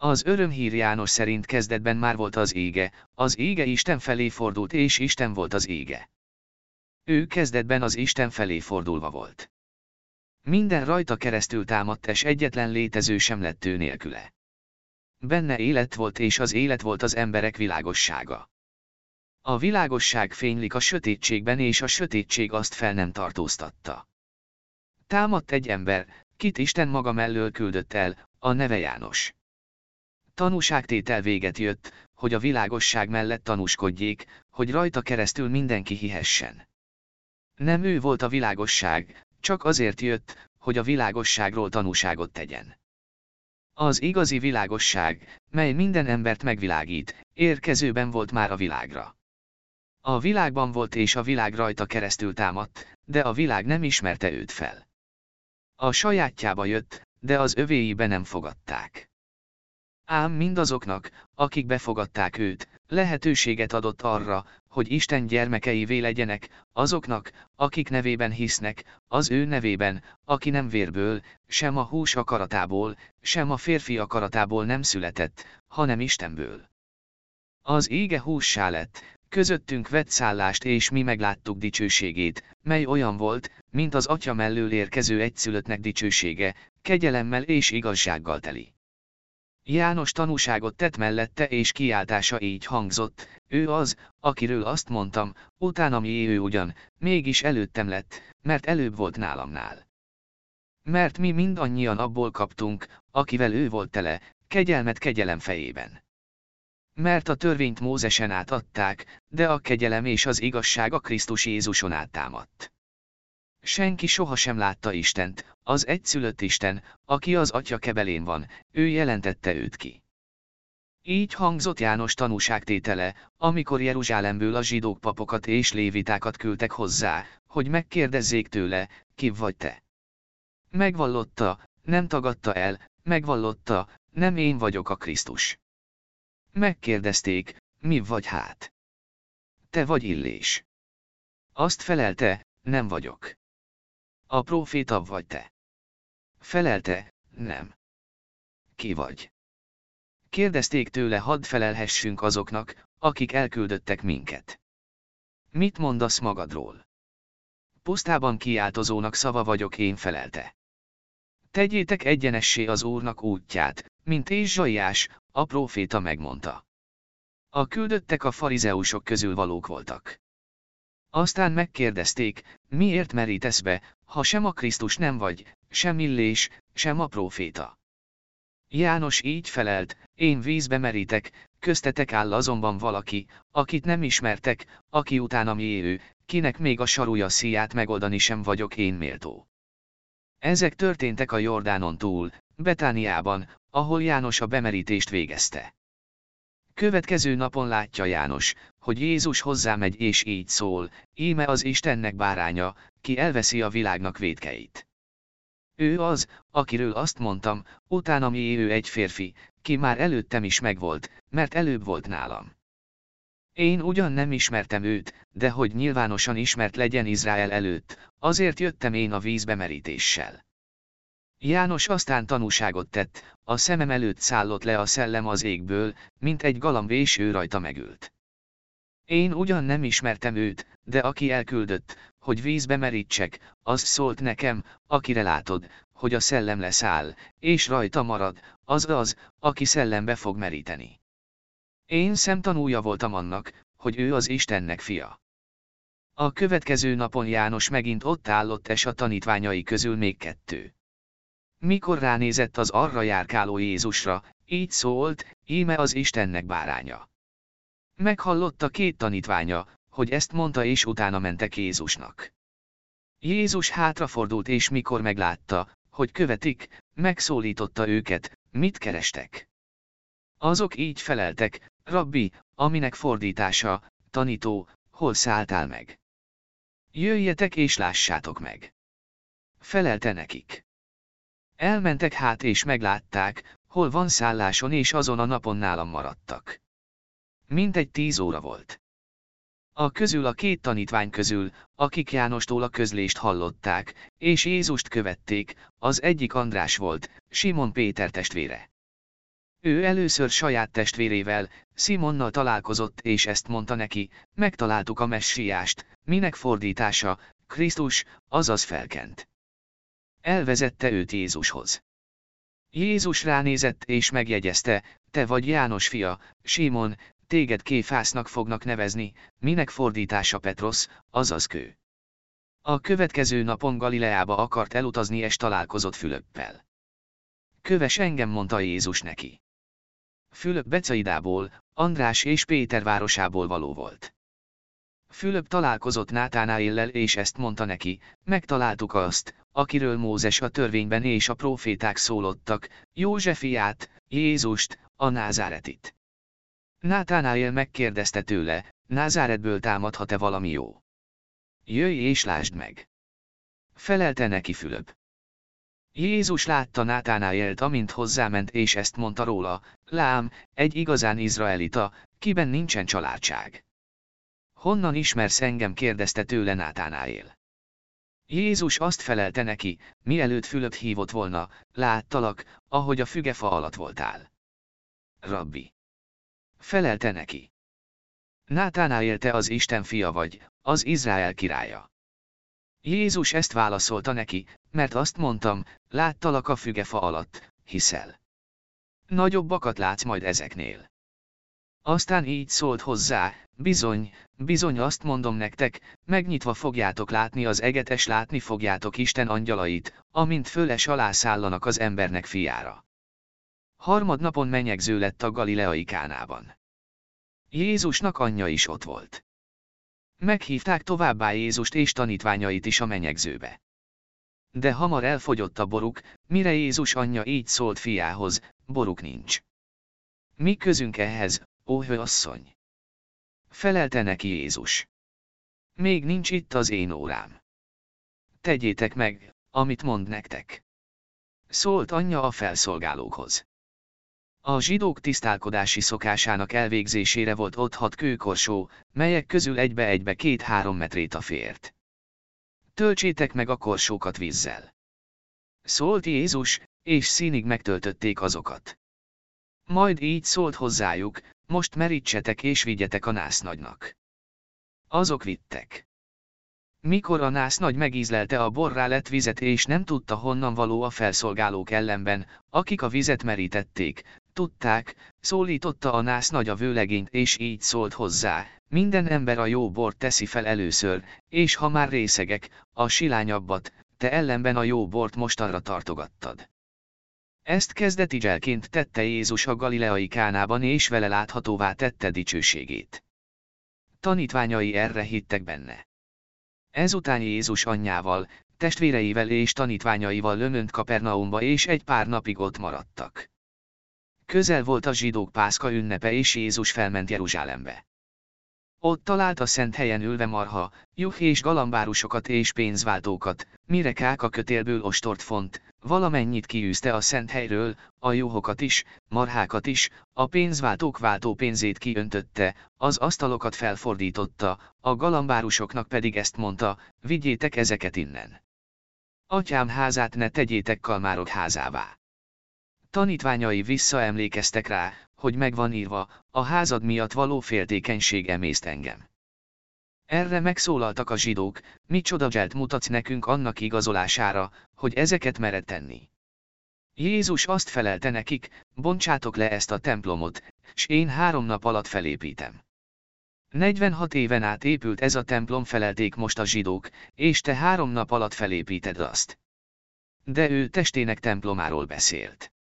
Az örömhír János szerint kezdetben már volt az ége, az ége Isten felé fordult és Isten volt az ége. Ő kezdetben az Isten felé fordulva volt. Minden rajta keresztül támadt és egyetlen létező sem lett ő nélküle. Benne élet volt és az élet volt az emberek világossága. A világosság fénylik a sötétségben és a sötétség azt fel nem tartóztatta. Támadt egy ember, kit Isten maga mellől küldött el, a neve János. Tanúságtétel véget jött, hogy a világosság mellett tanúskodjék, hogy rajta keresztül mindenki hihessen. Nem ő volt a világosság, csak azért jött, hogy a világosságról tanúságot tegyen. Az igazi világosság, mely minden embert megvilágít, érkezőben volt már a világra. A világban volt és a világ rajta keresztül támadt, de a világ nem ismerte őt fel. A sajátjába jött, de az övéibe nem fogadták. Ám mindazoknak, akik befogadták őt, lehetőséget adott arra, hogy Isten gyermekeivé legyenek, azoknak, akik nevében hisznek, az ő nevében, aki nem vérből, sem a hús akaratából, sem a férfi akaratából nem született, hanem Istenből. Az ége hússá lett, közöttünk vett szállást és mi megláttuk dicsőségét, mely olyan volt, mint az atya mellől érkező egyszülöttnek dicsősége, kegyelemmel és igazsággal teli. János tanúságot tett mellette és kiáltása így hangzott, ő az, akiről azt mondtam, utána mi ő ugyan, mégis előttem lett, mert előbb volt nálamnál. Mert mi mindannyian abból kaptunk, akivel ő volt tele, kegyelmet kegyelem fejében. Mert a törvényt Mózesen átadták, de a kegyelem és az igazság a Krisztus Jézuson áttámadt. Senki sohasem látta Istent, az egyszülött Isten, aki az atya kebelén van, ő jelentette őt ki. Így hangzott János tanúságtétele, amikor Jeruzsálemből a zsidók papokat és lévitákat küldtek hozzá, hogy megkérdezzék tőle, ki vagy te. Megvallotta, nem tagadta el, megvallotta, nem én vagyok a Krisztus. Megkérdezték, mi vagy hát? Te vagy Illés. Azt felelte, nem vagyok. A proféta vagy te. Felelte, nem. Ki vagy? Kérdezték tőle hadd felelhessünk azoknak, akik elküldöttek minket. Mit mondasz magadról? Pusztában kiáltozónak szava vagyok én felelte. Tegyétek egyenessé az Úrnak útját, mint és Zsaiás, a próféta megmondta. A küldöttek a farizeusok közül valók voltak. Aztán megkérdezték, miért merítesz be, ha sem a Krisztus nem vagy, sem Illés, sem a próféta. János így felelt, én vízbe merítek, köztetek áll azonban valaki, akit nem ismertek, aki utána mi ő, kinek még a sarúja szíját megoldani sem vagyok én méltó. Ezek történtek a Jordánon túl, Betániában, ahol János a bemerítést végezte. Következő napon látja János, hogy Jézus hozzámegy és így szól, íme az Istennek báránya, ki elveszi a világnak védkeit. Ő az, akiről azt mondtam, utána mi ő egy férfi, ki már előttem is megvolt, mert előbb volt nálam. Én ugyan nem ismertem őt, de hogy nyilvánosan ismert legyen Izrael előtt, azért jöttem én a vízbemerítéssel. János aztán tanúságot tett, a szemem előtt szállott le a szellem az égből, mint egy galamb és ő rajta megült. Én ugyan nem ismertem őt, de aki elküldött, hogy vízbe merítsek, az szólt nekem, akire látod, hogy a szellem leszáll, és rajta marad, az az, aki szellembe fog meríteni. Én szemtanúja voltam annak, hogy ő az Istennek fia. A következő napon János megint ott állott és a tanítványai közül még kettő. Mikor ránézett az arra járkáló Jézusra, így szólt, íme az Istennek báránya. Meghallotta két tanítványa, hogy ezt mondta és utána mentek Jézusnak. Jézus hátrafordult és mikor meglátta, hogy követik, megszólította őket, mit kerestek. Azok így feleltek, rabbi, aminek fordítása, tanító, hol szálltál meg? Jöjjetek és lássátok meg. Felelte nekik. Elmentek hát és meglátták, hol van szálláson és azon a napon nálam maradtak. Mintegy tíz óra volt. A közül a két tanítvány közül, akik Jánostól a közlést hallották, és Jézust követték, az egyik András volt, Simon Péter testvére. Ő először saját testvérével, Simonnal találkozott és ezt mondta neki, megtaláltuk a messiást, minek fordítása, Krisztus, azaz felkent. Elvezette őt Jézushoz. Jézus ránézett és megjegyezte, te vagy János fia, Simon, téged kéfásznak fognak nevezni, minek fordítása Petrosz, azaz kő. A következő napon Galileába akart elutazni és találkozott Fülöppel. Köves engem mondta Jézus neki. Fülöp Becaidából, András és Péter városából való volt. Fülöp találkozott Nátánáéllel és ezt mondta neki, megtaláltuk azt, akiről Mózes a törvényben és a proféták szólottak, Józsefiát, Jézust, a Názáretit. Nátánáél megkérdezte tőle, Názáretből támadhat-e valami jó? Jöjj és lásd meg! Felelte neki Fülöp. Jézus látta Nátánáélt, amint hozzáment és ezt mondta róla, lám, egy igazán izraelita, kiben nincsen családság. Honnan ismersz engem kérdezte tőle Nátánáél. Jézus azt felelte neki, mielőtt Fülöp hívott volna, láttalak, ahogy a fügefa alatt voltál. Rabbi. Felelte neki. Nátánáél te az Isten fia vagy, az Izrael királya. Jézus ezt válaszolta neki, mert azt mondtam, láttalak a fügefa alatt, hiszel. Nagyobbakat látsz majd ezeknél. Aztán így szólt hozzá, bizony, bizony azt mondom nektek, megnyitva fogjátok látni az eget és látni fogjátok Isten angyalait, amint föles alá szállanak az embernek fiára. Harmadnapon menyegző lett a galileai kánában. Jézusnak anyja is ott volt. Meghívták továbbá Jézust és tanítványait is a menyegzőbe. De hamar elfogyott a boruk, mire Jézus anyja így szólt fiához, boruk nincs. Mi közünk ehhez, ó asszony? Felelte neki Jézus. Még nincs itt az én órám. Tegyétek meg, amit mond nektek. Szólt anyja a felszolgálókhoz. A zsidók tisztálkodási szokásának elvégzésére volt ott hat kőkorsó, melyek közül egybe-egybe két-három metrét a fért. Töltsétek meg a korsókat vízzel. Szólt Jézus, és színig megtöltötték azokat. Majd így szólt hozzájuk, most merítsetek és vigyetek a násznagynak. Azok vittek. Mikor a nász megízlelte a borrá lett vizet és nem tudta honnan való a felszolgálók ellenben, akik a vizet merítették, tudták, szólította a nász a vőlegényt és így szólt hozzá, minden ember a jó bort teszi fel először, és ha már részegek, a silányabbat, te ellenben a jó bort mostanra tartogattad. Ezt kezdeti zselként tette Jézus a galileai kánában és vele láthatóvá tette dicsőségét. Tanítványai erre hittek benne. Ezután Jézus anyjával, testvéreivel és tanítványaival lömönt Kapernaumba és egy pár napig ott maradtak. Közel volt a zsidók pászka ünnepe és Jézus felment Jeruzsálembe. Ott talált a szent helyen ülve marha, juh és galambárusokat és pénzváltókat, mire a kötélből ostort font, valamennyit kiűzte a szent helyről, a juhokat is, marhákat is, a pénzváltók váltó pénzét kiöntötte, az asztalokat felfordította, a galambárusoknak pedig ezt mondta, vigyétek ezeket innen. Atyám házát ne tegyétek kalmárok házává. Tanítványai visszaemlékeztek rá, hogy megvan írva, a házad miatt való féltékenység emészt engem. Erre megszólaltak a zsidók, micsoda zselt mutatsz nekünk annak igazolására, hogy ezeket mered tenni. Jézus azt felelte nekik, bontsátok le ezt a templomot, s én három nap alatt felépítem. 46 éven át épült ez a templom felelték most a zsidók, és te három nap alatt felépíted azt. De ő testének templomáról beszélt.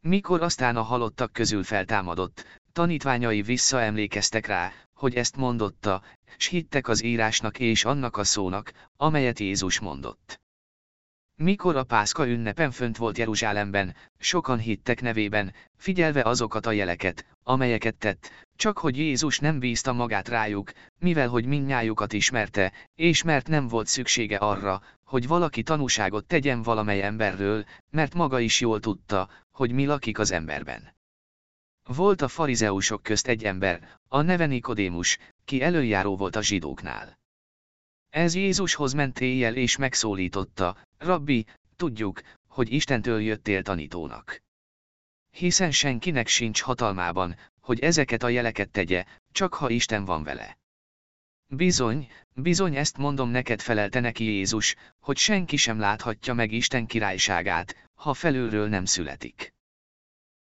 Mikor aztán a halottak közül feltámadott, tanítványai visszaemlékeztek rá, hogy ezt mondotta, s hittek az írásnak és annak a szónak, amelyet Jézus mondott. Mikor a pászka ünnepen fönt volt Jeruzsálemben, sokan hittek nevében, figyelve azokat a jeleket, amelyeket tett, csak hogy Jézus nem bízta magát rájuk, mivel hogy minnyájukat ismerte, és mert nem volt szüksége arra, hogy valaki tanúságot tegyen valamely emberről, mert maga is jól tudta, hogy mi lakik az emberben. Volt a farizeusok közt egy ember, a neve Nikodémus, ki előjáró volt a zsidóknál. Ez Jézushoz ment éjjel és megszólította, Rabbi, tudjuk, hogy Istentől jöttél tanítónak. hiszen senkinek sincs hatalmában, hogy ezeket a jeleket tegye, csak ha Isten van vele. Bizony, bizony ezt mondom neked felelte neki Jézus, hogy senki sem láthatja meg Isten királyságát, ha felülről nem születik.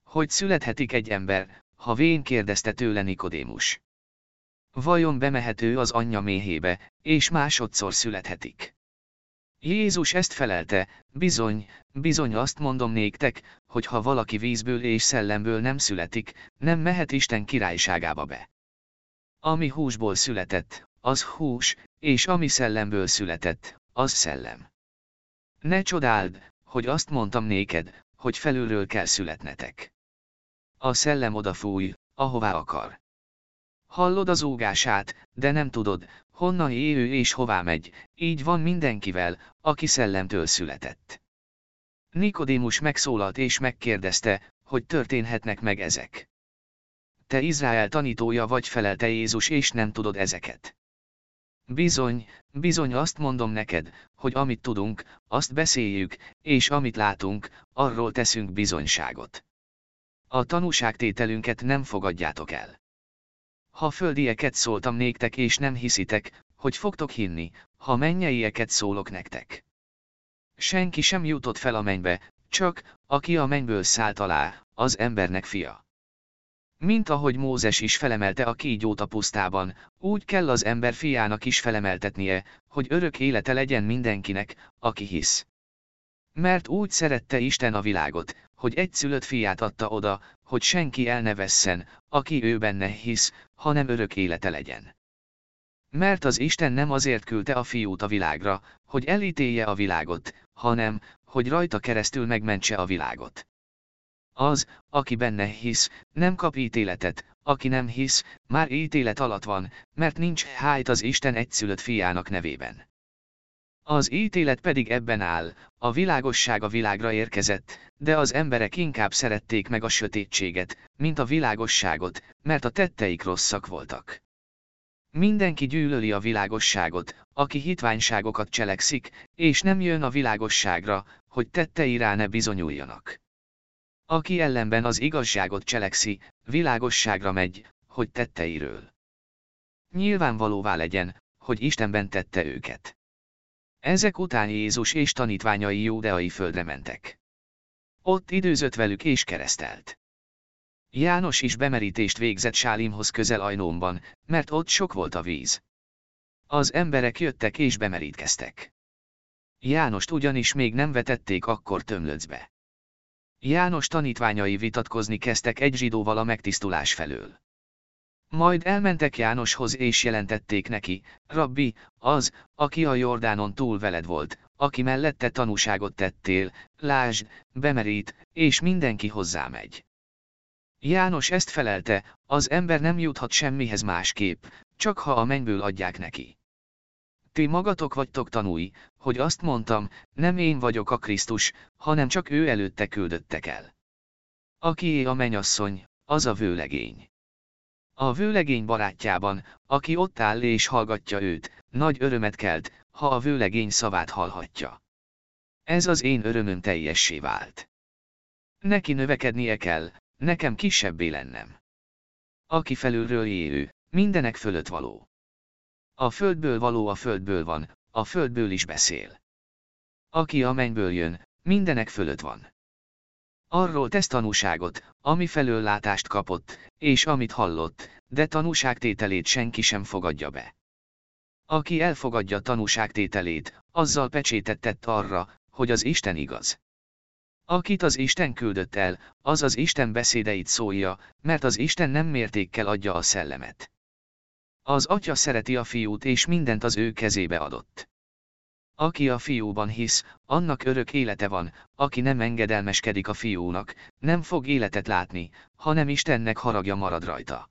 Hogy születhetik egy ember, ha vén kérdezte tőle Nikodémus. Vajon bemehető az anyja méhébe, és másodszor születhetik? Jézus ezt felelte, bizony, bizony azt mondom néktek, hogy ha valaki vízből és szellemből nem születik, nem mehet Isten királyságába be. Ami húsból született, az hús, és ami szellemből született, az szellem. Ne csodáld, hogy azt mondtam néked, hogy felülről kell születnetek. A szellem odafúj, ahová akar. Hallod az ógását, de nem tudod, honnan élő és hová megy, így van mindenkivel, aki szellemtől született. Nikodémus megszólalt és megkérdezte, hogy történhetnek meg ezek. Te Izrael tanítója vagy felelte Jézus és nem tudod ezeket. Bizony, bizony azt mondom neked, hogy amit tudunk, azt beszéljük, és amit látunk, arról teszünk bizonyságot. A tanúságtételünket nem fogadjátok el. Ha földieket szóltam néktek és nem hiszitek, hogy fogtok hinni, ha mennyeieket szólok nektek. Senki sem jutott fel a mennybe, csak, aki a mennyből szállt alá, az embernek fia. Mint ahogy Mózes is felemelte a kígyót a pusztában, úgy kell az ember fiának is felemeltetnie, hogy örök élete legyen mindenkinek, aki hisz. Mert úgy szerette Isten a világot, hogy egy szülött fiát adta oda, hogy senki el ne vesszen, aki ő benne hisz, hanem örök élete legyen. Mert az Isten nem azért küldte a fiút a világra, hogy elítélje a világot, hanem, hogy rajta keresztül megmentse a világot. Az, aki benne hisz, nem kap ítéletet, aki nem hisz, már ítélet alatt van, mert nincs hájt az Isten egyszülött fiának nevében. Az ítélet pedig ebben áll, a világosság a világra érkezett, de az emberek inkább szerették meg a sötétséget, mint a világosságot, mert a tetteik rosszak voltak. Mindenki gyűlöli a világosságot, aki hitványságokat cselekszik, és nem jön a világosságra, hogy tettei rá ne bizonyuljanak. Aki ellenben az igazságot cselekszi, világosságra megy, hogy tetteiről. Nyilvánvalóvá legyen, hogy Istenben tette őket. Ezek után Jézus és tanítványai Júdeai földre mentek. Ott időzött velük és keresztelt. János is bemerítést végzett Sálimhoz közel Ajnómban, mert ott sok volt a víz. Az emberek jöttek és bemerítkeztek. Jánost ugyanis még nem vetették akkor tömlöcbe. János tanítványai vitatkozni kezdtek egy zsidóval a megtisztulás felől. Majd elmentek Jánoshoz és jelentették neki, Rabbi, az, aki a Jordánon túl veled volt, aki mellette tanúságot tettél, lásd, bemerít, és mindenki hozzámegy. János ezt felelte, az ember nem juthat semmihez másképp, csak ha a mennyből adják neki. Ti magatok vagytok tanúi, hogy azt mondtam, nem én vagyok a Krisztus, hanem csak ő előtte küldöttek el. Akié a menyasszony, az a vőlegény. A vőlegény barátjában, aki ott áll és hallgatja őt, nagy örömet kelt, ha a vőlegény szavát hallhatja. Ez az én örömöm teljessé vált. Neki növekednie kell, nekem kisebbé lennem. Aki felülről élő, mindenek fölött való. A földből való a földből van, a földből is beszél. Aki a mennyből jön, mindenek fölött van. Arról tesz tanúságot, ami felől látást kapott, és amit hallott, de tanúságtételét senki sem fogadja be. Aki elfogadja tanúságtételét, azzal pecsétet tett arra, hogy az Isten igaz. Akit az Isten küldött el, az az Isten beszédeit szólja, mert az Isten nem mértékkel adja a szellemet. Az atya szereti a fiút és mindent az ő kezébe adott. Aki a fiúban hisz, annak örök élete van, aki nem engedelmeskedik a fiúnak, nem fog életet látni, hanem Istennek haragja marad rajta.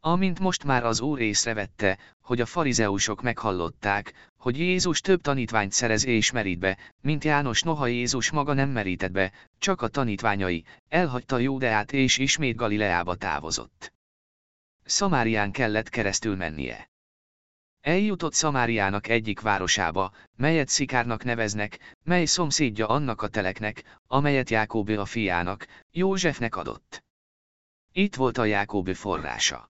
Amint most már az Úr észrevette, hogy a farizeusok meghallották, hogy Jézus több tanítványt szerez és merít be, mint János noha Jézus maga nem merített be, csak a tanítványai, elhagyta Júdeát és ismét Galileába távozott. Szamárián kellett keresztül mennie. Eljutott Szamáriának egyik városába, melyet Szikárnak neveznek, mely szomszédja annak a teleknek, amelyet Jákóbő a fiának, Józsefnek adott. Itt volt a Jákóbő forrása.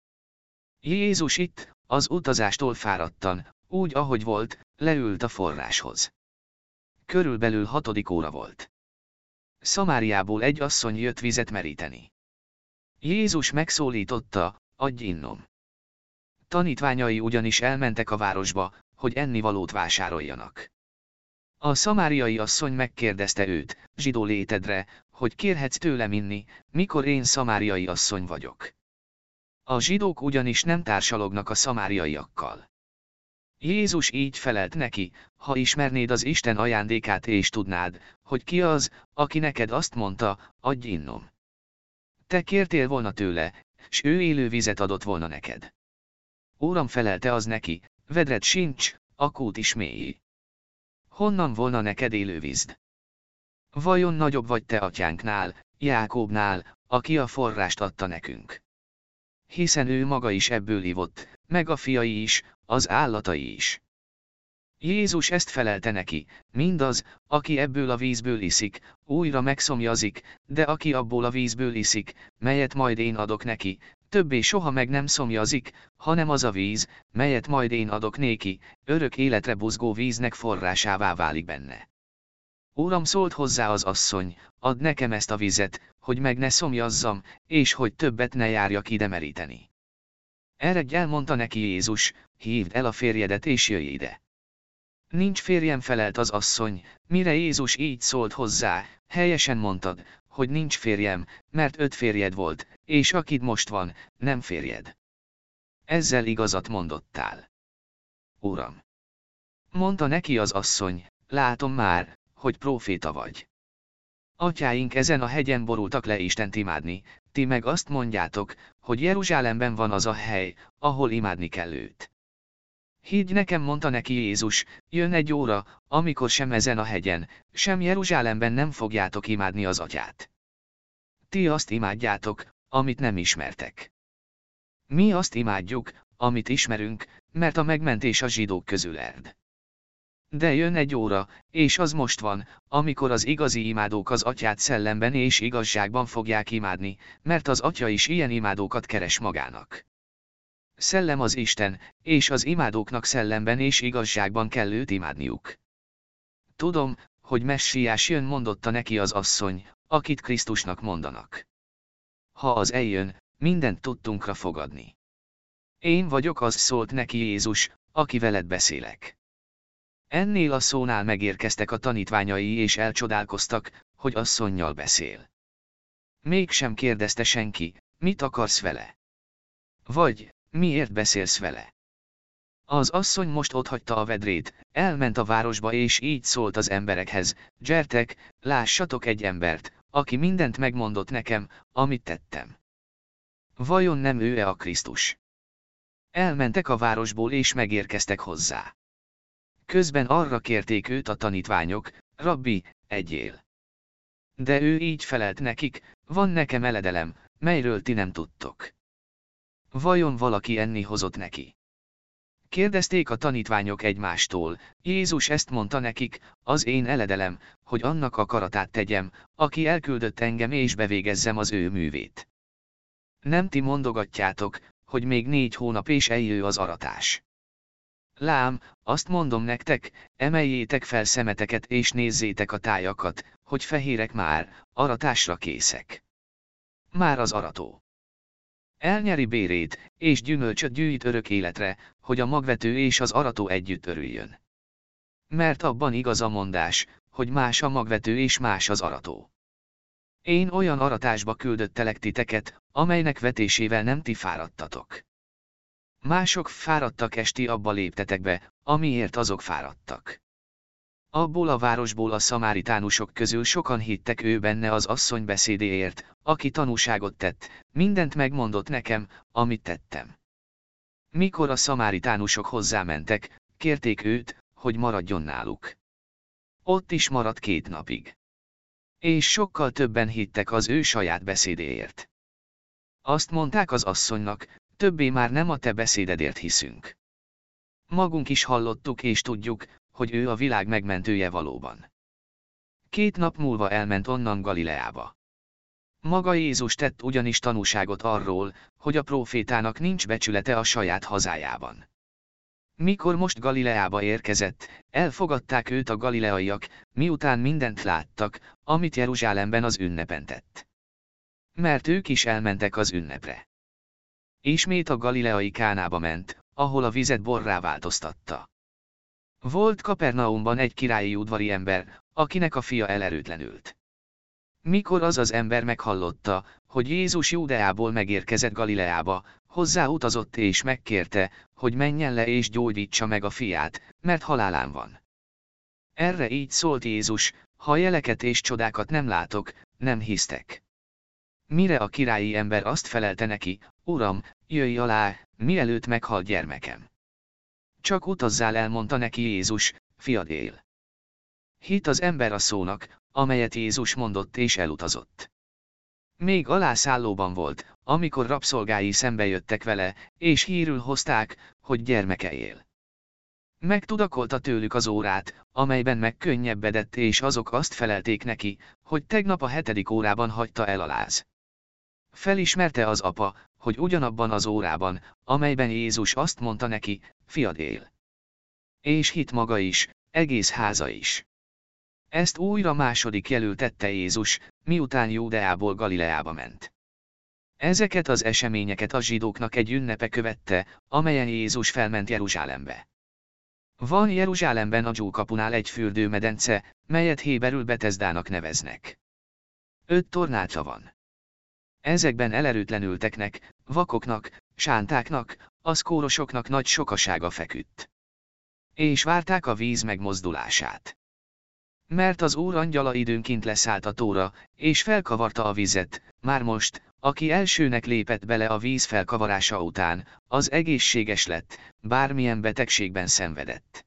Jézus itt, az utazástól fáradtan, úgy ahogy volt, leült a forráshoz. Körülbelül hatodik óra volt. Szamáriából egy asszony jött vizet meríteni. Jézus megszólította, adj innom. Tanítványai ugyanis elmentek a városba, hogy ennivalót vásároljanak. A szamáriai asszony megkérdezte őt, zsidó létedre, hogy kérhetsz tőlem inni, mikor én szamáriai asszony vagyok. A zsidók ugyanis nem társalognak a szamáriaiakkal. Jézus így felelt neki, ha ismernéd az Isten ajándékát és tudnád, hogy ki az, aki neked azt mondta, adj innom. Te kértél volna tőle, s ő élő vizet adott volna neked. Óram felelte az neki, vedred sincs, a kút is mély. Honnan volna neked élő vízd? Vajon nagyobb vagy te atyánknál, Jákóbnál, aki a forrást adta nekünk? Hiszen ő maga is ebből ivott, meg a fiai is, az állatai is. Jézus ezt felelte neki, mindaz, aki ebből a vízből iszik, újra megszomjazik, de aki abból a vízből iszik, melyet majd én adok neki, többé soha meg nem szomjazik, hanem az a víz, melyet majd én adok néki, örök életre buzgó víznek forrásává válik benne. Úram szólt hozzá az asszony, add nekem ezt a vizet, hogy meg ne szomjazzam, és hogy többet ne járjak ide meríteni. Erre elmondta neki Jézus, hívd el a férjedet és jöjj ide. Nincs férjem felelt az asszony, mire Jézus így szólt hozzá, helyesen mondtad, hogy nincs férjem, mert öt férjed volt, és akid most van, nem férjed. Ezzel igazat mondottál. Uram! Mondta neki az asszony, látom már, hogy próféta vagy. Atyáink ezen a hegyen borultak le Istent imádni, ti meg azt mondjátok, hogy Jeruzsálemben van az a hely, ahol imádni kell őt. Higgy nekem mondta neki Jézus, jön egy óra, amikor sem ezen a hegyen, sem Jeruzsálemben nem fogjátok imádni az atyát. Ti azt imádjátok, amit nem ismertek. Mi azt imádjuk, amit ismerünk, mert a megmentés a zsidók közül erd. De jön egy óra, és az most van, amikor az igazi imádók az atyát szellemben és igazságban fogják imádni, mert az atya is ilyen imádókat keres magának. Szellem az Isten, és az imádóknak szellemben és igazságban kell őt imádniuk. Tudom, hogy messiás jön mondotta neki az asszony, akit Krisztusnak mondanak. Ha az eljön, mindent tudtunkra fogadni. Én vagyok az szólt neki Jézus, aki veled beszélek. Ennél a szónál megérkeztek a tanítványai és elcsodálkoztak, hogy asszonnyal beszél. Mégsem kérdezte senki, mit akarsz vele? Vagy, miért beszélsz vele? Az asszony most otthagyta a vedrét, elment a városba és így szólt az emberekhez, gyertek, lássatok egy embert, aki mindent megmondott nekem, amit tettem. Vajon nem ő-e a Krisztus? Elmentek a városból és megérkeztek hozzá. Közben arra kérték őt a tanítványok, Rabbi, egyél. De ő így felelt nekik, van nekem eledelem, melyről ti nem tudtok. Vajon valaki enni hozott neki? Kérdezték a tanítványok egymástól, Jézus ezt mondta nekik, az én eledelem, hogy annak a karatát tegyem, aki elküldött engem és bevégezzem az ő művét. Nem ti mondogatjátok, hogy még négy hónap és eljő az aratás. Lám, azt mondom nektek, emeljétek fel szemeteket és nézzétek a tájakat, hogy fehérek már, aratásra készek. Már az arató. Elnyeri bérét, és gyümölcsöt gyűjt örök életre, hogy a magvető és az arató együtt örüljön. Mert abban igaz a mondás, hogy más a magvető és más az arató. Én olyan aratásba küldöttelek titeket, amelynek vetésével nem ti fáradtatok. Mások fáradtak esti abba léptetek be, amiért azok fáradtak. Abból a városból a szamáritánusok közül sokan hittek ő benne az asszony beszédéért, aki tanúságot tett, mindent megmondott nekem, amit tettem. Mikor a szamáritánusok hozzámentek, kérték őt, hogy maradjon náluk. Ott is maradt két napig. És sokkal többen hittek az ő saját beszédéért. Azt mondták az asszonynak, többé már nem a te beszédedért hiszünk. Magunk is hallottuk és tudjuk, hogy ő a világ megmentője valóban. Két nap múlva elment onnan Galileába. Maga Jézus tett ugyanis tanúságot arról, hogy a profétának nincs becsülete a saját hazájában. Mikor most Galileába érkezett, elfogadták őt a galileaiak, miután mindent láttak, amit Jeruzsálemben az ünnepen tett. Mert ők is elmentek az ünnepre. Ismét a galileai Kánába ment, ahol a vizet borrá változtatta. Volt Kapernaumban egy királyi udvari ember, akinek a fia elerőtlenült. Mikor az az ember meghallotta, hogy Jézus Júdeából megérkezett Galileába, hozzá utazott és megkérte, hogy menjen le és gyógyítsa meg a fiát, mert halálán van. Erre így szólt Jézus, ha jeleket és csodákat nem látok, nem hisztek. Mire a királyi ember azt felelte neki, Uram, jöjj alá, mielőtt meghal gyermekem. Csak utazzál elmondta neki Jézus, fiad él. Hit az ember a szónak, amelyet Jézus mondott és elutazott. Még alászállóban volt, amikor rabszolgái szembe jöttek vele, és hírül hozták, hogy gyermeke él. Megtudakolta tőlük az órát, amelyben megkönnyebbedett és azok azt felelték neki, hogy tegnap a hetedik órában hagyta el a láz. Felismerte az apa, hogy ugyanabban az órában, amelyben Jézus azt mondta neki, fiad él. És hit maga is, egész háza is. Ezt újra második jelöl tette Jézus, miután Júdeából Galileába ment. Ezeket az eseményeket a zsidóknak egy ünnepe követte, amelyen Jézus felment Jeruzsálembe. Van Jeruzsálemben a Dzsókapunál egy fürdőmedence, melyet Héberül Betezdának neveznek. Öt tornáca van. Ezekben elerőtlenülteknek, vakoknak, sántáknak, aszkórosoknak nagy sokasága feküdt. És várták a víz megmozdulását. Mert az úr angyala időnként leszállt a tóra, és felkavarta a vizet, már most, aki elsőnek lépett bele a víz felkavarása után, az egészséges lett, bármilyen betegségben szenvedett.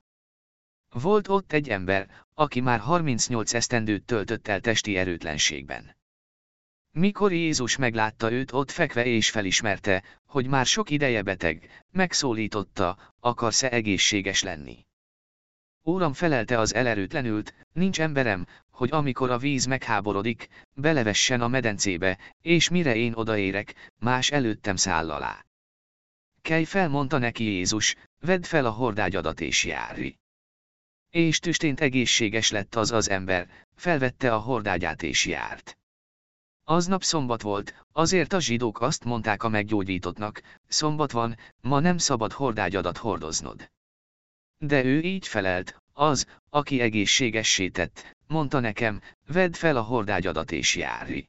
Volt ott egy ember, aki már 38 esztendőt töltött el testi erőtlenségben. Mikor Jézus meglátta őt ott fekve és felismerte, hogy már sok ideje beteg, megszólította, akarsz-e egészséges lenni. Óram felelte az elerőtlenült, nincs emberem, hogy amikor a víz megháborodik, belevessen a medencébe, és mire én odaérek, más előttem száll alá. Kelj fel, mondta neki Jézus, vedd fel a hordágyadat és járj. És tüstént egészséges lett az az ember, felvette a hordágyát és járt. Aznap szombat volt, azért a zsidók azt mondták a meggyógyítottnak, szombat van, ma nem szabad hordágyadat hordoznod. De ő így felelt, az, aki egészségessé tett, mondta nekem, vedd fel a hordágyadat és járj.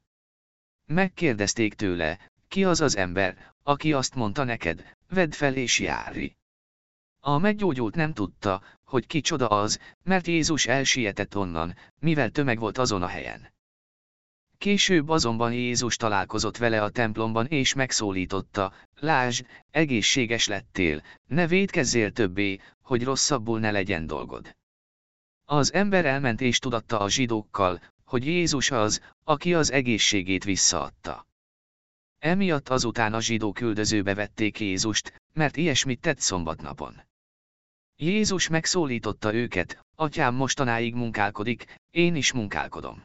Megkérdezték tőle, ki az az ember, aki azt mondta neked, vedd fel és járj. A meggyógyult nem tudta, hogy kicsoda az, mert Jézus elsietett onnan, mivel tömeg volt azon a helyen. Később azonban Jézus találkozott vele a templomban és megszólította, lásd, egészséges lettél, ne védkezzél többé, hogy rosszabbul ne legyen dolgod. Az ember elment és tudatta a zsidókkal, hogy Jézus az, aki az egészségét visszaadta. Emiatt azután a zsidó küldözőbe vették Jézust, mert ilyesmit tett szombatnapon. Jézus megszólította őket, atyám mostanáig munkálkodik, én is munkálkodom.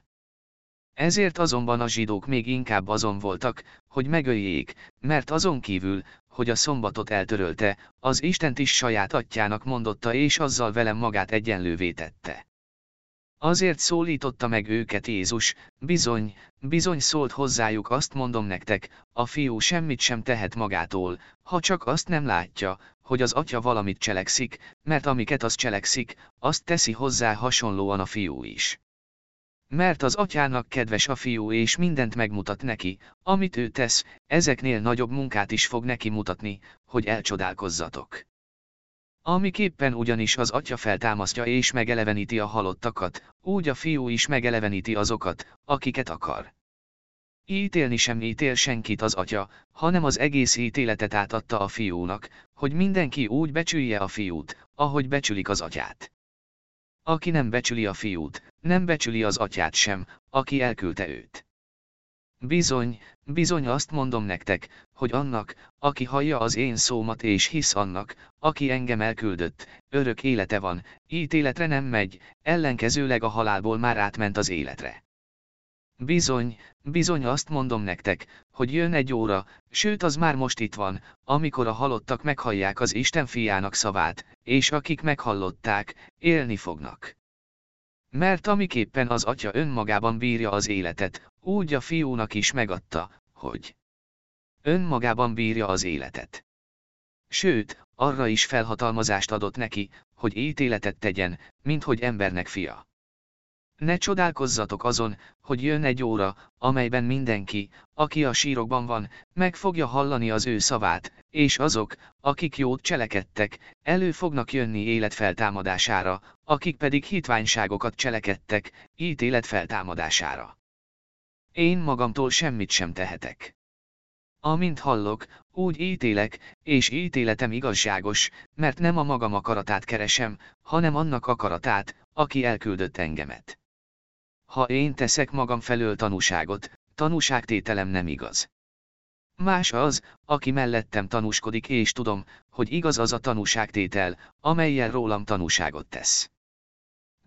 Ezért azonban a zsidók még inkább azon voltak, hogy megöljék, mert azon kívül, hogy a szombatot eltörölte, az Istent is saját atyának mondotta és azzal velem magát egyenlővé tette. Azért szólította meg őket Jézus, bizony, bizony szólt hozzájuk azt mondom nektek, a fiú semmit sem tehet magától, ha csak azt nem látja, hogy az atya valamit cselekszik, mert amiket az cselekszik, azt teszi hozzá hasonlóan a fiú is. Mert az atyának kedves a fiú és mindent megmutat neki, amit ő tesz, ezeknél nagyobb munkát is fog neki mutatni, hogy elcsodálkozzatok. Amiképpen ugyanis az atya feltámasztja és megeleveníti a halottakat, úgy a fiú is megeleveníti azokat, akiket akar. Ítélni sem ítél senkit az atya, hanem az egész ítéletet átadta a fiúnak, hogy mindenki úgy becsülje a fiút, ahogy becsülik az atyát. Aki nem becsüli a fiút, nem becsüli az atyát sem, aki elküldte őt. Bizony, bizony azt mondom nektek, hogy annak, aki hallja az én szómat és hisz annak, aki engem elküldött, örök élete van, ítéletre nem megy, ellenkezőleg a halálból már átment az életre. Bizony, bizony azt mondom nektek, hogy jön egy óra, sőt az már most itt van, amikor a halottak meghallják az Isten fiának szavát, és akik meghallották, élni fognak. Mert amiképpen az atya önmagában bírja az életet, úgy a fiúnak is megadta, hogy önmagában bírja az életet. Sőt, arra is felhatalmazást adott neki, hogy ítéletet tegyen, mint hogy embernek fia. Ne csodálkozzatok azon, hogy jön egy óra, amelyben mindenki, aki a sírokban van, meg fogja hallani az ő szavát, és azok, akik jót cselekedtek, elő fognak jönni élet feltámadására, akik pedig hitványságokat cselekedtek, ítélet feltámadására. Én magamtól semmit sem tehetek. Amint hallok, úgy ítélek, és ítéletem igazságos, mert nem a magam akaratát keresem, hanem annak akaratát, aki elküldött engemet. Ha én teszek magam felől tanúságot, tanúságtételem nem igaz. Más az, aki mellettem tanúskodik és tudom, hogy igaz az a tanúságtétel, amelyel rólam tanúságot tesz.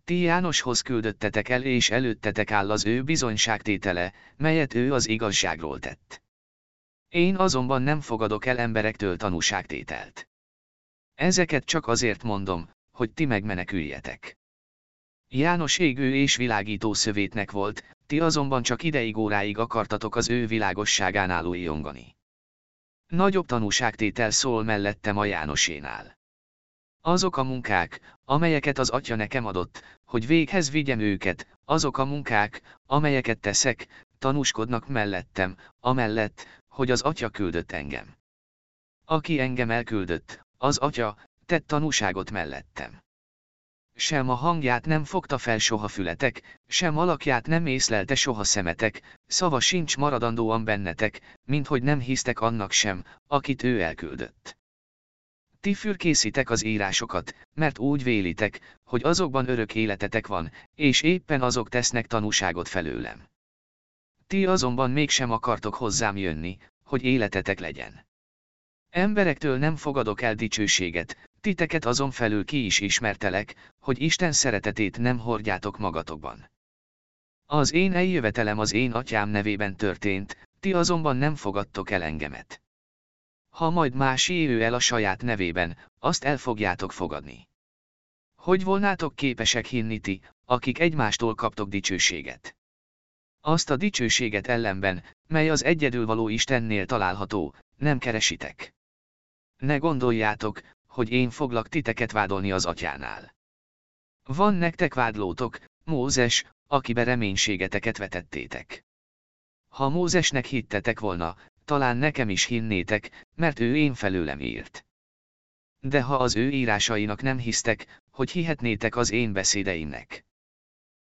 Ti Jánoshoz küldöttetek el és előttetek áll az ő bizonyságtétele, melyet ő az igazságról tett. Én azonban nem fogadok el emberektől tanúságtételt. Ezeket csak azért mondom, hogy ti megmeneküljetek. János égő és világító szövétnek volt, ti azonban csak ideig óráig akartatok az ő világosságán álló iongani. Nagyobb tanúságtétel szól mellettem a Jánosénál. Azok a munkák, amelyeket az atya nekem adott, hogy véghez vigyem őket, azok a munkák, amelyeket teszek, tanúskodnak mellettem, amellett, hogy az atya küldött engem. Aki engem elküldött, az atya, tett tanúságot mellettem. Sem a hangját nem fogta fel soha fületek, sem alakját nem észlelte soha szemetek, szava sincs maradandóan bennetek, mint hogy nem hisztek annak sem, akit ő elküldött. Ti fürkészitek az írásokat, mert úgy vélitek, hogy azokban örök életetek van, és éppen azok tesznek tanúságot felőlem. Ti azonban mégsem akartok hozzám jönni, hogy életetek legyen. Emberektől nem fogadok el dicsőséget, titeket azon felül ki is ismertelek, hogy Isten szeretetét nem hordjátok magatokban. Az én eljövetelem az én atyám nevében történt, ti azonban nem fogadtok el engemet. Ha majd más ő el a saját nevében, azt el fogjátok fogadni. Hogy volnátok képesek hinni ti, akik egymástól kaptok dicsőséget? Azt a dicsőséget ellenben, mely az egyedülvaló Istennél található, nem keresitek. Ne gondoljátok, hogy én foglak titeket vádolni az atyánál. Van nektek vádlótok, Mózes, akibe reménységeteket vetettétek. Ha Mózesnek hittetek volna, talán nekem is hinnétek, mert ő én felőlem írt. De ha az ő írásainak nem hisztek, hogy hihetnétek az én beszédeimnek.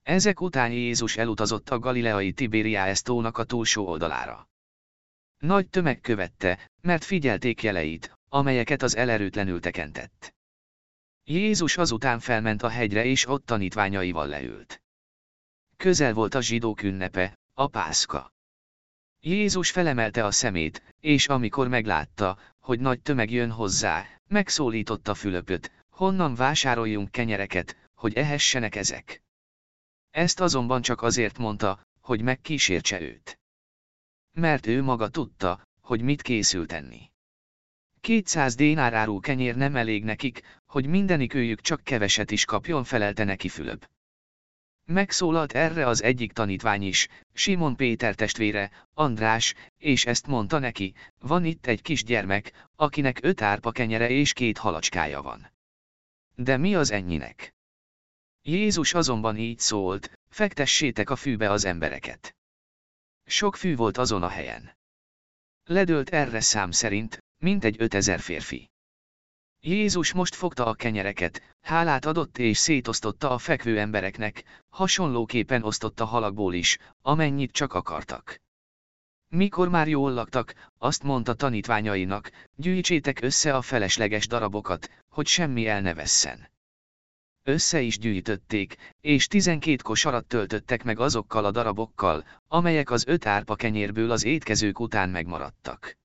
Ezek után Jézus elutazott a galileai Tibériász tónak a túlsó oldalára. Nagy tömeg követte, mert figyelték jeleit, amelyeket az elerőtlenül tekentett. Jézus azután felment a hegyre és ott tanítványaival leült. Közel volt a zsidók ünnepe, a pászka. Jézus felemelte a szemét, és amikor meglátta, hogy nagy tömeg jön hozzá, megszólította Fülöpöt, honnan vásároljunk kenyereket, hogy ehessenek ezek. Ezt azonban csak azért mondta, hogy megkísértse őt. Mert ő maga tudta, hogy mit készül tenni. 200 dénárárú kenyér nem elég nekik, hogy mindenik őjük csak keveset is kapjon felelte neki Fülöp. Megszólalt erre az egyik tanítvány is, Simon Péter testvére, András, és ezt mondta neki, van itt egy kis gyermek, akinek öt árpa kenyere és két halacskája van. De mi az ennyinek? Jézus azonban így szólt, fektessétek a fűbe az embereket. Sok fű volt azon a helyen. Ledőlt erre szám szerint, mintegy ötezer férfi. Jézus most fogta a kenyereket, hálát adott és szétosztotta a fekvő embereknek, hasonlóképpen osztotta halakból is, amennyit csak akartak. Mikor már jól laktak, azt mondta tanítványainak, gyűjtsétek össze a felesleges darabokat, hogy semmi el ne vesszen. össze is gyűjtötték, és tizenkét kosarat töltöttek meg azokkal a darabokkal, amelyek az öt árpa kenyérből az étkezők után megmaradtak.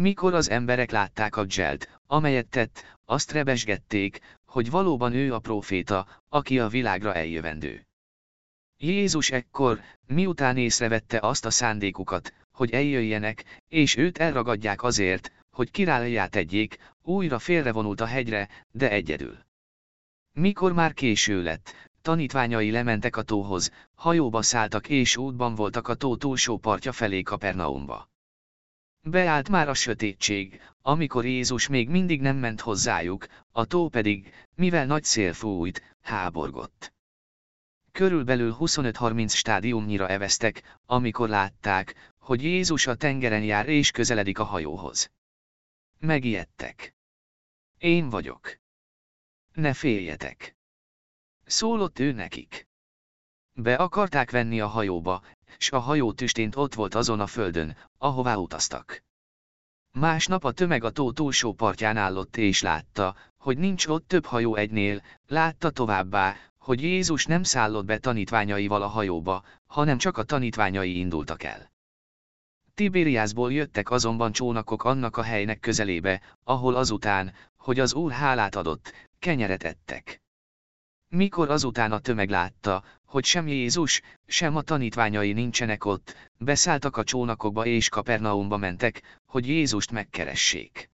Mikor az emberek látták a dzselt, amelyet tett, azt rebesgették, hogy valóban ő a próféta, aki a világra eljövendő. Jézus ekkor, miután észrevette azt a szándékukat, hogy eljöjjenek, és őt elragadják azért, hogy királyát tegyék, újra félrevonult a hegyre, de egyedül. Mikor már késő lett, tanítványai lementek a tóhoz, hajóba szálltak és útban voltak a tó túlsó partja felé Kapernaumba. Beállt már a sötétség, amikor Jézus még mindig nem ment hozzájuk, a tó pedig, mivel nagy szél fújt, háborgott. Körülbelül 25-30 stádiumnyira eveztek, amikor látták, hogy Jézus a tengeren jár és közeledik a hajóhoz. Megijedtek. Én vagyok. Ne féljetek. Szólott ő nekik. Be akarták venni a hajóba, s a hajó tüstént ott volt azon a földön, ahová utaztak. Másnap a tömeg a tó túlsó partján állott és látta, hogy nincs ott több hajó egynél, látta továbbá, hogy Jézus nem szállott be tanítványaival a hajóba, hanem csak a tanítványai indultak el. Tibériászból jöttek azonban csónakok annak a helynek közelébe, ahol azután, hogy az Úr hálát adott, kenyeret ettek. Mikor azután a tömeg látta, hogy sem Jézus, sem a tanítványai nincsenek ott, beszálltak a csónakokba és Kapernaumba mentek, hogy Jézust megkeressék.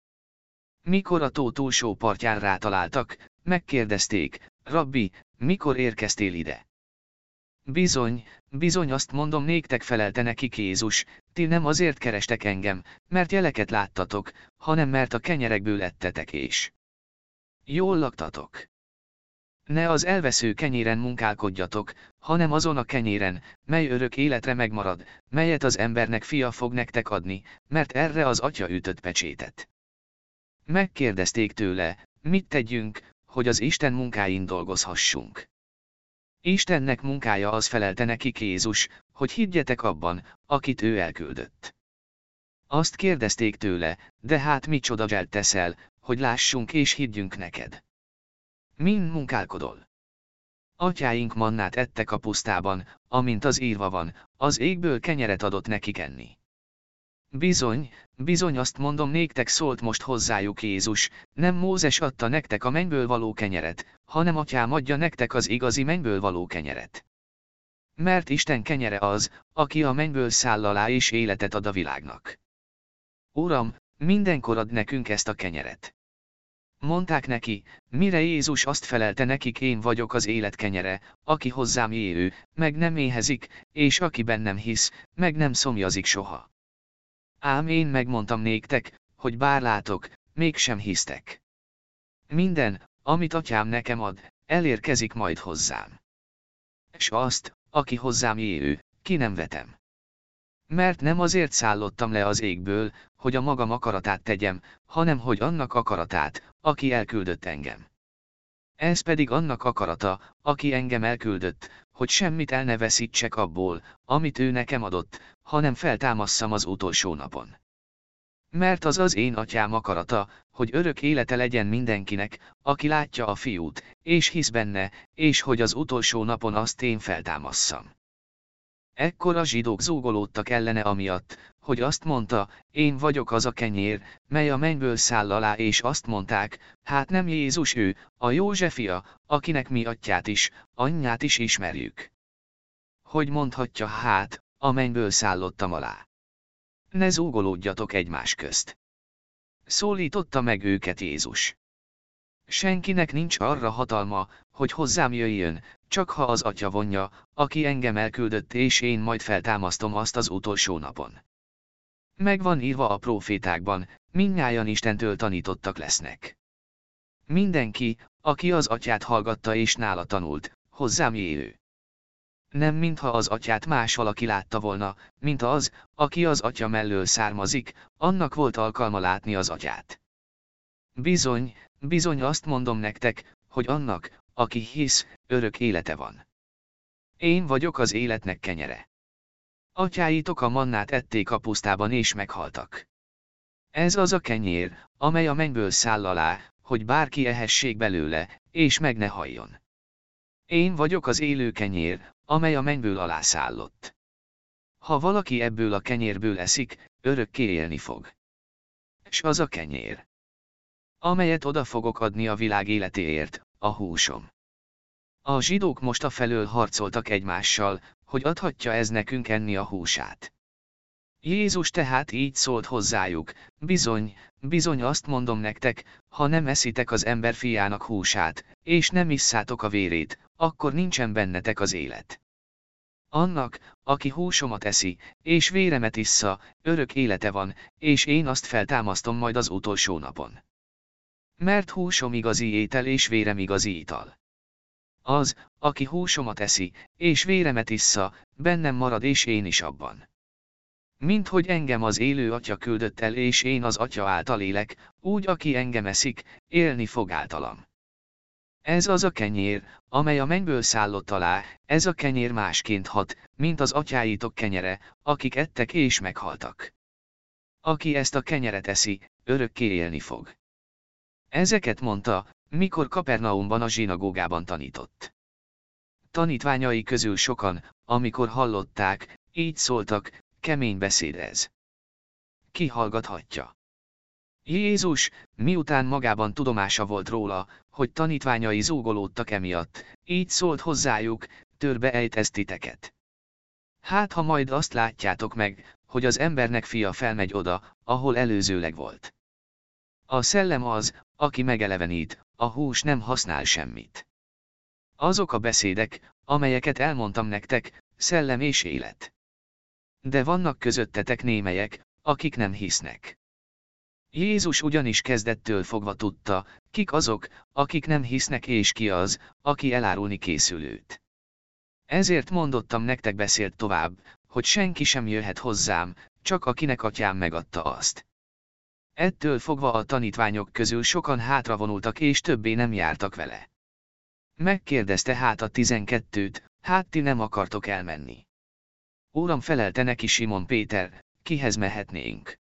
Mikor a tó túlsó partján rátaláltak, megkérdezték, Rabbi, mikor érkeztél ide? Bizony, bizony azt mondom néktek felelte nekik Jézus, ti nem azért kerestek engem, mert jeleket láttatok, hanem mert a kenyerekből ettetek és jól laktatok. Ne az elvesző kenyéren munkálkodjatok, hanem azon a kenyéren, mely örök életre megmarad, melyet az embernek fia fog nektek adni, mert erre az atya ütött pecsétet. Megkérdezték tőle, mit tegyünk, hogy az Isten munkáin dolgozhassunk. Istennek munkája az felelte nekik Jézus, hogy higgyetek abban, akit ő elküldött. Azt kérdezték tőle, de hát micsoda zselt teszel, hogy lássunk és higgyünk neked. Mind munkálkodol. Atyáink mannát ettek a pusztában, amint az írva van, az égből kenyeret adott nekik enni. Bizony, bizony azt mondom néktek szólt most hozzájuk Jézus, nem Mózes adta nektek a mennyből való kenyeret, hanem atyám adja nektek az igazi mennyből való kenyeret. Mert Isten kenyere az, aki a mennyből száll alá és életet ad a világnak. Uram, mindenkor ad nekünk ezt a kenyeret. Mondták neki, mire Jézus azt felelte nekik én vagyok az élet kenyere, aki hozzám élő, meg nem éhezik, és aki bennem hisz, meg nem szomjazik soha. Ám én megmondtam néktek, hogy bár látok, mégsem hisztek. Minden, amit atyám nekem ad, elérkezik majd hozzám. S azt, aki hozzám élő, ki nem vetem. Mert nem azért szállottam le az égből, hogy a magam akaratát tegyem, hanem hogy annak akaratát, aki elküldött engem. Ez pedig annak akarata, aki engem elküldött, hogy semmit el ne veszítsek abból, amit ő nekem adott, hanem feltámasszam az utolsó napon. Mert az az én atyám akarata, hogy örök élete legyen mindenkinek, aki látja a fiút, és hisz benne, és hogy az utolsó napon azt én feltámasszam. Ekkor a zsidók zúgolódtak ellene amiatt, hogy azt mondta, én vagyok az a kenyér, mely a mennyből száll alá és azt mondták, hát nem Jézus ő, a Józsefia, akinek mi atyát is, anyját is ismerjük. Hogy mondhatja hát, a mennyből szállottam alá. Ne zúgolódjatok egymás közt. Szólította meg őket Jézus. Senkinek nincs arra hatalma, hogy hozzám jöjjön, csak ha az atya vonja, aki engem elküldött és én majd feltámasztom azt az utolsó napon. Megvan írva a profétákban, minnyájan Istentől tanítottak lesznek. Mindenki, aki az atyát hallgatta és nála tanult, hozzám élő. Nem mintha az atyát más valaki látta volna, mint az, aki az atya mellől származik, annak volt alkalma látni az atyát. Bizony, bizony azt mondom nektek, hogy annak, aki hisz, örök élete van. Én vagyok az életnek kenyere. Atyáitok a mannát ették a pusztában és meghaltak. Ez az a kenyér, amely a mennyből száll alá, hogy bárki ehessék belőle, és meg ne halljon. Én vagyok az élő kenyér, amely a mennyből alászállott. Ha valaki ebből a kenyérből eszik, örökké élni fog. S az a kenyér, amelyet oda fogok adni a világ életéért, a húsom. A zsidók most a felől harcoltak egymással, hogy adhatja ez nekünk enni a húsát. Jézus tehát így szólt hozzájuk, bizony, bizony azt mondom nektek, ha nem eszitek az ember fiának húsát, és nem isszátok a vérét, akkor nincsen bennetek az élet. Annak, aki húsomat eszi, és véremet issza, örök élete van, és én azt feltámasztom majd az utolsó napon. Mert húsom igazi étel és vérem igazi ital. Az, aki húsomat eszi, és véremet issza, bennem marad és én is abban. Mint hogy engem az élő atya küldött el és én az atya által élek, úgy aki engem eszik, élni fog általam. Ez az a kenyér, amely a mennyből szállott alá, ez a kenyér másként hat, mint az atyáitok kenyere, akik ettek és meghaltak. Aki ezt a kenyeret eszi, örökké élni fog. Ezeket mondta, mikor Kapernaumban a zsinagógában tanított. Tanítványai közül sokan, amikor hallották, így szóltak, kemény beszéd ez. Ki hallgathatja? Jézus, miután magában tudomása volt róla, hogy tanítványai zúgolódtak emiatt, így szólt hozzájuk, törbe ejtesz titeket. Hát ha majd azt látjátok meg, hogy az embernek fia felmegy oda, ahol előzőleg volt. A szellem az, aki megelevenít, a hús nem használ semmit. Azok a beszédek, amelyeket elmondtam nektek, szellem és élet. De vannak közöttetek némelyek, akik nem hisznek. Jézus ugyanis kezdettől fogva tudta, kik azok, akik nem hisznek és ki az, aki elárulni készülőt. Ezért mondottam nektek beszélt tovább, hogy senki sem jöhet hozzám, csak akinek atyám megadta azt. Ettől fogva a tanítványok közül sokan hátravonultak és többé nem jártak vele. Megkérdezte hát a tizenkettőt, hát ti nem akartok elmenni. Óram felelte neki Simon Péter, kihez mehetnénk.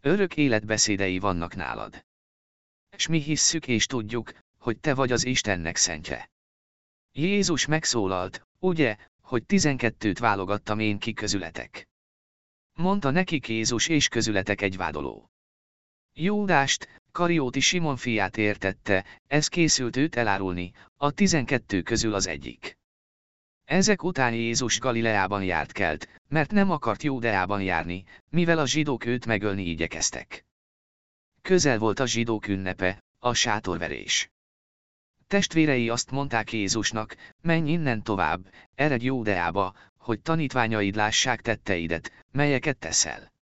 Örök életbeszédei vannak nálad. És mi hisszük és tudjuk, hogy te vagy az Istennek szentje. Jézus megszólalt, ugye, hogy tizenkettőt válogattam én ki közületek. Mondta nekik Jézus és közületek egy vádoló. Júdást, Karióti Simon fiát értette, ez készült őt elárulni, a tizenkettő közül az egyik. Ezek után Jézus Galileában járt kelt, mert nem akart Júdeában járni, mivel a zsidók őt megölni igyekeztek. Közel volt a zsidók ünnepe, a sátorverés. Testvérei azt mondták Jézusnak, menj innen tovább, eredj Júdeába, hogy tanítványaid lássák tetteidet, melyeket teszel.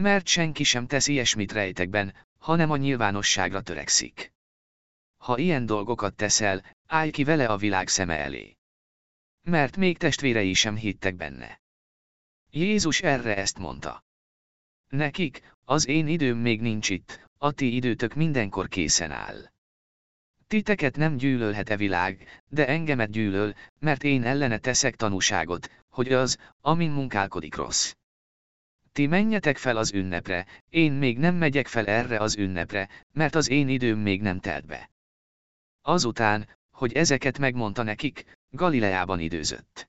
Mert senki sem tesz ilyesmit rejtekben, hanem a nyilvánosságra törekszik. Ha ilyen dolgokat teszel, állj ki vele a világ szeme elé. Mert még testvérei sem hittek benne. Jézus erre ezt mondta. Nekik, az én időm még nincs itt, a ti időtök mindenkor készen áll. Titeket nem gyűlölhet-e világ, de engemet gyűlöl, mert én ellene teszek tanúságot, hogy az, amin munkálkodik rossz. Ti menjetek fel az ünnepre, én még nem megyek fel erre az ünnepre, mert az én időm még nem telt be. Azután, hogy ezeket megmondta nekik, Galileában időzött.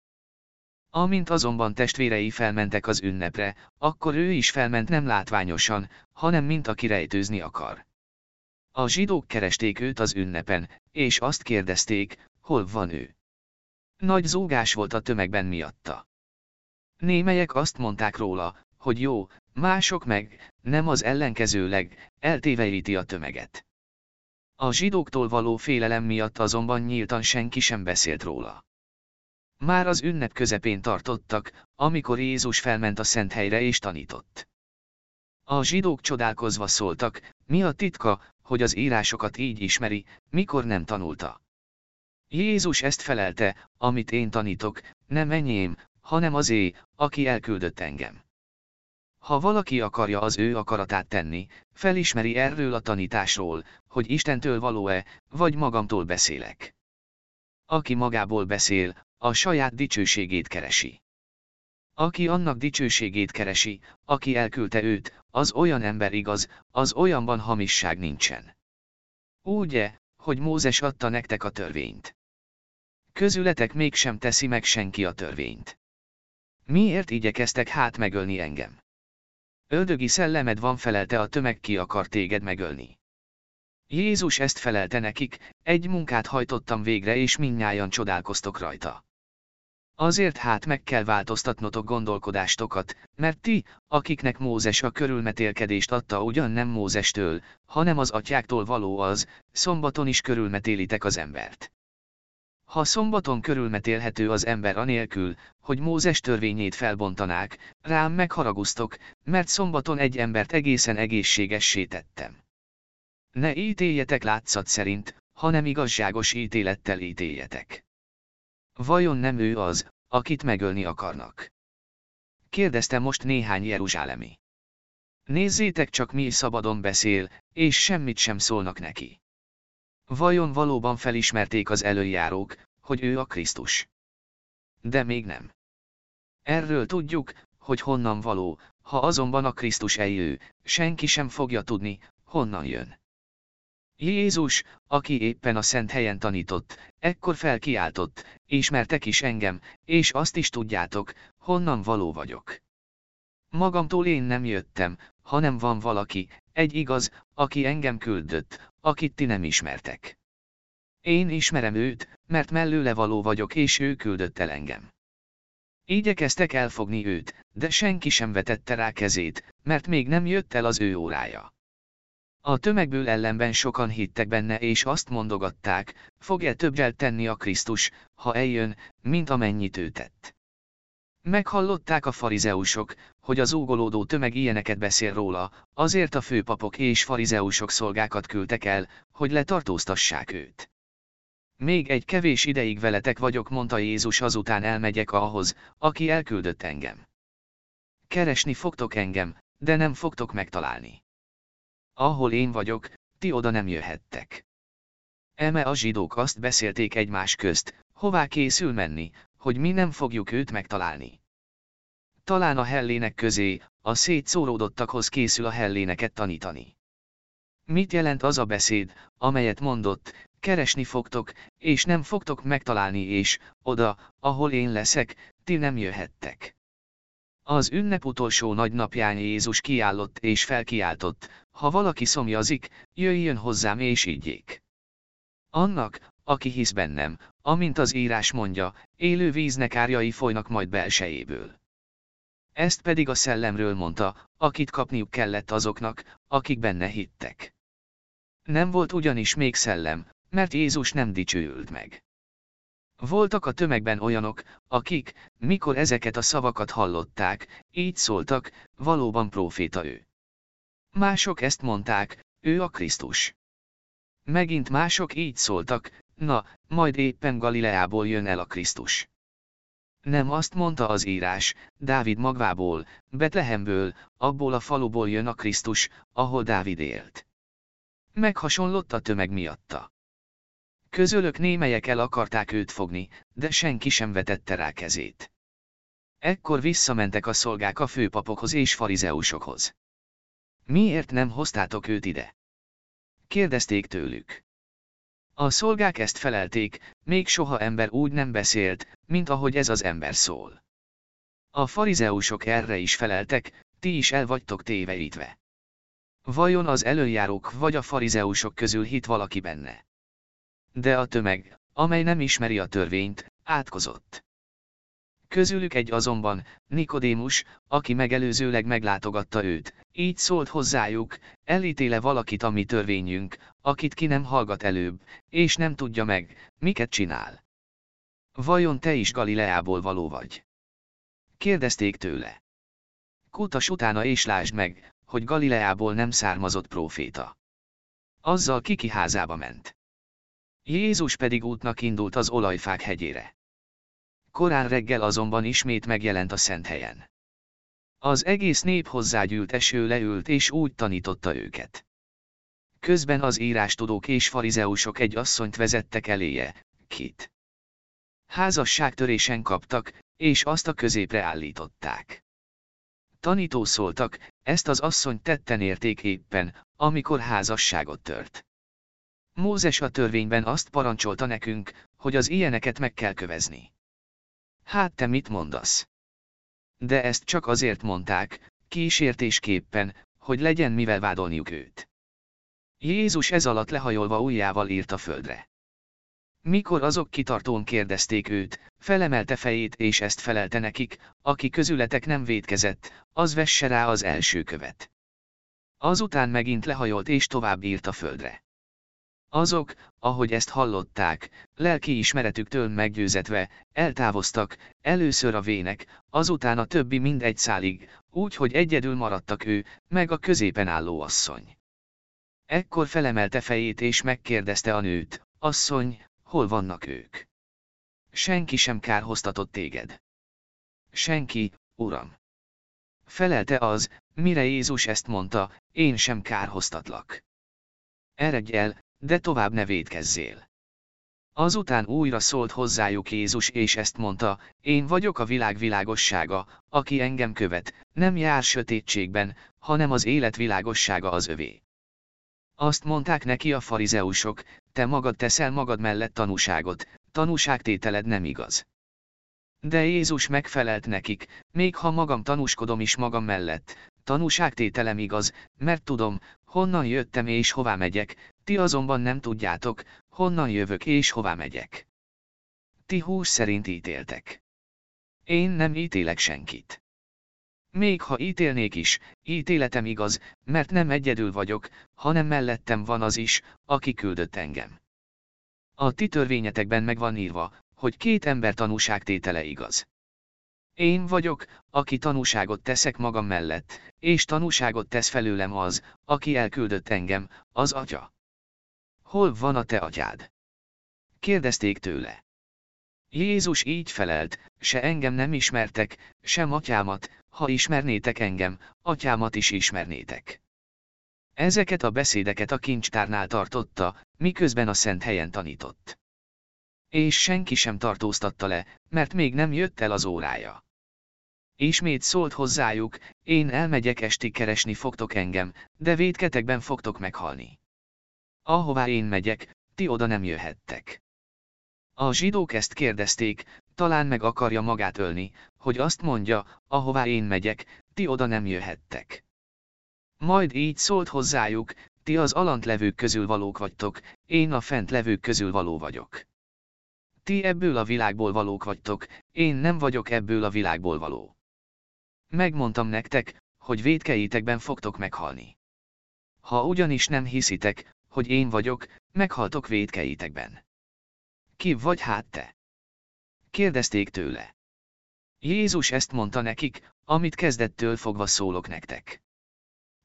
Amint azonban testvérei felmentek az ünnepre, akkor ő is felment nem látványosan, hanem mint aki rejtőzni akar. A zsidók keresték őt az ünnepen, és azt kérdezték, hol van ő. Nagy zúgás volt a tömegben miatta. Némelyek azt mondták róla, hogy jó, mások meg, nem az ellenkezőleg, eltéveíti a tömeget. A zsidóktól való félelem miatt azonban nyíltan senki sem beszélt róla. Már az ünnep közepén tartottak, amikor Jézus felment a szent helyre és tanított. A zsidók csodálkozva szóltak, mi a titka, hogy az írásokat így ismeri, mikor nem tanulta. Jézus ezt felelte, amit én tanítok, nem enyém, hanem azé, aki elküldött engem. Ha valaki akarja az ő akaratát tenni, felismeri erről a tanításról, hogy Istentől való-e, vagy magamtól beszélek. Aki magából beszél, a saját dicsőségét keresi. Aki annak dicsőségét keresi, aki elküldte őt, az olyan ember igaz, az olyanban hamisság nincsen. Úgy-e, hogy Mózes adta nektek a törvényt? Közületek mégsem teszi meg senki a törvényt. Miért igyekeztek hát megölni engem? Öldögi szellemed van felelte a tömeg ki akar téged megölni. Jézus ezt felelte nekik, egy munkát hajtottam végre és minnyájan csodálkoztok rajta. Azért hát meg kell változtatnotok gondolkodástokat, mert ti, akiknek Mózes a körülmetélkedést adta ugyan nem Mózestől, hanem az atyáktól való az, szombaton is körülmetélitek az embert. Ha szombaton körülmetélhető az ember anélkül, hogy Mózes törvényét felbontanák, rám megharaguztok, mert szombaton egy embert egészen egészségessé tettem. Ne ítéljetek látszat szerint, hanem igazságos ítélettel ítéljetek. Vajon nem ő az, akit megölni akarnak? Kérdezte most néhány jeruzsálemi. Nézzétek csak mi szabadon beszél, és semmit sem szólnak neki. Vajon valóban felismerték az előjárók, hogy ő a Krisztus? De még nem. Erről tudjuk, hogy honnan való, ha azonban a Krisztus eljő, senki sem fogja tudni, honnan jön. Jézus, aki éppen a szent helyen tanított, ekkor felkiáltott, ismertek is engem, és azt is tudjátok, honnan való vagyok. Magamtól én nem jöttem, hanem van valaki, egy igaz, aki engem küldött, akit ti nem ismertek. Én ismerem őt, mert mellőle való vagyok és ő küldött el engem. Igyekeztek elfogni őt, de senki sem vetette rá kezét, mert még nem jött el az ő órája. A tömegből ellenben sokan hittek benne és azt mondogatták, fog-e többel tenni a Krisztus, ha eljön, mint amennyit ő tett. Meghallották a farizeusok, hogy az ógolódó tömeg ilyeneket beszél róla, azért a főpapok és farizeusok szolgákat küldtek el, hogy letartóztassák őt. Még egy kevés ideig veletek vagyok, mondta Jézus azután elmegyek ahhoz, aki elküldött engem. Keresni fogtok engem, de nem fogtok megtalálni. Ahol én vagyok, ti oda nem jöhettek. Eme a zsidók azt beszélték egymás közt, hová készül menni, hogy mi nem fogjuk őt megtalálni. Talán a hellének közé, a szétszóródottakhoz készül a helléneket tanítani. Mit jelent az a beszéd, amelyet mondott, keresni fogtok, és nem fogtok megtalálni és, oda, ahol én leszek, ti nem jöhettek. Az ünnep utolsó nagy napján Jézus kiállott és felkiáltott, ha valaki szomjazik, jöjjön hozzám és ígyék. Annak, aki hisz bennem, amint az írás mondja, élő víznek árjai folynak majd belsejéből. Ezt pedig a szellemről mondta, akit kapniuk kellett azoknak, akik benne hittek. Nem volt ugyanis még szellem, mert Jézus nem dicsőült meg. Voltak a tömegben olyanok, akik, mikor ezeket a szavakat hallották, így szóltak, valóban próféta ő. Mások ezt mondták, ő a Krisztus. Megint mások így szóltak, na, majd éppen Galileából jön el a Krisztus. Nem azt mondta az írás, Dávid magvából, Betlehemből, abból a faluból jön a Krisztus, ahol Dávid élt. Meghasonlott a tömeg miatta. Közölök némelyek el akarták őt fogni, de senki sem vetette rá kezét. Ekkor visszamentek a szolgák a főpapokhoz és farizeusokhoz. Miért nem hoztátok őt ide? Kérdezték tőlük. A szolgák ezt felelték, még soha ember úgy nem beszélt, mint ahogy ez az ember szól. A farizeusok erre is feleltek, ti is el vagytok téveítve. Vajon az előjárók vagy a farizeusok közül hit valaki benne? De a tömeg, amely nem ismeri a törvényt, átkozott. Közülük egy azonban, Nikodémus, aki megelőzőleg meglátogatta őt, így szólt hozzájuk, elítéle valakit a mi törvényünk, akit ki nem hallgat előbb, és nem tudja meg, miket csinál. Vajon te is Galileából való vagy? Kérdezték tőle. Kutas utána és lásd meg, hogy Galileából nem származott próféta. Azzal kiki házába ment. Jézus pedig útnak indult az olajfák hegyére. Korán reggel azonban ismét megjelent a szent helyen. Az egész nép hozzágyűlt eső leült és úgy tanította őket. Közben az írástudók és farizeusok egy asszonyt vezettek eléje, kit. Házasságtörésen kaptak, és azt a középre állították. Tanító szóltak, ezt az asszony tetten érték éppen, amikor házasságot tört. Mózes a törvényben azt parancsolta nekünk, hogy az ilyeneket meg kell kövezni. Hát te mit mondasz? De ezt csak azért mondták, kísértésképpen, hogy legyen mivel vádolniuk őt. Jézus ez alatt lehajolva ujjával írt a földre. Mikor azok kitartón kérdezték őt, felemelte fejét és ezt felelte nekik, aki közületek nem védkezett, az vesse rá az első követ. Azután megint lehajolt és tovább írt a földre. Azok, ahogy ezt hallották, lelki ismeretüktől meggyőzetve, eltávoztak, először a vének, azután a többi mind egy szálig, úgy, hogy egyedül maradtak ő, meg a középen álló asszony. Ekkor felemelte fejét és megkérdezte a nőt, asszony, hol vannak ők? Senki sem kárhoztatott téged. Senki, uram. Felelte az, mire Jézus ezt mondta, én sem kárhoztatlak. Eredj el, de tovább ne védkezzél. Azután újra szólt hozzájuk Jézus és ezt mondta, én vagyok a világ világossága, aki engem követ, nem jár sötétségben, hanem az élet világossága az övé. Azt mondták neki a farizeusok, te magad teszel magad mellett tanúságot, tanúságtételed nem igaz. De Jézus megfelelt nekik, még ha magam tanúskodom is magam mellett, tanúságtételem igaz, mert tudom, honnan jöttem és hová megyek, ti azonban nem tudjátok, honnan jövök és hová megyek. Ti hús szerint ítéltek. Én nem ítélek senkit. Még ha ítélnék is, ítéletem igaz, mert nem egyedül vagyok, hanem mellettem van az is, aki küldött engem. A ti törvényetekben megvan írva, hogy két ember tanúságtétele igaz. Én vagyok, aki tanúságot teszek magam mellett, és tanúságot tesz felőlem az, aki elküldött engem, az atya. Hol van a te atyád? Kérdezték tőle. Jézus így felelt, se engem nem ismertek, sem atyámat, ha ismernétek engem, atyámat is ismernétek. Ezeket a beszédeket a kincstárnál tartotta, miközben a szent helyen tanított. És senki sem tartóztatta le, mert még nem jött el az órája. Ismét szólt hozzájuk, én elmegyek estig keresni fogtok engem, de védketekben fogtok meghalni. Ahová én megyek, ti oda nem jöhettek. A zsidók ezt kérdezték, talán meg akarja magát ölni, hogy azt mondja, ahová én megyek, ti oda nem jöhettek. Majd így szólt hozzájuk, ti az alant levők közül valók vagytok, én a fent levők közül való vagyok. Ti ebből a világból valók vagytok, én nem vagyok ebből a világból való. Megmondtam nektek, hogy védkeitekben fogtok meghalni. Ha ugyanis nem hiszitek, hogy én vagyok, meghaltok védkeitekben. Ki vagy hát te? Kérdezték tőle. Jézus ezt mondta nekik, amit kezdettől fogva szólok nektek.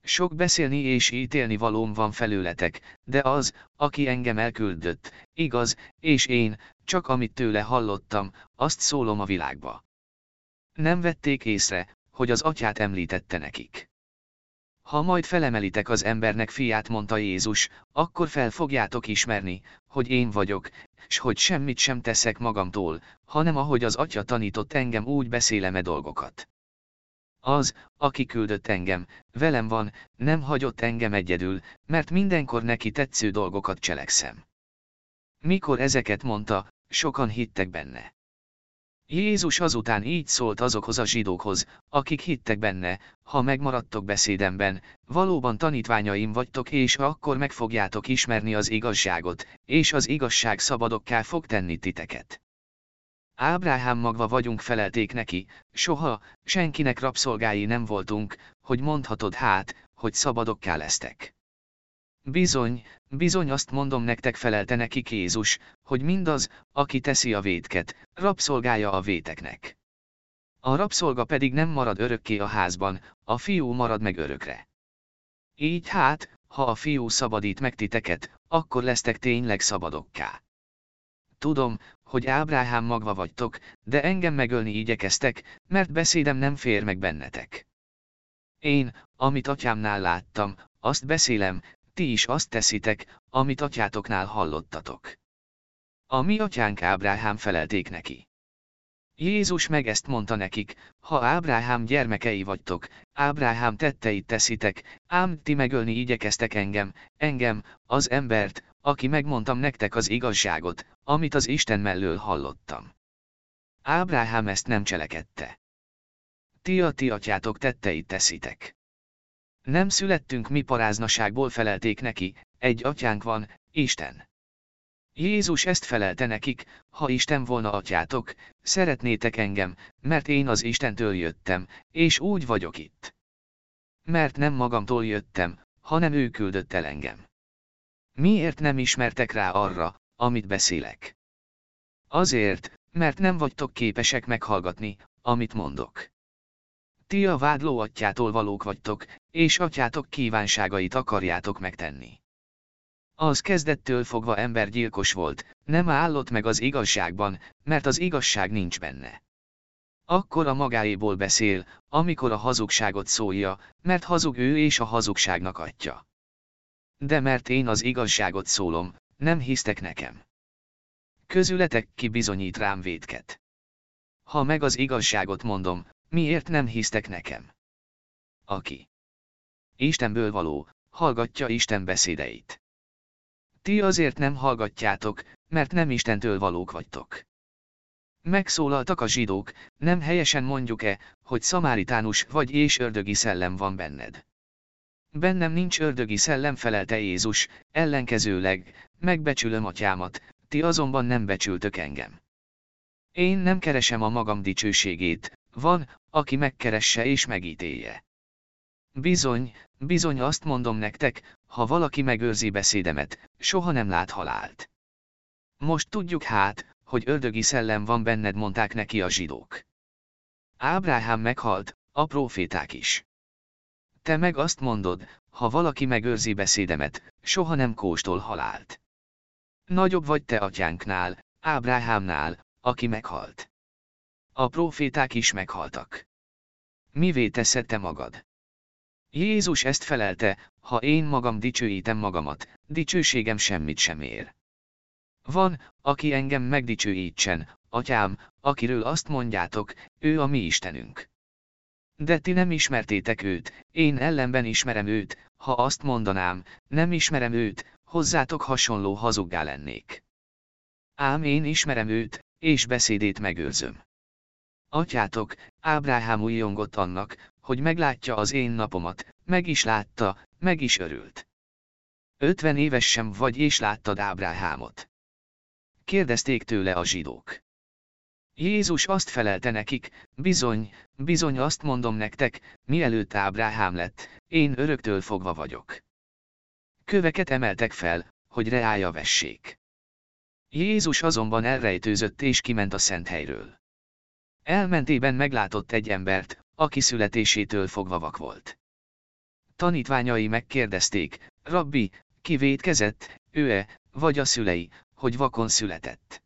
Sok beszélni és ítélni valóm van felőletek, de az, aki engem elküldött, igaz, és én, csak amit tőle hallottam, azt szólom a világba. Nem vették észre, hogy az atyát említette nekik. Ha majd felemelitek az embernek fiát, mondta Jézus, akkor fel fogjátok ismerni, hogy én vagyok, s hogy semmit sem teszek magamtól, hanem ahogy az atya tanított engem úgy beszélem-e dolgokat. Az, aki küldött engem, velem van, nem hagyott engem egyedül, mert mindenkor neki tetsző dolgokat cselekszem. Mikor ezeket mondta, sokan hittek benne. Jézus azután így szólt azokhoz a zsidókhoz, akik hittek benne, ha megmaradtok beszédemben, valóban tanítványaim vagytok és akkor meg fogjátok ismerni az igazságot, és az igazság szabadokká fog tenni titeket. Ábrahám magva vagyunk felelték neki, soha, senkinek rabszolgái nem voltunk, hogy mondhatod hát, hogy szabadokká lesztek. Bizony, bizony azt mondom nektek felelte neki Jézus, hogy mindaz, aki teszi a vétket, rabszolgája a véteknek. A rabszolga pedig nem marad örökké a házban, a fiú marad meg örökre. Így hát, ha a fiú szabadít meg titeket, akkor lesztek tényleg szabadokká. Tudom, hogy Ábrahám magva vagytok, de engem megölni igyekeztek, mert beszédem nem fér meg bennetek. Én, amit atyámnál láttam, azt beszélem, ti is azt teszitek, amit atyátoknál hallottatok. A mi atyánk Ábrahám felelték neki. Jézus meg ezt mondta nekik, ha Ábrahám gyermekei vagytok, Ábrahám tetteit teszitek, ám ti megölni igyekeztek engem, engem, az embert, aki megmondtam nektek az igazságot, amit az Isten mellől hallottam. Ábrahám ezt nem cselekedte. Ti a ti atyátok tetteit teszitek. Nem születtünk mi paráznaságból felelték neki, egy atyánk van, Isten. Jézus ezt felelte nekik, ha Isten volna atyátok, szeretnétek engem, mert én az Istentől jöttem, és úgy vagyok itt. Mert nem magamtól jöttem, hanem ő küldött el engem. Miért nem ismertek rá arra, amit beszélek? Azért, mert nem vagytok képesek meghallgatni, amit mondok. Ti a vádló atyától valók vagytok, és atyátok kívánságait akarjátok megtenni. Az kezdettől fogva embergyilkos volt, nem állott meg az igazságban, mert az igazság nincs benne. Akkor a magáéból beszél, amikor a hazugságot szólja, mert hazug ő és a hazugságnak atya. De mert én az igazságot szólom, nem hisztek nekem. Közületek ki bizonyít rám védket. Ha meg az igazságot mondom, miért nem hisztek nekem? Aki Istenből való, hallgatja Isten beszédeit. Ti azért nem hallgatjátok, mert nem Istentől valók vagytok. Megszólaltak a zsidók, nem helyesen mondjuk-e, hogy szamáritánus vagy és ördögi szellem van benned. Bennem nincs ördögi szellem felelte Jézus, ellenkezőleg, megbecsülöm atyámat, ti azonban nem becsültök engem. Én nem keresem a magam dicsőségét, van, aki megkeresse és megítélje. Bizony, bizony azt mondom nektek, ha valaki megőrzi beszédemet, soha nem lát halált. Most tudjuk hát, hogy ördögi szellem van benned mondták neki a zsidók. Ábrahám meghalt, a proféták is. Te meg azt mondod, ha valaki megőrzi beszédemet, soha nem kóstol halált. Nagyobb vagy te atyánknál, Ábrahámnál, aki meghalt. A proféták is meghaltak. Mivé teszed te magad? Jézus ezt felelte, ha én magam dicsőítem magamat, dicsőségem semmit sem ér. Van, aki engem megdicsőítsen, atyám, akiről azt mondjátok, ő a mi Istenünk. De ti nem ismertétek őt, én ellenben ismerem őt, ha azt mondanám, nem ismerem őt, hozzátok hasonló hazuggá lennék. Ám én ismerem őt, és beszédét megőrzöm. Atyátok, Ábrahám újjongott annak, hogy meglátja az én napomat, meg is látta, meg is örült. Ötven éves sem vagy és láttad Ábrahámot. Kérdezték tőle a zsidók. Jézus azt felelte nekik, bizony, bizony azt mondom nektek, mielőtt Ábrahám lett, én öröktől fogva vagyok. Köveket emeltek fel, hogy reája vessék. Jézus azonban elrejtőzött és kiment a szent helyről. Elmentében meglátott egy embert, aki születésétől fogva vak volt. Tanítványai megkérdezték, Rabbi, ki védkezett, ő-e, vagy a szülei, hogy vakon született.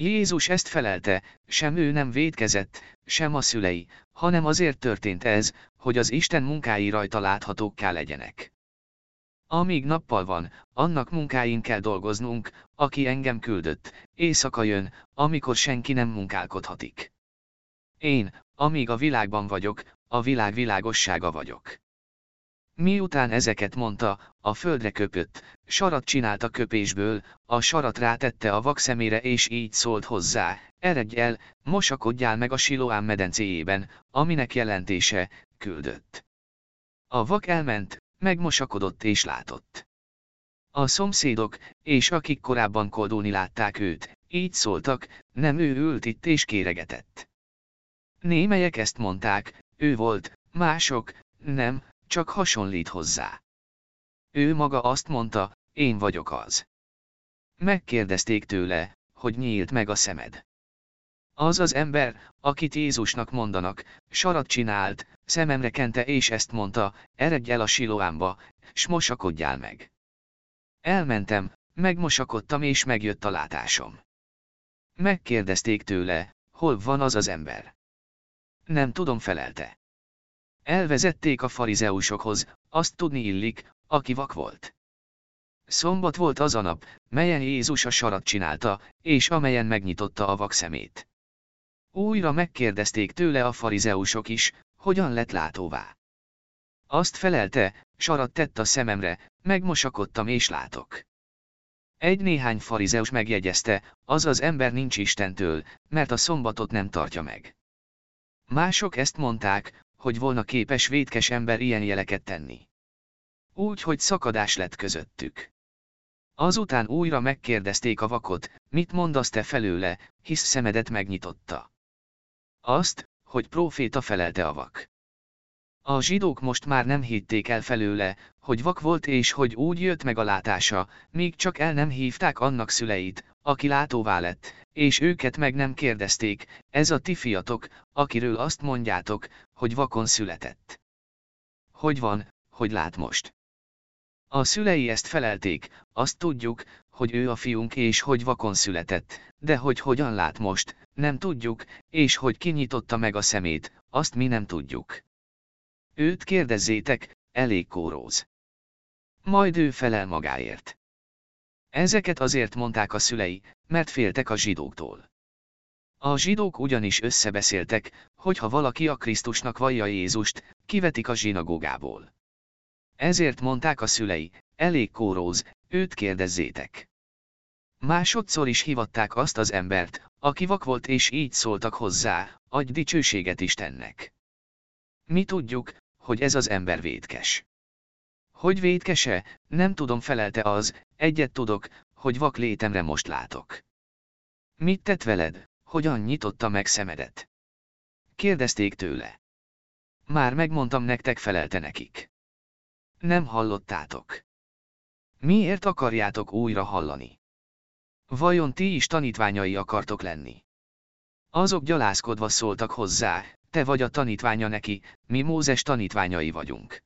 Jézus ezt felelte, sem ő nem védkezett, sem a szülei, hanem azért történt ez, hogy az Isten munkái rajta láthatókká legyenek. Amíg nappal van, annak munkáin kell dolgoznunk, aki engem küldött, éjszaka jön, amikor senki nem munkálkodhatik. Én, amíg a világban vagyok, a világ világossága vagyok. Miután ezeket mondta, a földre köpött, sarat csinált a köpésből, a sarat rátette a vak szemére és így szólt hozzá, eredj el, mosakodjál meg a Siloám medencéjében, aminek jelentése, küldött. A vak elment, megmosakodott és látott. A szomszédok, és akik korábban koldulni látták őt, így szóltak, nem ő ült itt és kéregetett. Némelyek ezt mondták, ő volt, mások, nem, csak hasonlít hozzá. Ő maga azt mondta, én vagyok az. Megkérdezték tőle, hogy nyílt meg a szemed. Az az ember, akit Jézusnak mondanak, sarat csinált, szememre kente és ezt mondta, eredj el a siloámba, s mosakodjál meg. Elmentem, megmosakodtam és megjött a látásom. Megkérdezték tőle, hol van az az ember. Nem tudom felelte. Elvezették a farizeusokhoz, azt tudni illik, aki vak volt. Szombat volt az a nap, melyen Jézus a sarat csinálta, és amelyen megnyitotta a vak szemét. Újra megkérdezték tőle a farizeusok is, hogyan lett látóvá. Azt felelte, sarat tett a szememre, megmosakodtam és látok. Egy néhány farizeus megjegyezte, az az ember nincs Istentől, mert a szombatot nem tartja meg. Mások ezt mondták, hogy volna képes vétkes ember ilyen jeleket tenni. Úgy, hogy szakadás lett közöttük. Azután újra megkérdezték a vakot, mit mondasz te felőle, hisz szemedet megnyitotta. Azt, hogy próféta felelte a vak. A zsidók most már nem hitték el felőle, hogy vak volt és hogy úgy jött meg a látása, még csak el nem hívták annak szüleit, aki látóvá lett, és őket meg nem kérdezték, ez a ti fiatok, akiről azt mondjátok, hogy vakon született. Hogy van, hogy lát most? A szülei ezt felelték, azt tudjuk, hogy ő a fiunk és hogy vakon született, de hogy hogyan lát most, nem tudjuk, és hogy kinyitotta meg a szemét, azt mi nem tudjuk. Őt kérdezzétek, elég kóróz. Majd ő felel magáért. Ezeket azért mondták a szülei, mert féltek a zsidóktól. A zsidók ugyanis összebeszéltek, hogy ha valaki a Krisztusnak vallja Jézust, kivetik a zsinagógából. Ezért mondták a szülei, elég kóróz, őt kérdezzétek. Másodszor is hivatták azt az embert, aki vak volt és így szóltak hozzá, adj dicsőséget Istennek. Mi tudjuk, hogy ez az ember vétkes. Hogy vétkese, nem tudom felelte az, egyet tudok, hogy vak létemre most látok. Mit tett veled, hogyan nyitotta meg szemedet? Kérdezték tőle. Már megmondtam nektek felelte nekik. Nem hallottátok. Miért akarjátok újra hallani? Vajon ti is tanítványai akartok lenni? Azok gyalázkodva szóltak hozzá, te vagy a tanítványa neki, mi Mózes tanítványai vagyunk.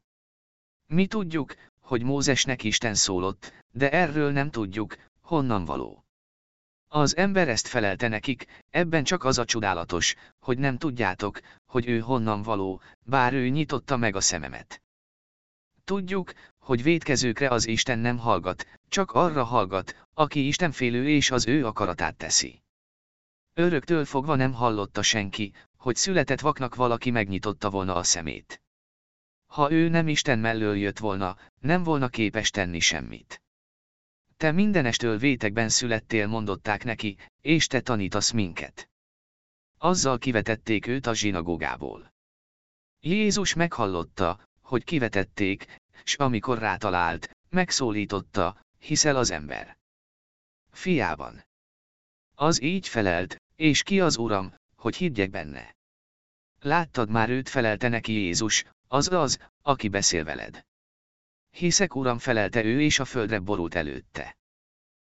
Mi tudjuk, hogy Mózesnek Isten szólott, de erről nem tudjuk, honnan való. Az ember ezt felelte nekik, ebben csak az a csodálatos, hogy nem tudjátok, hogy ő honnan való, bár ő nyitotta meg a szememet. Tudjuk, hogy védkezőkre az Isten nem hallgat, csak arra hallgat, aki Istenfélő és az ő akaratát teszi. Öröktől fogva nem hallotta senki, hogy született vaknak valaki megnyitotta volna a szemét. Ha ő nem Isten mellől jött volna, nem volna képes tenni semmit. Te mindenestől vétekben születtél mondották neki, és te tanítasz minket. Azzal kivetették őt a zsinagógából. Jézus meghallotta, hogy kivetették, s amikor rátalált, megszólította, hiszel az ember. Fiában. Az így felelt, és ki az Uram, hogy higgyek benne. Láttad már őt felelte neki Jézus, az az, aki beszél veled. Hiszek Uram felelte ő és a földre borult előtte.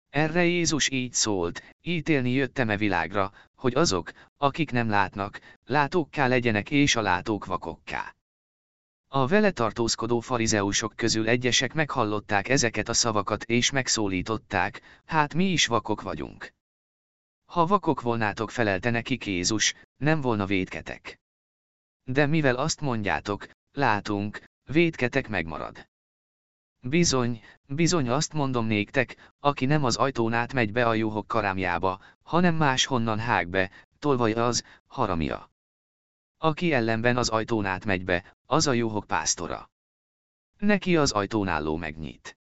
Erre Jézus így szólt, ítélni jöttem-e világra, hogy azok, akik nem látnak, látókká legyenek és a látók vakokká. A vele tartózkodó farizeusok közül egyesek meghallották ezeket a szavakat és megszólították, hát mi is vakok vagyunk. Ha vakok volnátok felelte nekik Jézus, nem volna védketek. De mivel azt mondjátok, látunk, védketek megmarad. Bizony, bizony azt mondom néktek, aki nem az ajtón át megy be a juhok karámjába, hanem máshonnan hág be, tolvaj az, haramia. Aki ellenben az ajtón át megy be, az a juhok pásztora. Neki az ajtón álló megnyit.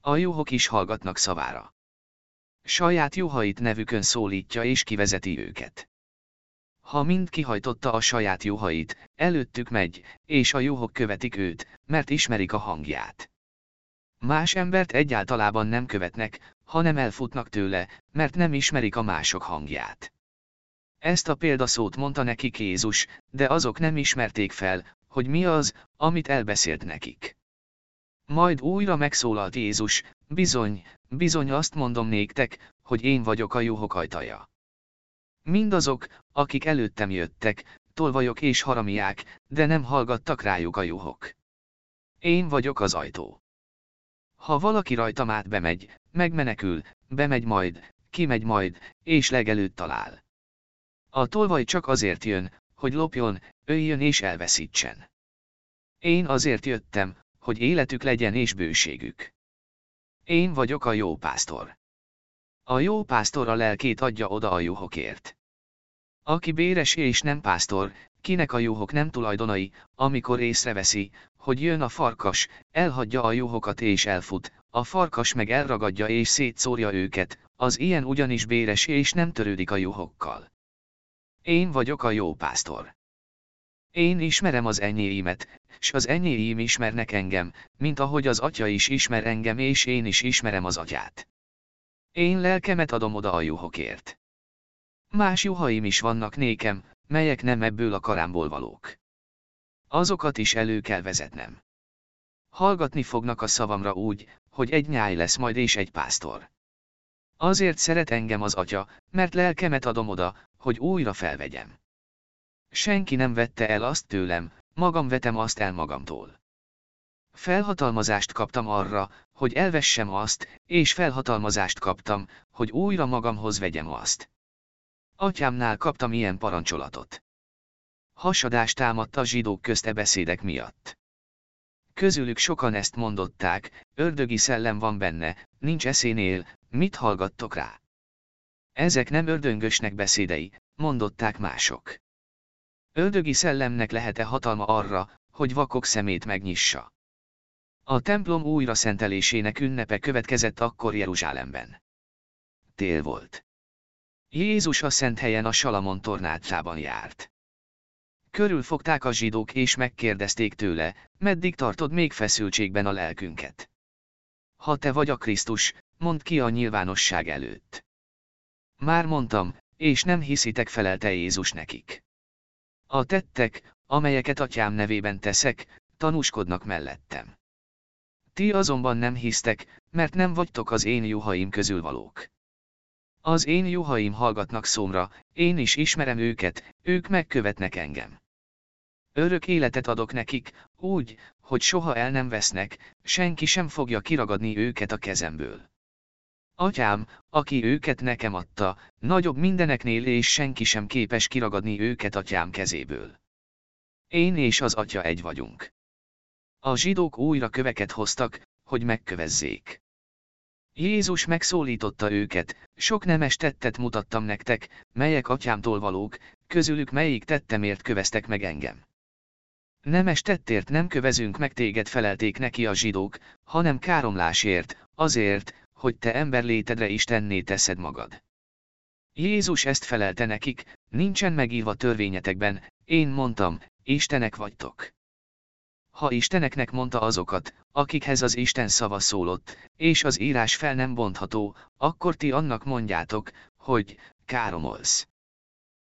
A juhok is hallgatnak szavára. Saját juhait nevükön szólítja és kivezeti őket. Ha mind kihajtotta a saját juhait, előttük megy, és a juhok követik őt, mert ismerik a hangját. Más embert egyáltalában nem követnek, hanem elfutnak tőle, mert nem ismerik a mások hangját. Ezt a példaszót mondta nekik Jézus, de azok nem ismerték fel, hogy mi az, amit elbeszélt nekik. Majd újra megszólalt Jézus, bizony, bizony azt mondom néktek, hogy én vagyok a juhok ajtaja. Mindazok, akik előttem jöttek, tolvajok és haramiák, de nem hallgattak rájuk a juhok. Én vagyok az ajtó. Ha valaki rajtam át bemegy, megmenekül, bemegy majd, kimegy majd, és legelőtt talál. A tolvaj csak azért jön, hogy lopjon, öljön és elveszítsen. Én azért jöttem, hogy életük legyen és bőségük. Én vagyok a jó pásztor. A jó pásztor a lelkét adja oda a juhokért. Aki béres és nem pásztor, kinek a juhok nem tulajdonai, amikor észreveszi, hogy jön a farkas, elhagyja a juhokat és elfut, a farkas meg elragadja és szétszórja őket, az ilyen ugyanis béres és nem törődik a juhokkal. Én vagyok a jó pásztor. Én ismerem az enyéimet, s az enyéim ismernek engem, mint ahogy az atya is ismer engem és én is ismerem az atyát. Én lelkemet adom oda a juhokért. Más juhaim is vannak nékem, melyek nem ebből a karámból valók. Azokat is elő kell vezetnem. Hallgatni fognak a szavamra úgy, hogy egy nyáj lesz majd és egy pásztor. Azért szeret engem az atya, mert lelkemet adom oda, hogy újra felvegyem. Senki nem vette el azt tőlem, magam vetem azt el magamtól. Felhatalmazást kaptam arra, hogy elvessem azt, és felhatalmazást kaptam, hogy újra magamhoz vegyem azt. Atyámnál kaptam ilyen parancsolatot. Hasadást támadt a zsidók közte beszédek miatt. Közülük sokan ezt mondották, ördögi szellem van benne, nincs eszénél, mit hallgattok rá? Ezek nem ördöngösnek beszédei, mondották mások. Ördögi szellemnek lehet-e hatalma arra, hogy vakok szemét megnyissa? A templom újra szentelésének ünnepe következett akkor Jeruzsálemben. Tél volt. Jézus a szent helyen a Salamon tornácsában járt. Körülfogták a zsidók és megkérdezték tőle, meddig tartod még feszültségben a lelkünket. Ha te vagy a Krisztus, mondd ki a nyilvánosság előtt. Már mondtam, és nem hiszitek felelte Jézus nekik. A tettek, amelyeket atyám nevében teszek, tanúskodnak mellettem. Ti azonban nem hisztek, mert nem vagytok az én juhaim közül valók. Az én juhaim hallgatnak szómra, én is ismerem őket, ők megkövetnek engem. Örök életet adok nekik, úgy, hogy soha el nem vesznek, senki sem fogja kiragadni őket a kezemből. Atyám, aki őket nekem adta, nagyobb mindeneknél és senki sem képes kiragadni őket atyám kezéből. Én és az atya egy vagyunk. A zsidók újra köveket hoztak, hogy megkövezzék. Jézus megszólította őket, sok nemes tettet mutattam nektek, melyek atyámtól valók, közülük melyik tettemért köveztek meg engem. Nemes tettért nem kövezünk meg téged felelték neki a zsidók, hanem káromlásért, azért, hogy te emberlétedre Istenné teszed magad. Jézus ezt felelte nekik, nincsen megírva törvényetekben, én mondtam, Istenek vagytok. Ha Isteneknek mondta azokat, akikhez az Isten szava szólott, és az írás fel nem bontható, akkor ti annak mondjátok, hogy káromolsz.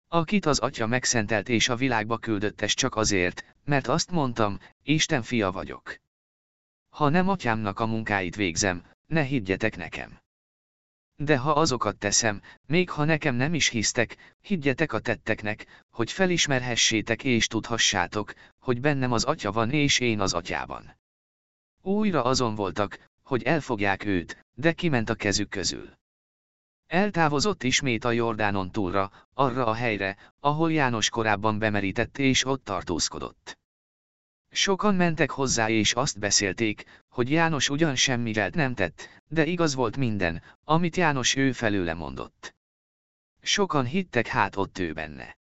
Akit az atya megszentelt és a világba küldöttes csak azért, mert azt mondtam, Isten fia vagyok. Ha nem atyámnak a munkáit végzem, ne higgyetek nekem. De ha azokat teszem, még ha nekem nem is hisztek, higgyetek a tetteknek, hogy felismerhessétek és tudhassátok, hogy bennem az atya van és én az atyában. Újra azon voltak, hogy elfogják őt, de kiment a kezük közül. Eltávozott ismét a Jordánon túlra, arra a helyre, ahol János korábban bemerített és ott tartózkodott. Sokan mentek hozzá és azt beszélték, hogy János ugyan semmivel nem tett, de igaz volt minden, amit János ő felőle mondott. Sokan hittek hát ott ő benne.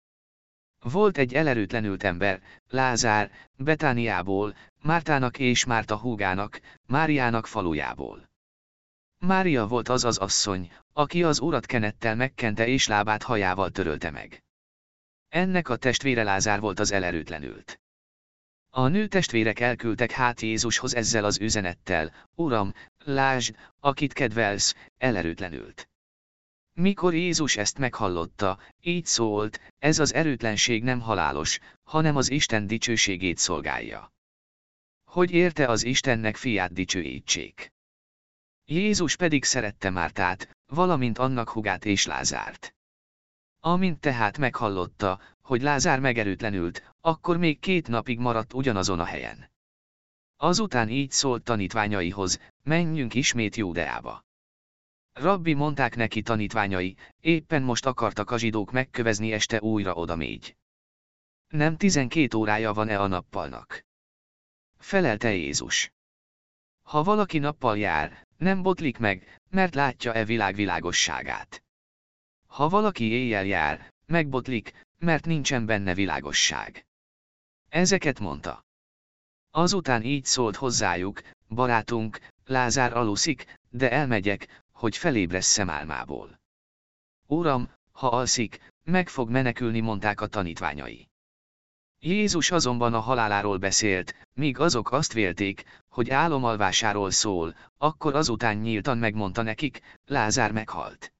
Volt egy elerőtlenült ember, Lázár, Betániából, Mártának és Márta húgának, Máriának falujából. Mária volt az az asszony, aki az urat kenettel megkente és lábát hajával törölte meg. Ennek a testvére Lázár volt az elerőtlenült. A nő testvérek elküldtek hát Jézushoz ezzel az üzenettel, Uram, lásd, akit kedvelsz, elerőtlenült. Mikor Jézus ezt meghallotta, így szólt, ez az erőtlenség nem halálos, hanem az Isten dicsőségét szolgálja. Hogy érte az Istennek fiát dicsőítsék. Jézus pedig szerette Mártát, valamint annak hugát és Lázárt. Amint tehát meghallotta, hogy Lázár megerőtlenült, akkor még két napig maradt ugyanazon a helyen. Azután így szólt tanítványaihoz, menjünk ismét Júdeába. Rabbi mondták neki tanítványai, éppen most akartak a zsidók megkövezni este újra oda még. Nem tizenkét órája van-e a nappalnak? Felelte Jézus. Ha valaki nappal jár, nem botlik meg, mert látja e világ világosságát. Ha valaki éjjel jár, megbotlik, mert nincsen benne világosság. Ezeket mondta. Azután így szólt hozzájuk, barátunk, Lázár aluszik, de elmegyek, hogy felébresszem álmából. Uram, ha alszik, meg fog menekülni, mondták a tanítványai. Jézus azonban a haláláról beszélt, míg azok azt vélték, hogy álomalvásáról szól, akkor azután nyíltan megmondta nekik, Lázár meghalt.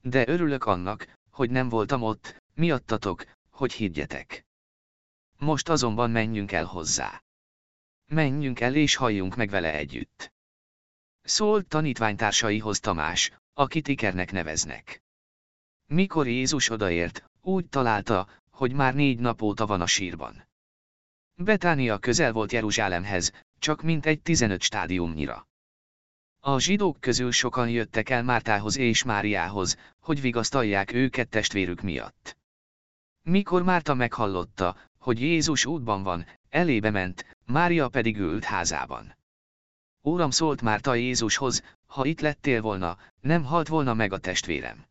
De örülök annak, hogy nem voltam ott, miattatok, hogy higgyetek. Most azonban menjünk el hozzá. Menjünk el és halljunk meg vele együtt. Szólt tanítványtársaihoz Tamás, akit Ikernek neveznek. Mikor Jézus odaért, úgy találta, hogy már négy nap óta van a sírban. Betánia közel volt Jeruzsálemhez, csak mint egy 15 stádiumnyira. A zsidók közül sokan jöttek el Mártához és Máriához, hogy vigasztalják őket testvérük miatt. Mikor Márta meghallotta, hogy Jézus útban van, elébe ment, Mária pedig ült házában. Úram szólt Márta Jézushoz, ha itt lettél volna, nem halt volna meg a testvérem.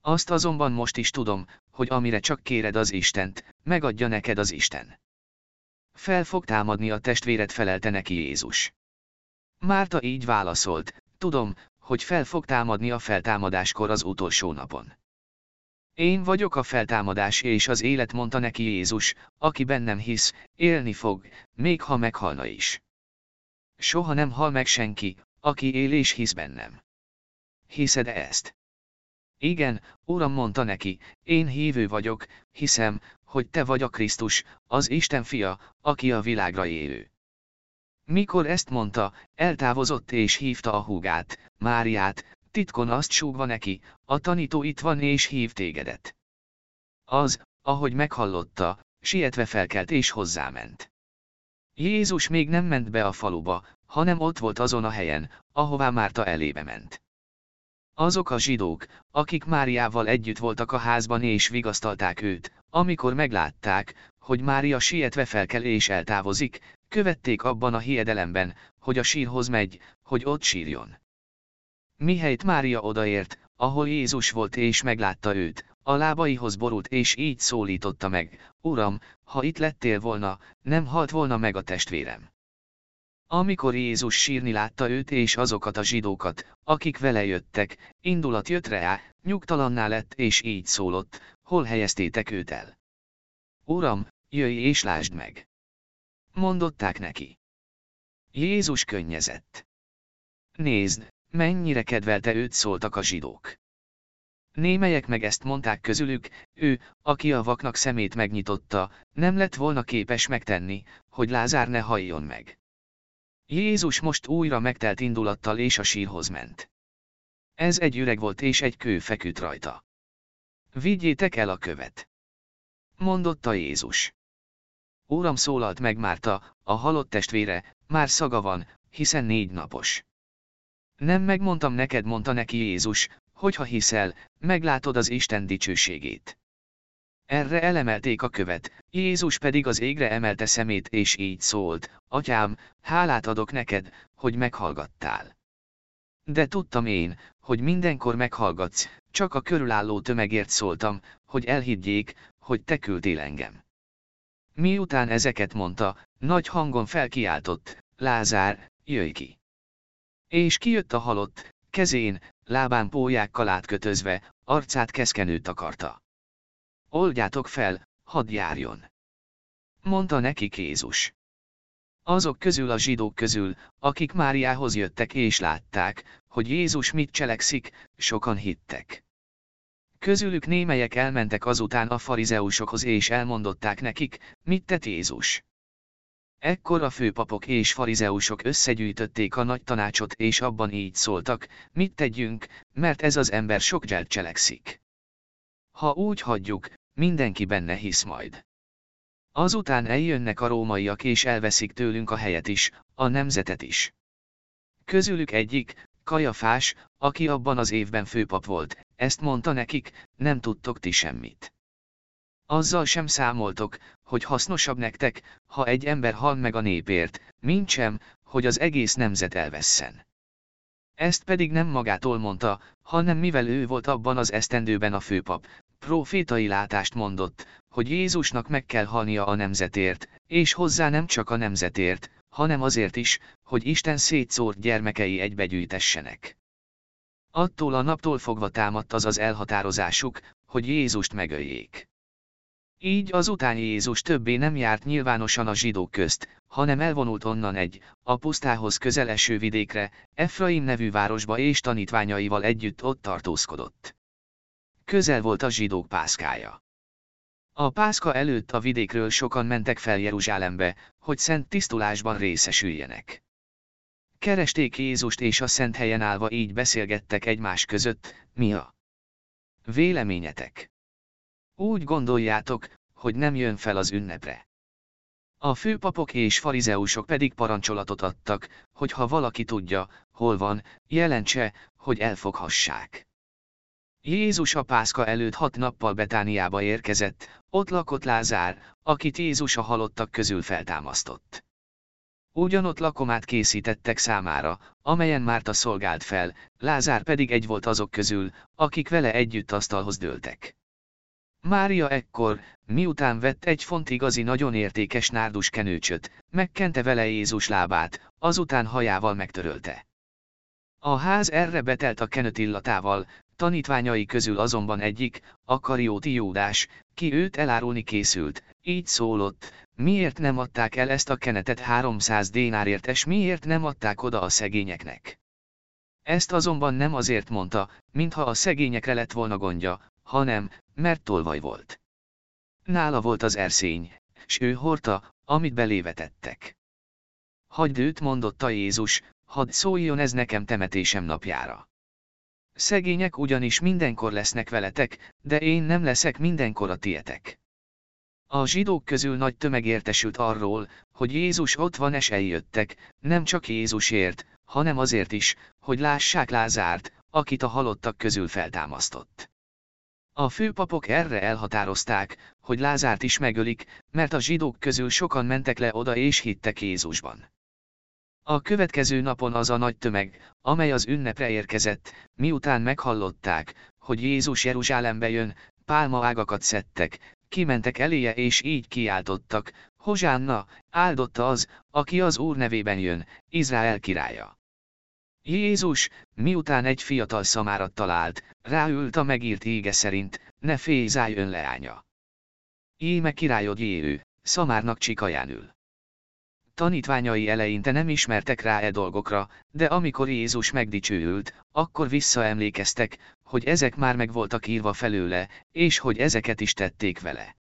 Azt azonban most is tudom, hogy amire csak kéred az Istent, megadja neked az Isten. Fel fog támadni a testvéred felelte neki Jézus. Márta így válaszolt, tudom, hogy fel fog támadni a feltámadáskor az utolsó napon. Én vagyok a feltámadás és az élet mondta neki Jézus, aki bennem hisz, élni fog, még ha meghalna is. Soha nem hal meg senki, aki él és hisz bennem. Hiszed -e ezt? Igen, Uram mondta neki, én hívő vagyok, hiszem, hogy te vagy a Krisztus, az Isten fia, aki a világra élő. Mikor ezt mondta, eltávozott és hívta a húgát, Máriát, titkon azt súgva neki, a tanító itt van és hív tégedet. Az, ahogy meghallotta, sietve felkelt és hozzáment. Jézus még nem ment be a faluba, hanem ott volt azon a helyen, ahová Márta elébe ment. Azok a zsidók, akik Máriával együtt voltak a házban és vigasztalták őt, amikor meglátták, hogy Mária sietve felkel és eltávozik, követték abban a hiedelemben, hogy a sírhoz megy, hogy ott sírjon. Mihelyt Mária odaért, ahol Jézus volt és meglátta őt, a lábaihoz borult és így szólította meg, Uram, ha itt lettél volna, nem halt volna meg a testvérem. Amikor Jézus sírni látta őt és azokat a zsidókat, akik vele jöttek, indulat jött rá, nyugtalanná lett és így szólott, hol helyeztétek őt el? Uram, jöjj és lásd meg! Mondották neki. Jézus könnyezett. Nézd, mennyire kedvelte őt szóltak a zsidók. Némelyek meg ezt mondták közülük, ő, aki a vaknak szemét megnyitotta, nem lett volna képes megtenni, hogy Lázár ne halljon meg. Jézus most újra megtelt indulattal és a sírhoz ment. Ez egy üreg volt és egy kő feküdt rajta. Vigyétek el a követ. Mondotta Jézus. Úram szólalt meg Márta, a halott testvére, már szaga van, hiszen négy napos. Nem megmondtam neked, mondta neki Jézus, hogyha hiszel, meglátod az Isten dicsőségét. Erre elemelték a követ, Jézus pedig az égre emelte szemét és így szólt, Atyám, hálát adok neked, hogy meghallgattál. De tudtam én, hogy mindenkor meghallgatsz, csak a körülálló tömegért szóltam, hogy elhiggyék, hogy te küldtél engem. Miután ezeket mondta, nagy hangon felkiáltott, Lázár, jöjj ki! És kijött a halott, kezén, lábán pólyákkal átkötözve, arcát keszkenőt akarta. Oldjátok fel, hadd járjon. Mondta neki Jézus. Azok közül a zsidók közül, akik Máriához jöttek és látták, hogy Jézus mit cselekszik, sokan hittek. Közülük némelyek elmentek azután a farizeusokhoz és elmondották nekik, mit tett Jézus. Ekkor a főpapok és farizeusok összegyűjtötték a nagy tanácsot és abban így szóltak, mit tegyünk, mert ez az ember sok gyelt cselekszik. Ha úgy hagyjuk, mindenki benne hisz majd. Azután eljönnek a rómaiak és elveszik tőlünk a helyet is, a nemzetet is. Közülük egyik, Kajafás, aki abban az évben főpap volt, ezt mondta nekik, nem tudtok ti semmit. Azzal sem számoltok, hogy hasznosabb nektek, ha egy ember hal meg a népért, mint sem, hogy az egész nemzet elvesszen. Ezt pedig nem magától mondta, hanem mivel ő volt abban az esztendőben a főpap, profétai látást mondott, hogy Jézusnak meg kell halnia a nemzetért, és hozzá nem csak a nemzetért, hanem azért is, hogy Isten szétszórt gyermekei egybegyűjtessenek. Attól a naptól fogva támadt az az elhatározásuk, hogy Jézust megöljék. Így azután Jézus többé nem járt nyilvánosan a zsidók közt, hanem elvonult onnan egy, a pusztához közel vidékre, Efraim nevű városba és tanítványaival együtt ott tartózkodott. Közel volt a zsidók pászkája. A pászka előtt a vidékről sokan mentek fel Jeruzsálembe, hogy szent tisztulásban részesüljenek. Keresték Jézust és a szent helyen állva így beszélgettek egymás között, mi a véleményetek? Úgy gondoljátok, hogy nem jön fel az ünnepre. A főpapok és farizeusok pedig parancsolatot adtak, hogy ha valaki tudja, hol van, jelentse, hogy elfoghassák. Jézus a pászka előtt hat nappal Betániába érkezett, ott lakott Lázár, akit Jézus a halottak közül feltámasztott. Ugyanott lakomát készítettek számára, amelyen Márta szolgált fel, Lázár pedig egy volt azok közül, akik vele együtt asztalhoz dőltek. Mária ekkor, miután vett egy font igazi nagyon értékes nárdus kenőcsöt, megkente vele Jézus lábát, azután hajával megtörölte. A ház erre betelt a kenőt illatával, tanítványai közül azonban egyik, a Karióti Jódás, ki őt elárulni készült, így szólott, miért nem adták el ezt a kenetet 300 dénárért és miért nem adták oda a szegényeknek. Ezt azonban nem azért mondta, mintha a szegényekre lett volna gondja, hanem, mert tolvaj volt. Nála volt az erszény, s ő hordta, amit belévetettek. Hagyd őt mondotta Jézus, hadd szóljon ez nekem temetésem napjára. Szegények ugyanis mindenkor lesznek veletek, de én nem leszek mindenkor a tietek. A zsidók közül nagy tömeg értesült arról, hogy Jézus ott van és eljöttek, nem csak Jézusért, hanem azért is, hogy lássák Lázárt, akit a halottak közül feltámasztott. A főpapok erre elhatározták, hogy Lázárt is megölik, mert a zsidók közül sokan mentek le oda és hittek Jézusban. A következő napon az a nagy tömeg, amely az ünnepre érkezett, miután meghallották, hogy Jézus Jeruzsálembe jön, pálma ágakat szedtek, kimentek eléje és így kiáltottak, Hozsánna, áldotta az, aki az Úr nevében jön, Izrael királya. Jézus, miután egy fiatal szamárat talált, ráült a megírt ége szerint, ne félj ön leánya. Íme királyod Jéő, szamárnak csikaján ül. Tanítványai eleinte nem ismertek rá e dolgokra, de amikor Jézus megdicsőült, akkor visszaemlékeztek, hogy ezek már meg voltak írva felőle, és hogy ezeket is tették vele.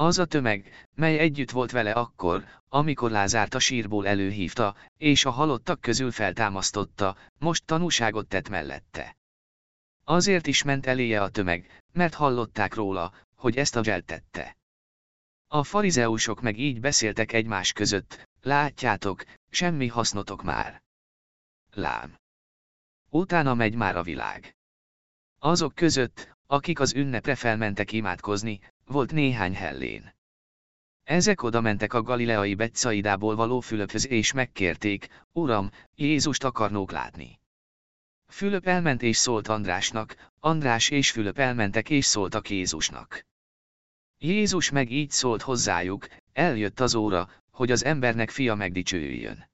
Az a tömeg, mely együtt volt vele akkor, amikor Lázárt a sírból előhívta, és a halottak közül feltámasztotta, most tanúságot tett mellette. Azért is ment eléje a tömeg, mert hallották róla, hogy ezt a tette. A farizeusok meg így beszéltek egymás között, látjátok, semmi hasznotok már. Lám. Utána megy már a világ. Azok között, akik az ünnepre felmentek imádkozni, volt néhány hellén. Ezek oda mentek a galileai Betszaidából való Fülöphöz és megkérték, Uram, Jézust akarnók látni. Fülöp elment és szólt Andrásnak, András és Fülöp elmentek és szóltak Jézusnak. Jézus meg így szólt hozzájuk, eljött az óra, hogy az embernek fia megdicsőjön.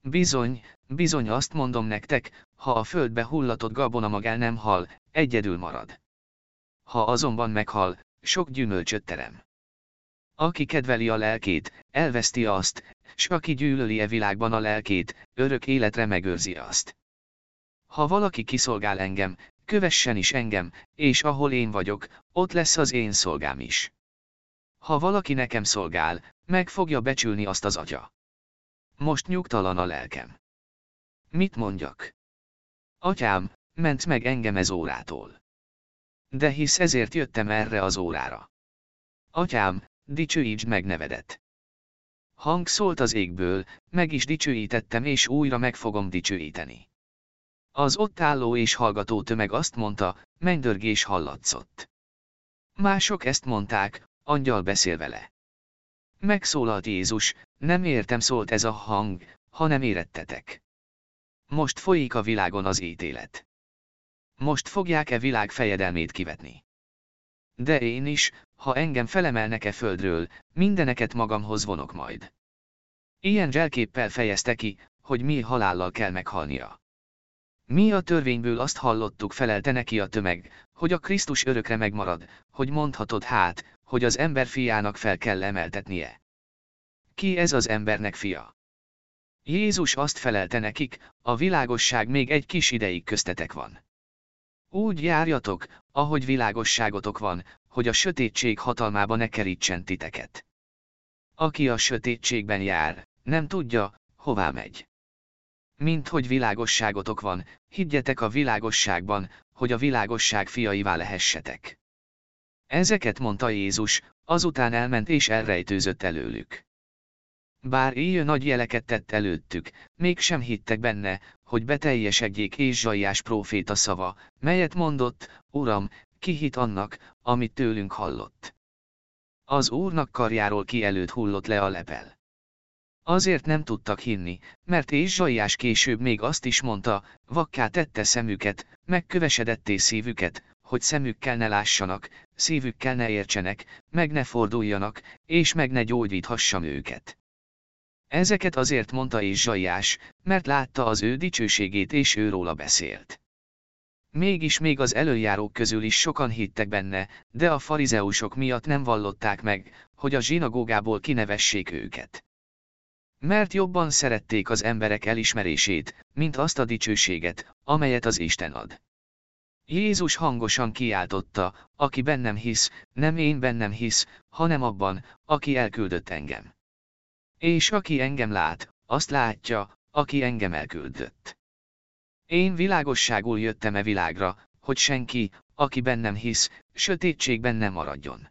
Bizony, bizony azt mondom nektek, ha a földbe hullatott gabonamag el nem hal, egyedül marad. Ha azonban meghal, sok gyümölcsöt terem. Aki kedveli a lelkét, elveszti azt, s aki gyűlöli e világban a lelkét, örök életre megőrzi azt. Ha valaki kiszolgál engem, kövessen is engem, és ahol én vagyok, ott lesz az én szolgám is. Ha valaki nekem szolgál, meg fogja becsülni azt az atya. Most nyugtalan a lelkem. Mit mondjak? Atyám, ment meg engem ez órától. De hisz ezért jöttem erre az órára. Atyám, dicsőítsd meg nevedet. Hang szólt az égből, meg is dicsőítettem és újra meg fogom dicsőíteni. Az ott álló és hallgató tömeg azt mondta, mennydörgés hallatszott. Mások ezt mondták, angyal beszél vele. Megszólalt Jézus, nem értem szólt ez a hang, hanem érettetek. Most folyik a világon az ítélet. Most fogják-e világ fejedelmét kivetni. de én is, ha engem felemelnek-e földről, mindeneket magamhoz vonok majd. Ilyen zselképpel fejezte ki, hogy mi halállal kell meghalnia. Mi a törvényből azt hallottuk felelte neki a tömeg, hogy a Krisztus örökre megmarad, hogy mondhatod hát, hogy az ember fiának fel kell emeltetnie. Ki ez az embernek fia? Jézus azt felelte nekik, a világosság még egy kis ideig köztetek van. Úgy járjatok, ahogy világosságotok van, hogy a sötétség hatalmába ne kerítsen titeket. Aki a sötétségben jár, nem tudja, hová megy. Mint hogy világosságotok van, higgyetek a világosságban, hogy a világosság fiaivá lehessetek. Ezeket mondta Jézus, azután elment és elrejtőzött előlük. Bár éjjel nagy jeleket tett előttük, mégsem hittek benne, hogy beteljesedjék és zsajás próféta szava, melyet mondott, Uram, ki hit annak, amit tőlünk hallott. Az úrnak karjáról ki előtt hullott le a lepel. Azért nem tudtak hinni, mert Ézsaiás később még azt is mondta, vakká tette szemüket, megkövesedetté szívüket, hogy szemükkel ne lássanak, szívükkel ne értsenek, meg ne forduljanak, és meg ne gyógyíthassam őket. Ezeket azért mondta Ézsaiás, mert látta az ő dicsőségét és őróla beszélt. Mégis még az előjárók közül is sokan hittek benne, de a farizeusok miatt nem vallották meg, hogy a zsinagógából kinevessék őket. Mert jobban szerették az emberek elismerését, mint azt a dicsőséget, amelyet az Isten ad. Jézus hangosan kiáltotta, aki bennem hisz, nem én bennem hisz, hanem abban, aki elküldött engem. És aki engem lát, azt látja, aki engem elküldött. Én világosságul jöttem e világra, hogy senki, aki bennem hisz, sötétségben nem maradjon.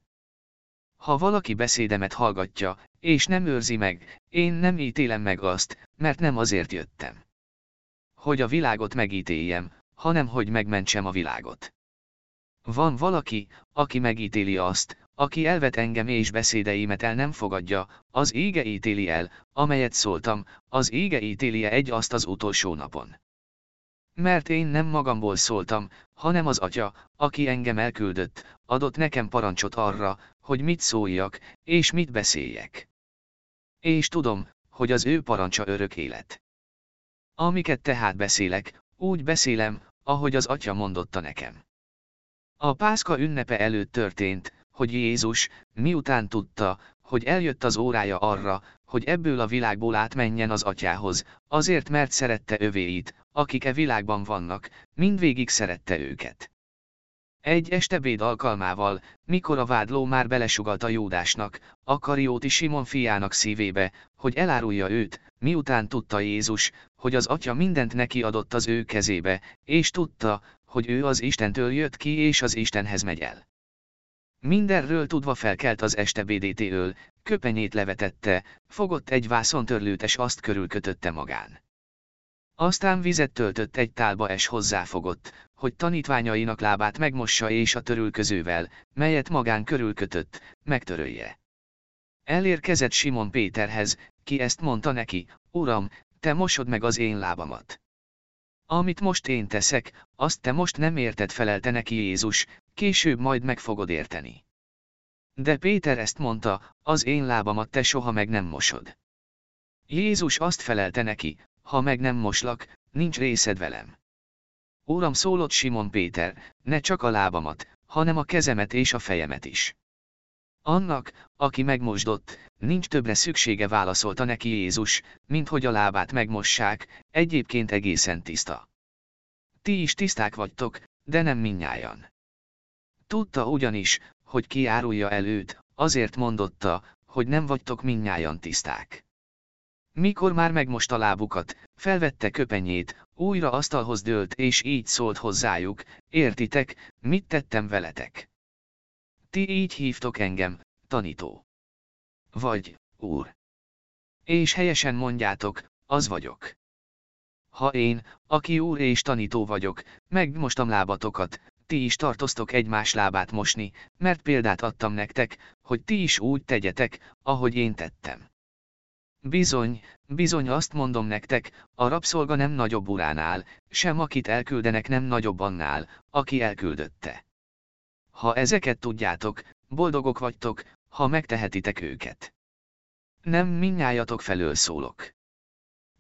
Ha valaki beszédemet hallgatja, és nem őrzi meg, én nem ítélem meg azt, mert nem azért jöttem. Hogy a világot megítéljem, hanem hogy megmentsem a világot. Van valaki, aki megítéli azt, aki elvet engem és beszédeimet el nem fogadja, az ége ítéli el, amelyet szóltam, az ége ítéli egy azt az utolsó napon. Mert én nem magamból szóltam, hanem az atya, aki engem elküldött, adott nekem parancsot arra, hogy mit szóljak, és mit beszéljek. És tudom, hogy az ő parancsa örök élet. Amiket tehát beszélek, úgy beszélem, ahogy az atya mondotta nekem. A pászka ünnepe előtt történt, hogy Jézus, miután tudta, hogy eljött az órája arra, hogy ebből a világból átmenjen az atyához, azért mert szerette övéit, akik e világban vannak, mindvégig szerette őket. Egy estebéd alkalmával, mikor a vádló már a Jódásnak, a Karióti Simon fiának szívébe, hogy elárulja őt, miután tudta Jézus, hogy az atya mindent neki adott az ő kezébe, és tudta, hogy ő az Istentől jött ki és az Istenhez megy el. Mindenről tudva felkelt az este BDT-öl, köpenyét levetette, fogott egy vászontörlőt és azt körülkötötte magán. Aztán vizet töltött egy tálba és hozzáfogott, hogy tanítványainak lábát megmossa és a törülközővel, melyet magán körülkötött, megtörölje. Elérkezett Simon Péterhez, ki ezt mondta neki, Uram, te mosod meg az én lábamat. Amit most én teszek, azt te most nem érted felelte neki Jézus, később majd meg fogod érteni. De Péter ezt mondta, az én lábamat te soha meg nem mosod. Jézus azt felelte neki, ha meg nem moslak, nincs részed velem. Óram szólott Simon Péter, ne csak a lábamat, hanem a kezemet és a fejemet is. Annak, aki megmosdott, nincs többre szüksége válaszolta neki Jézus, mint hogy a lábát megmossák, egyébként egészen tiszta. Ti is tiszták vagytok, de nem minnyájan. Tudta ugyanis, hogy ki árulja el azért mondotta, hogy nem vagytok minnyájan tiszták. Mikor már megmosta lábukat, felvette köpenyét, újra asztalhoz dőlt és így szólt hozzájuk, értitek, mit tettem veletek? Ti így hívtok engem, tanító. Vagy, úr. És helyesen mondjátok, az vagyok. Ha én, aki úr és tanító vagyok, megmostam lábatokat, ti is tartoztok egymás lábát mosni, mert példát adtam nektek, hogy ti is úgy tegyetek, ahogy én tettem. Bizony, bizony azt mondom nektek, a rabszolga nem nagyobb uránál, sem akit elküldenek nem nagyobb annál, aki elküldötte. Ha ezeket tudjátok, boldogok vagytok, ha megtehetitek őket. Nem minnyájatok felől szólok.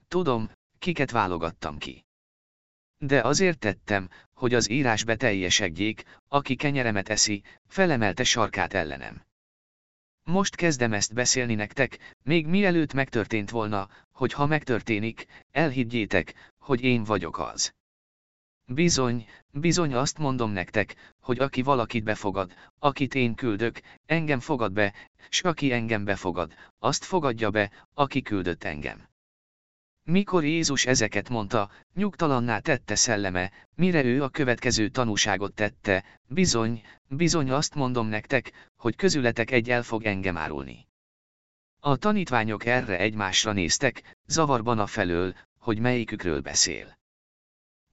Tudom, kiket válogattam ki. De azért tettem, hogy az írás beteljesedjék, aki kenyeremet eszi, felemelte sarkát ellenem. Most kezdem ezt beszélni nektek, még mielőtt megtörtént volna, hogy ha megtörténik, elhiggyétek, hogy én vagyok az. Bizony, bizony azt mondom nektek, hogy aki valakit befogad, akit én küldök, engem fogad be, s aki engem befogad, azt fogadja be, aki küldött engem. Mikor Jézus ezeket mondta, nyugtalanná tette szelleme, mire ő a következő tanúságot tette, bizony, bizony azt mondom nektek, hogy közületek egy el fog engem árulni. A tanítványok erre egymásra néztek, zavarban a felől, hogy melyikükről beszél.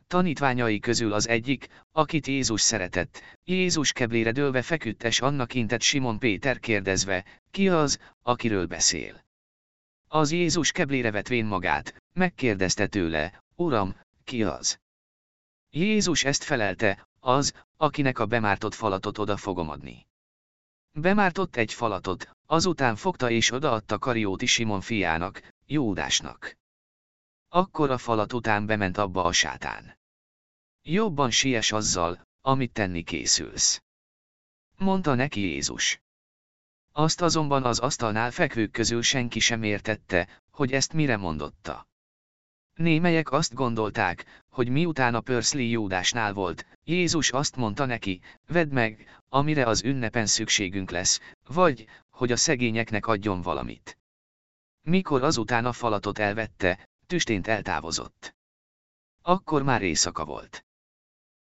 Tanítványai közül az egyik, akit Jézus szeretett, Jézus keblére dőlve feküdt és annak intett Simon Péter kérdezve, ki az, akiről beszél. Az Jézus keblére vetvén magát, megkérdezte tőle, Uram, ki az? Jézus ezt felelte, az, akinek a bemártott falatot oda fogom adni. Bemártott egy falatot, azután fogta és odaadta Karióti Simon fiának, Jódásnak. Akkor a falat után bement abba a sátán. Jobban siess azzal, amit tenni készülsz. Mondta neki Jézus. Azt azonban az asztalnál fekvők közül senki sem értette, hogy ezt mire mondotta. Némelyek azt gondolták, hogy miután a Pörszli Júdásnál volt, Jézus azt mondta neki, vedd meg, amire az ünnepen szükségünk lesz, vagy, hogy a szegényeknek adjon valamit. Mikor azután a falatot elvette, tüstént eltávozott. Akkor már éjszaka volt.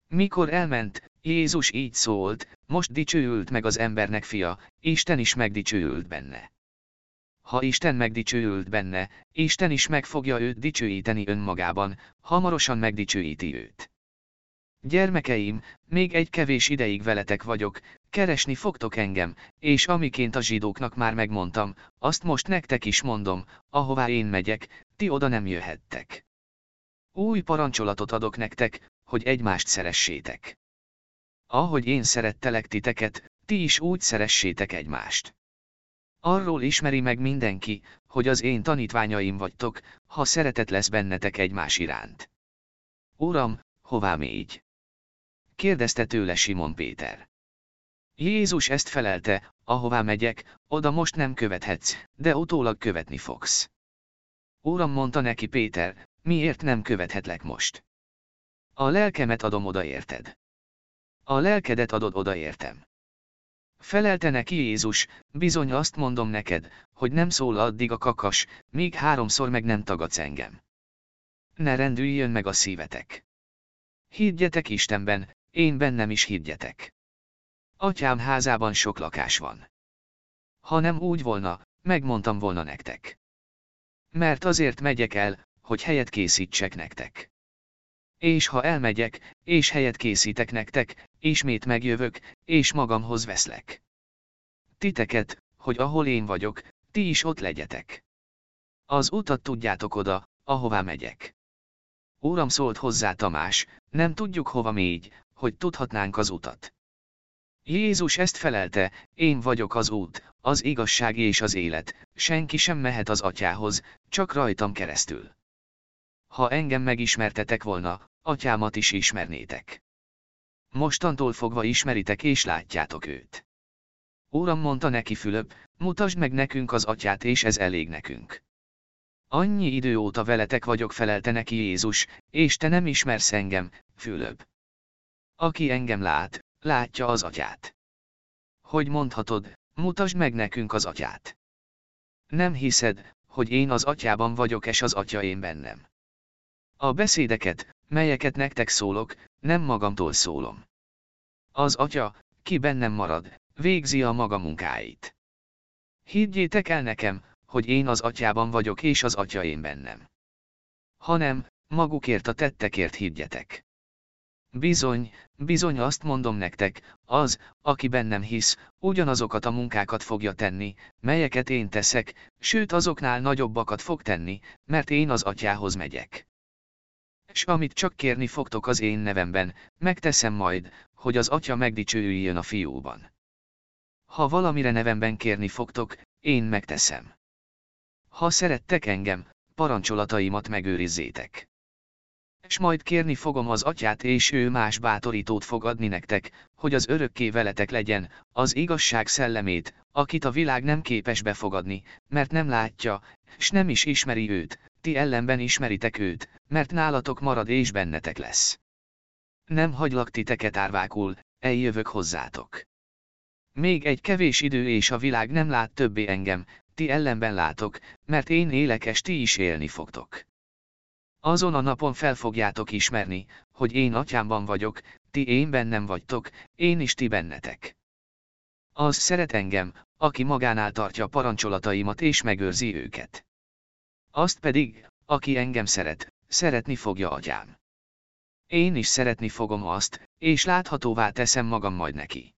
Mikor elment, Jézus így szólt, most dicsőült meg az embernek fia, Isten is megdicsőült benne. Ha Isten megdicsőült benne, Isten is meg fogja őt dicsőíteni önmagában, hamarosan megdicsőíti őt. Gyermekeim, még egy kevés ideig veletek vagyok, keresni fogtok engem, és amiként a zsidóknak már megmondtam, azt most nektek is mondom, ahová én megyek, ti oda nem jöhettek. Új parancsolatot adok nektek, hogy egymást szeressétek. Ahogy én szerettelek titeket, ti is úgy szeressétek egymást. Arról ismeri meg mindenki, hogy az én tanítványaim vagytok, ha szeretet lesz bennetek egymás iránt. Uram, hová így? Kérdezte tőle Simon Péter. Jézus ezt felelte, ahová megyek, oda most nem követhetsz, de utólag követni fogsz. Uram mondta neki Péter, miért nem követhetlek most? A lelkemet adom oda érted. A lelkedet adod oda értem. Felelte neki Jézus, bizony azt mondom neked, hogy nem szól addig a kakas, még háromszor meg nem tagadsz engem. Ne rendüljön meg a szívetek. Higgyetek Istenben, én bennem is higgyetek. Atyám házában sok lakás van. Ha nem úgy volna, megmondtam volna nektek. Mert azért megyek el, hogy helyet készítsek nektek. És ha elmegyek, és helyet készítek nektek, ismét megjövök, és magamhoz veszlek. Titeket, hogy ahol én vagyok, ti is ott legyetek. Az utat tudjátok oda, ahová megyek. Úram szólt hozzá Tamás, nem tudjuk hova mégy, hogy tudhatnánk az utat. Jézus ezt felelte, én vagyok az út, az igazság és az élet, senki sem mehet az atyához, csak rajtam keresztül. Ha engem megismertetek volna, atyámat is ismernétek. Mostantól fogva ismeritek és látjátok őt. Óram mondta neki Fülöp, mutasd meg nekünk az atyát és ez elég nekünk. Annyi idő óta veletek vagyok felelte neki Jézus, és te nem ismersz engem, Fülöp. Aki engem lát, látja az atyát. Hogy mondhatod, mutasd meg nekünk az atyát. Nem hiszed, hogy én az atyában vagyok és az atya én bennem. A beszédeket, melyeket nektek szólok, nem magamtól szólom. Az atya, ki bennem marad, végzi a maga munkáit. Higgyétek el nekem, hogy én az atyában vagyok és az atya én bennem. Hanem, magukért a tettekért higgyetek. Bizony, bizony azt mondom nektek, az, aki bennem hisz, ugyanazokat a munkákat fogja tenni, melyeket én teszek, sőt azoknál nagyobbakat fog tenni, mert én az atyához megyek. S amit csak kérni fogtok az én nevemben, megteszem majd, hogy az atya megdicsőüljön a fiúban. Ha valamire nevemben kérni fogtok, én megteszem. Ha szerettek engem, parancsolataimat megőrizzétek. És majd kérni fogom az atyát és ő más bátorítót fog adni nektek, hogy az örökké veletek legyen, az igazság szellemét, akit a világ nem képes befogadni, mert nem látja, s nem is ismeri őt, ti ellenben ismeritek őt, mert nálatok marad és bennetek lesz. Nem hagylak titeket árvákul, eljövök hozzátok. Még egy kevés idő és a világ nem lát többé engem, ti ellenben látok, mert én élek és ti is élni fogtok. Azon a napon fel fogjátok ismerni, hogy én atyámban vagyok, ti én bennem vagytok, én is ti bennetek. Az szeret engem, aki magánál tartja parancsolataimat és megőrzi őket. Azt pedig, aki engem szeret, szeretni fogja atyám. Én is szeretni fogom azt, és láthatóvá teszem magam majd neki.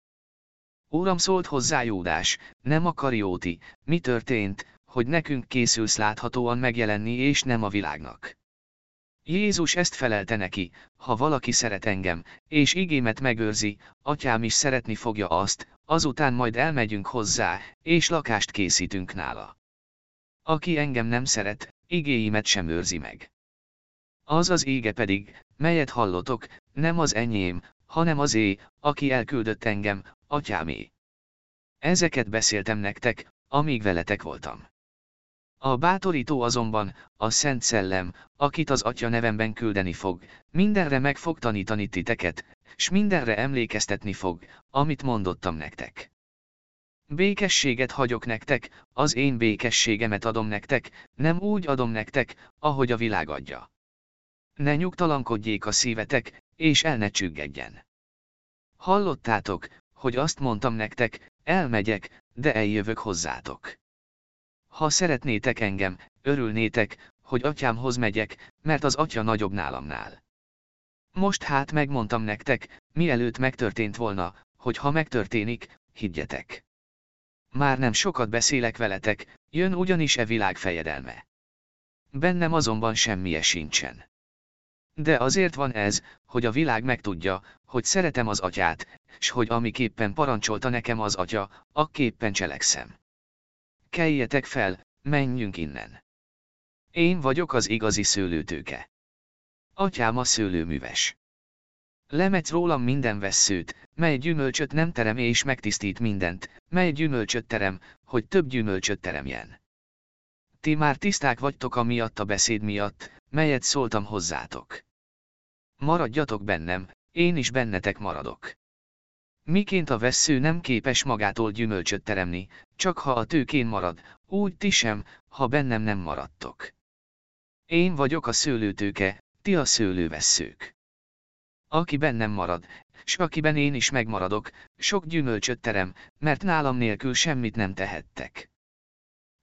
Úram szólt hozzá Jódás, nem a karióti, mi történt, hogy nekünk készülsz láthatóan megjelenni és nem a világnak. Jézus ezt felelte neki, ha valaki szeret engem, és igémet megőrzi, atyám is szeretni fogja azt, azután majd elmegyünk hozzá, és lakást készítünk nála. Aki engem nem szeret, igéimet sem őrzi meg. Az az ége pedig, melyet hallotok, nem az enyém, hanem az é, aki elküldött engem, atyámé. Ezeket beszéltem nektek, amíg veletek voltam. A bátorító azonban, a Szent Szellem, akit az Atya nevemben küldeni fog, mindenre meg fog tanítani titeket, s mindenre emlékeztetni fog, amit mondottam nektek. Békességet hagyok nektek, az én békességemet adom nektek, nem úgy adom nektek, ahogy a világ adja. Ne nyugtalankodjék a szívetek, és el ne csüggedjen. Hallottátok, hogy azt mondtam nektek, elmegyek, de eljövök hozzátok. Ha szeretnétek engem, örülnétek, hogy atyámhoz megyek, mert az atya nagyobb nálamnál. Most hát megmondtam nektek, mielőtt megtörtént volna, hogy ha megtörténik, higgyetek. Már nem sokat beszélek veletek, jön ugyanis e világ fejedelme. Bennem azonban semmi sincsen. De azért van ez, hogy a világ megtudja, hogy szeretem az atyát, s hogy amiképpen parancsolta nekem az atya, akképpen cselekszem. Keljetek fel, menjünk innen. Én vagyok az igazi szőlőtőke. Atyám a szőlőműves. Lemet rólam minden vesszőt, mely gyümölcsöt nem terem és megtisztít mindent, mely gyümölcsöt terem, hogy több gyümölcsöt teremjen. Ti már tiszták vagytok a miatt a beszéd miatt, melyet szóltam hozzátok. Maradjatok bennem, én is bennetek maradok. Miként a vessző nem képes magától gyümölcsöt teremni, csak ha a tőkén marad, úgy ti sem, ha bennem nem maradtok. Én vagyok a szőlőtőke, ti a szőlővesszők. Aki bennem marad, s akiben én is megmaradok, sok gyümölcsöt terem, mert nálam nélkül semmit nem tehettek.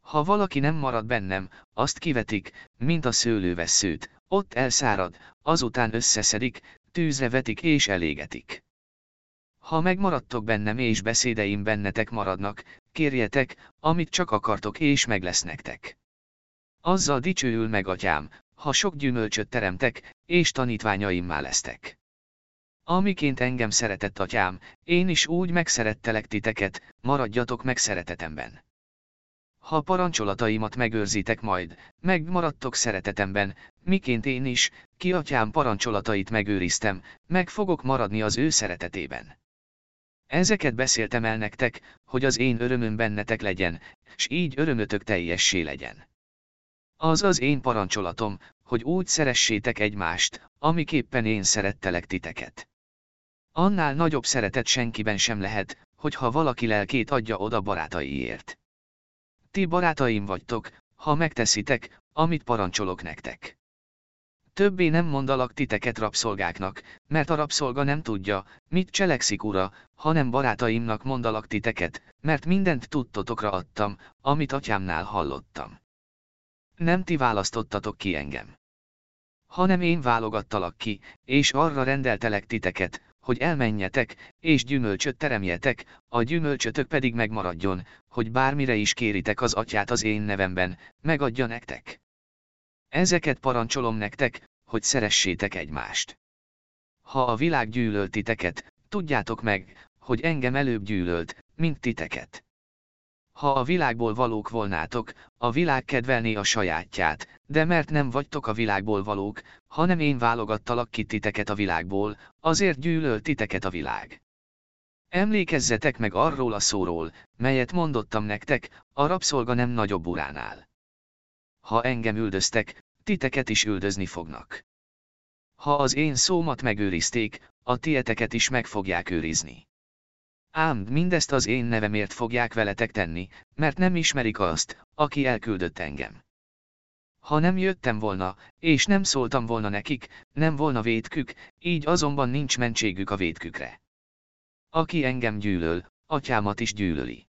Ha valaki nem marad bennem, azt kivetik, mint a szőlővesszőt, ott elszárad, azután összeszedik, tűzre vetik és elégetik. Ha megmaradtok bennem és beszédeim bennetek maradnak, kérjetek, amit csak akartok és meg lesz nektek. Azzal dicsőül meg atyám, ha sok gyümölcsöt teremtek, és tanítványaimmá lesztek. Amiként engem szeretett atyám, én is úgy megszerettelek titeket, maradjatok meg szeretetemben. Ha parancsolataimat megőrzitek majd, megmaradtok szeretetemben, miként én is, ki atyám parancsolatait megőriztem, meg fogok maradni az ő szeretetében. Ezeket beszéltem el nektek, hogy az én örömöm bennetek legyen, s így örömötök teljessé legyen. Az az én parancsolatom, hogy úgy szeressétek egymást, amiképpen én szerettelek titeket. Annál nagyobb szeretet senkiben sem lehet, hogyha valaki lelkét adja oda barátaiért. Ti barátaim vagytok, ha megteszitek, amit parancsolok nektek. Többé nem mondalak titeket rabszolgáknak, mert a rabszolga nem tudja, mit cselekszik ura, hanem barátaimnak mondalak titeket, mert mindent tudtotokra adtam, amit atyámnál hallottam. Nem ti választottatok ki engem. Hanem én válogattalak ki, és arra rendeltelek titeket, hogy elmenjetek, és gyümölcsöt teremjetek, a gyümölcsötök pedig megmaradjon, hogy bármire is kéritek az atyát az én nevemben, megadja nektek. Ezeket parancsolom nektek, hogy szeressétek egymást. Ha a világ gyűlöl titeket, tudjátok meg, hogy engem előbb gyűlölt, mint titeket. Ha a világból valók volnátok, a világ kedvelné a sajátját, de mert nem vagytok a világból valók, hanem én válogattalak ki titeket a világból, azért gyűlöl titeket a világ. Emlékezzetek meg arról a szóról, melyet mondottam nektek, a rabszolga nem nagyobb uránál. Ha engem üldöztek, titeket is üldözni fognak. Ha az én szómat megőrizték, a tieteket is meg fogják őrizni. Ám mindezt az én nevemért fogják veletek tenni, mert nem ismerik azt, aki elküldött engem. Ha nem jöttem volna, és nem szóltam volna nekik, nem volna vétkük, így azonban nincs mentségük a vétkükre. Aki engem gyűlöl, atyámat is gyűlöli.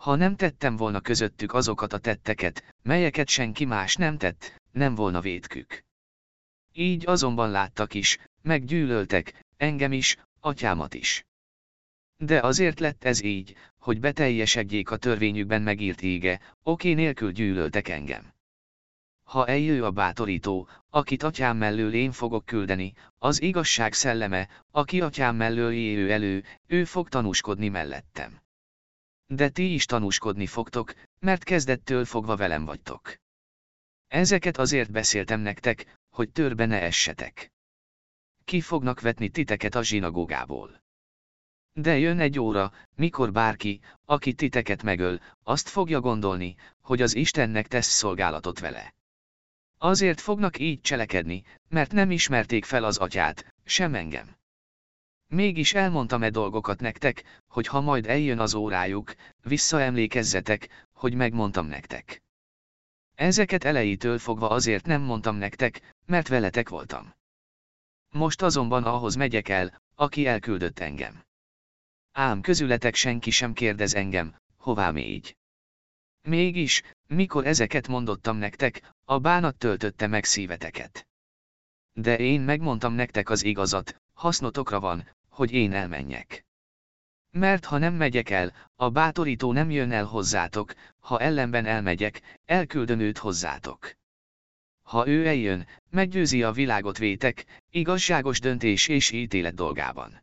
Ha nem tettem volna közöttük azokat a tetteket, melyeket senki más nem tett, nem volna vétkük. Így azonban láttak is, meggyűlöltek, engem is, atyámat is. De azért lett ez így, hogy beteljesedjék a törvényükben megírt ége, oké nélkül gyűlöltek engem. Ha eljő a bátorító, akit atyám mellől én fogok küldeni, az igazság szelleme, aki atyám mellől jöjjő elő, ő fog tanúskodni mellettem. De ti is tanúskodni fogtok, mert kezdettől fogva velem vagytok. Ezeket azért beszéltem nektek, hogy törbe ne essetek. Ki fognak vetni titeket a zsinagógából. De jön egy óra, mikor bárki, aki titeket megöl, azt fogja gondolni, hogy az Istennek tesz szolgálatot vele. Azért fognak így cselekedni, mert nem ismerték fel az atyát, sem engem. Mégis elmondtam-e dolgokat nektek, hogy ha majd eljön az órájuk, visszaemlékezzetek, hogy megmondtam nektek. Ezeket elejétől fogva azért nem mondtam nektek, mert veletek voltam. Most azonban ahhoz megyek el, aki elküldött engem. Ám közületek senki sem kérdez engem, hová így. Mégis, mikor ezeket mondottam nektek, a bánat töltötte meg szíveteket. De én megmondtam nektek az igazat, hasznotokra van, hogy én elmenjek. Mert ha nem megyek el, a bátorító nem jön el hozzátok, ha ellenben elmegyek, elküldöm őt hozzátok. Ha ő eljön, meggyőzi a világot vétek, igazságos döntés és ítélet dolgában.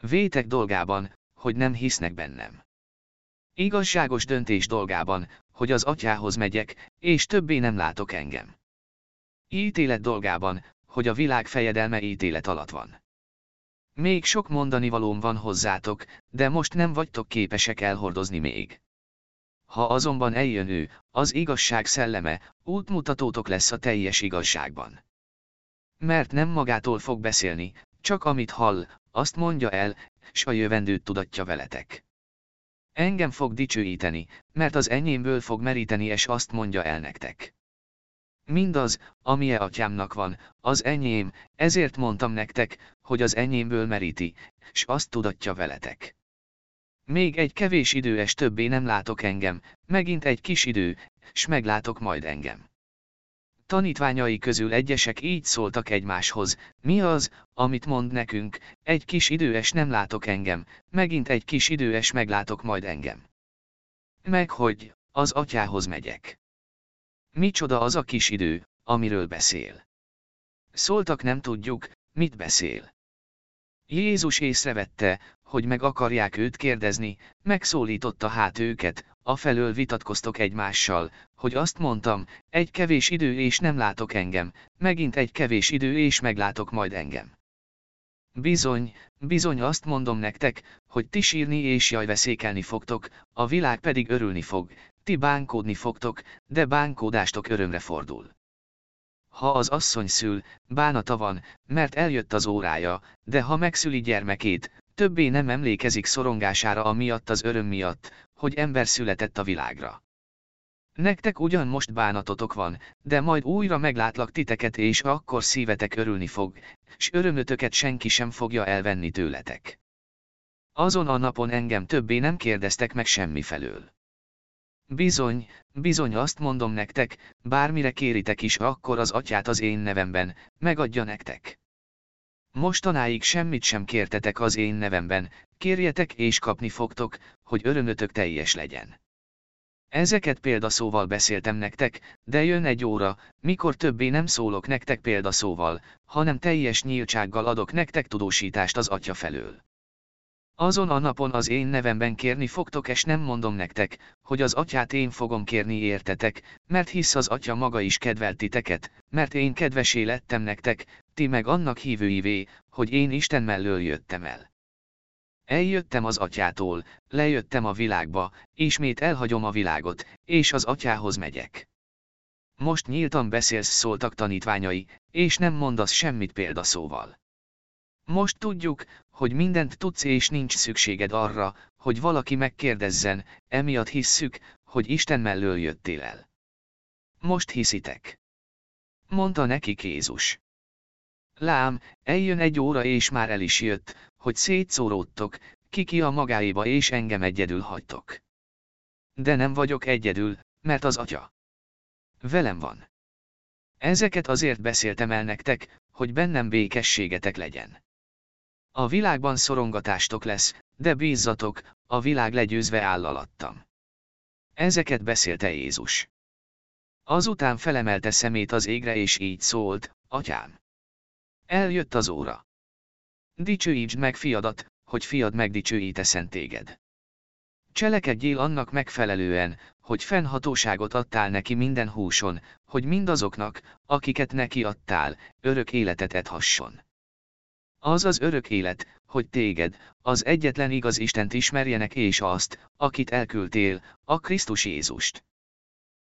Vétek dolgában, hogy nem hisznek bennem. Igazságos döntés dolgában, hogy az atyához megyek, és többé nem látok engem. Ítélet dolgában, hogy a világ fejedelme ítélet alatt van. Még sok mondani valóm van hozzátok, de most nem vagytok képesek elhordozni még. Ha azonban eljön ő, az igazság szelleme, útmutatótok lesz a teljes igazságban. Mert nem magától fog beszélni, csak amit hall, azt mondja el, s a jövendőt tudatja veletek. Engem fog dicsőíteni, mert az enyémből fog meríteni és azt mondja el nektek. Mindaz, ami e atyámnak van, az enyém, ezért mondtam nektek, hogy az enyémből meríti, s azt tudatja veletek. Még egy kevés idő es többé nem látok engem, megint egy kis idő, s meglátok majd engem. Tanítványai közül egyesek így szóltak egymáshoz, mi az, amit mond nekünk, egy kis időes nem látok engem, megint egy kis időes meglátok majd engem. Meg hogy, az atyához megyek. Micsoda az a kis idő, amiről beszél. Szóltak nem tudjuk, mit beszél. Jézus észrevette, hogy meg akarják őt kérdezni, megszólította hát őket, afelől vitatkoztok egymással, hogy azt mondtam, egy kevés idő és nem látok engem, megint egy kevés idő és meglátok majd engem. Bizony, bizony azt mondom nektek, hogy ti sírni és jaj veszékelni fogtok, a világ pedig örülni fog, ti bánkódni fogtok, de bánkódástok örömre fordul. Ha az asszony szül, bánata van, mert eljött az órája, de ha megszüli gyermekét, többé nem emlékezik szorongására amiatt az öröm miatt, hogy ember született a világra. Nektek ugyan most bánatotok van, de majd újra meglátlak titeket és akkor szívetek örülni fog, s örömötöket senki sem fogja elvenni tőletek. Azon a napon engem többé nem kérdeztek meg semmi felől. Bizony, bizony azt mondom nektek, bármire kéritek is akkor az atyát az én nevemben, megadja nektek. Mostanáig semmit sem kértetek az én nevemben, kérjetek és kapni fogtok, hogy örömötök teljes legyen. Ezeket példaszóval beszéltem nektek, de jön egy óra, mikor többé nem szólok nektek példaszóval, hanem teljes nyíltsággal adok nektek tudósítást az Atya felől. Azon a napon az én nevemben kérni fogtok és nem mondom nektek, hogy az atyát én fogom kérni értetek, mert hisz az atya maga is kedvelt titeket, mert én kedvesé lettem nektek, ti meg annak hívőivé, hogy én Isten mellől jöttem el. Eljöttem az atyától, lejöttem a világba, ismét elhagyom a világot, és az atyához megyek. Most nyíltan beszélsz szóltak tanítványai, és nem mondasz semmit példaszóval. Most tudjuk, hogy mindent tudsz és nincs szükséged arra, hogy valaki megkérdezzen, emiatt hisszük, hogy Isten mellől jöttél el. Most hiszitek. Mondta neki Jézus. Lám, eljön egy óra és már el is jött, hogy szétszóródtok, ki a magáéba és engem egyedül hagytok. De nem vagyok egyedül, mert az atya. Velem van. Ezeket azért beszéltem el nektek, hogy bennem békességetek legyen. A világban szorongatástok lesz, de bízzatok, a világ legyőzve áll alattam. Ezeket beszélte Jézus. Azután felemelte szemét az égre és így szólt, Atyám. Eljött az óra. Dicsőítsd meg fiadat, hogy fiad megdicsőíteszen téged. Cselekedjél annak megfelelően, hogy fennhatóságot adtál neki minden húson, hogy mindazoknak, akiket neki adtál, örök életet edhasson. Az az örök élet, hogy téged, az egyetlen igaz Istent ismerjenek és azt, akit elküldtél, a Krisztus Jézust.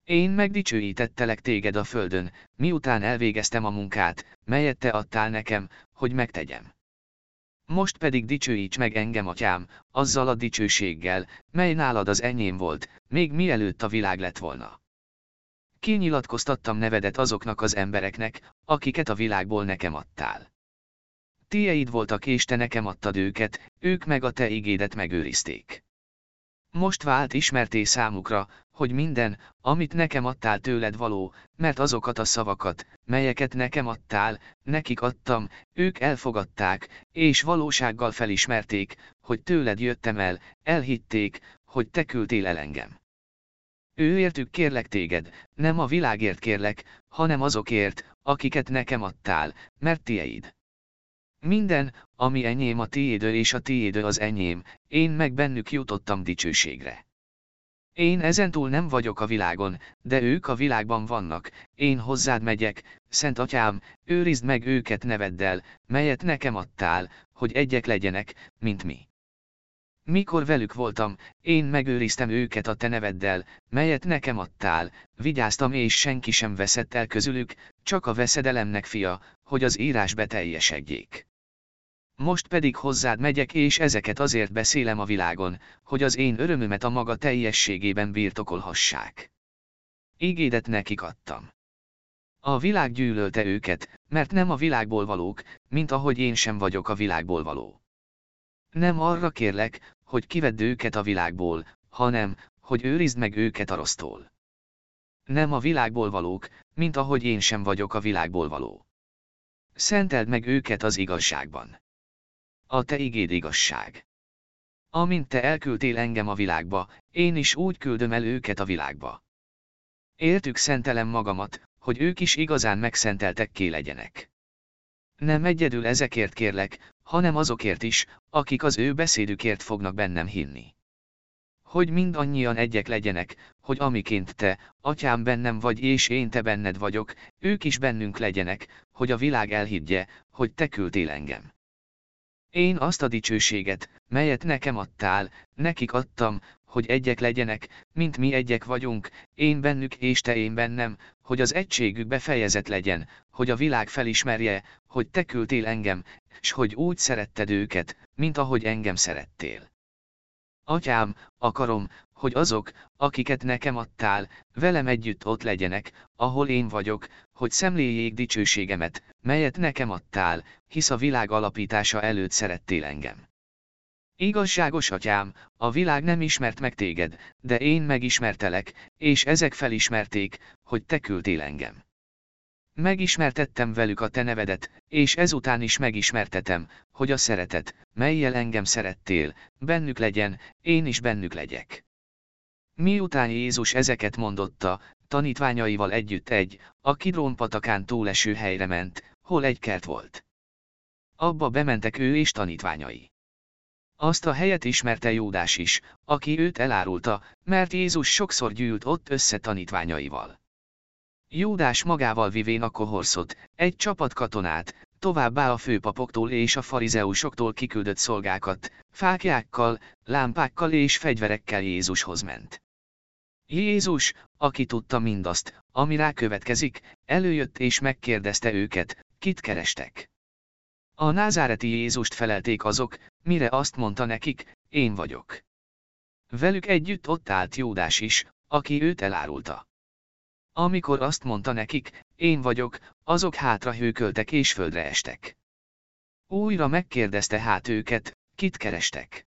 Én megdicsőítettelek téged a földön, miután elvégeztem a munkát, melyet te adtál nekem, hogy megtegyem. Most pedig dicsőíts meg engem, atyám, azzal a dicsőséggel, mely nálad az enyém volt, még mielőtt a világ lett volna. Kinyilatkoztattam nevedet azoknak az embereknek, akiket a világból nekem adtál. Tieid voltak és te nekem adtad őket, ők meg a te igédet megőrizték. Most vált ismerté számukra, hogy minden, amit nekem adtál tőled való, mert azokat a szavakat, melyeket nekem adtál, nekik adtam, ők elfogadták, és valósággal felismerték, hogy tőled jöttem el, elhitték, hogy te küldtél el engem. Ő értük kérlek téged, nem a világért kérlek, hanem azokért, akiket nekem adtál, mert tieid. Minden, ami enyém a tiédő és a tiédő az enyém, én meg bennük jutottam dicsőségre. Én ezentúl nem vagyok a világon, de ők a világban vannak, én hozzád megyek, Szent Atyám, őrizd meg őket neveddel, melyet nekem adtál, hogy egyek legyenek, mint mi. Mikor velük voltam, én megőriztem őket a te neveddel, melyet nekem adtál, vigyáztam és senki sem veszett el közülük, csak a veszedelemnek fia, hogy az írás beteljesedjék. Most pedig hozzád megyek és ezeket azért beszélem a világon, hogy az én örömömet a maga teljességében birtokolhassák. Ígédet nekik adtam. A világ gyűlölte őket, mert nem a világból valók, mint ahogy én sem vagyok a világból való. Nem arra kérlek, hogy kivedd őket a világból, hanem, hogy őrizd meg őket a rossztól. Nem a világból valók, mint ahogy én sem vagyok a világból való. Szenteld meg őket az igazságban. A te igéd igazság. Amint te elküldtél engem a világba, én is úgy küldöm el őket a világba. Értük szentelem magamat, hogy ők is igazán megszenteltekké legyenek. Nem egyedül ezekért kérlek, hanem azokért is, akik az ő beszédükért fognak bennem hinni. Hogy mindannyian egyek legyenek, hogy amiként te, atyám bennem vagy és én te benned vagyok, ők is bennünk legyenek, hogy a világ elhiggye, hogy te küldtél engem. Én azt a dicsőséget, melyet nekem adtál, nekik adtam, hogy egyek legyenek, mint mi egyek vagyunk, én bennük és te én bennem, hogy az egységük befejezett legyen, hogy a világ felismerje, hogy te küldtél engem, s hogy úgy szeretted őket, mint ahogy engem szerettél. Atyám, akarom, hogy azok, akiket nekem adtál, velem együtt ott legyenek, ahol én vagyok, hogy szemléljék dicsőségemet, melyet nekem adtál, hisz a világ alapítása előtt szerettél engem. Igazságos atyám, a világ nem ismert meg téged, de én megismertelek, és ezek felismerték, hogy te küldtél engem. Megismertettem velük a te nevedet, és ezután is megismertetem, hogy a szeretet, melyel engem szerettél, bennük legyen, én is bennük legyek. Miután Jézus ezeket mondotta, tanítványaival együtt egy, a Kidrón patakán túleső helyre ment, hol egy kert volt. Abba bementek ő és tanítványai. Azt a helyet ismerte Jódás is, aki őt elárulta, mert Jézus sokszor gyűlt ott össze tanítványaival. Júdás magával vivén a kohorszot, egy csapat katonát, továbbá a főpapoktól és a farizeusoktól kiküldött szolgákat, fákjákkal, lámpákkal és fegyverekkel Jézushoz ment. Jézus, aki tudta mindazt, ami rá következik, előjött és megkérdezte őket, kit kerestek. A názáreti Jézust felelték azok, mire azt mondta nekik, én vagyok. Velük együtt ott állt Jódás is, aki őt elárulta. Amikor azt mondta nekik, én vagyok, azok hátra hőköltek és földre estek. Újra megkérdezte hát őket, kit kerestek.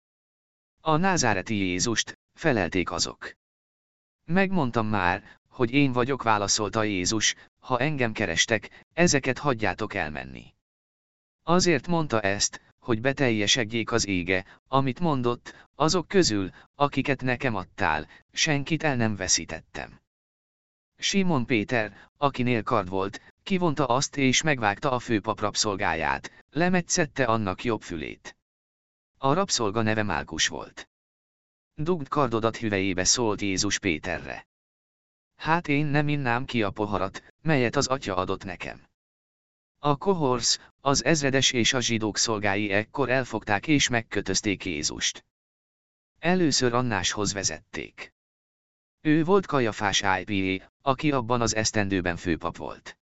A názáreti Jézust, felelték azok. Megmondtam már, hogy én vagyok válaszolta Jézus, ha engem kerestek, ezeket hagyjátok elmenni. Azért mondta ezt, hogy beteljesedjék az ége, amit mondott, azok közül, akiket nekem adtál, senkit el nem veszítettem. Simon Péter, akinél kard volt, kivonta azt és megvágta a főpap rabszolgáját, lemetszette annak jobb fülét. A rabszolga neve Málkus volt. Dugd kardodat hüvejébe szólt Jézus Péterre. Hát én nem innám ki a poharat, melyet az atya adott nekem. A kohorsz, az ezredes és a zsidók szolgái ekkor elfogták és megkötözték Jézust. Először Annáshoz vezették. Ő volt Kajafás IPA, aki abban az esztendőben főpap volt.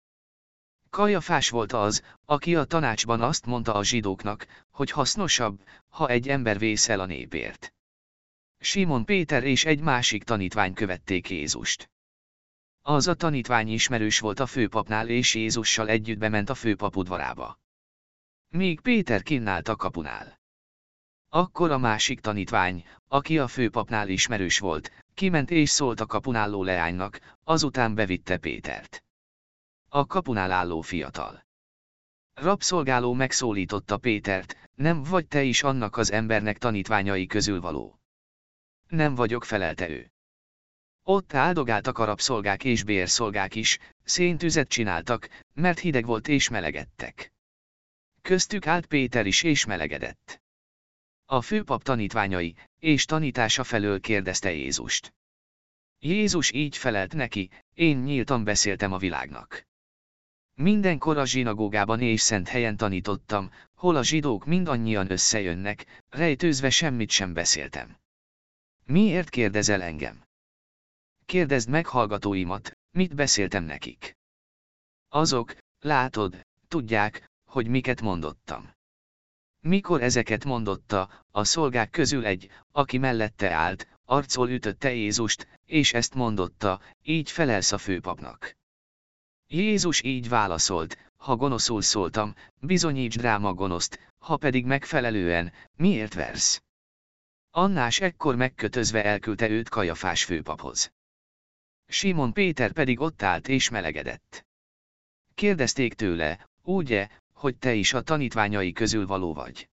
Kajafás volt az, aki a tanácsban azt mondta a zsidóknak, hogy hasznosabb, ha egy ember vészel a népért. Simon Péter és egy másik tanítvány követték Jézust. Az a tanítvány ismerős volt a főpapnál és Jézussal együtt bement a főpap udvarába. Míg Péter kinnált a kapunál. Akkor a másik tanítvány, aki a főpapnál ismerős volt, kiment és szólt a kapunáló leánynak, azután bevitte Pétert. A kapunál álló fiatal. Rabszolgáló megszólította Pétert, nem vagy te is annak az embernek tanítványai közül való. Nem vagyok felelte ő. Ott áldogáltak a rabszolgák és bérszolgák is, széntüzet csináltak, mert hideg volt és melegedtek. Köztük állt Péter is és melegedett. A főpap tanítványai, és tanítása felől kérdezte Jézust. Jézus így felelt neki, én nyíltan beszéltem a világnak. Mindenkor a zsinagógában és szent helyen tanítottam, hol a zsidók mindannyian összejönnek, rejtőzve semmit sem beszéltem. Miért kérdezel engem? Kérdezd meg hallgatóimat, mit beszéltem nekik. Azok, látod, tudják, hogy miket mondottam. Mikor ezeket mondotta, a szolgák közül egy, aki mellette állt, arcol ütötte Jézust, és ezt mondotta, így felelsz a főpapnak. Jézus így válaszolt, ha gonoszul szóltam, bizonyíts dráma gonoszt, ha pedig megfelelően, miért versz? Annás ekkor megkötözve elküldte őt Kajafás főpaphoz. Simon Péter pedig ott állt és melegedett. Kérdezték tőle, úgy-e, hogy te is a tanítványai közül való vagy.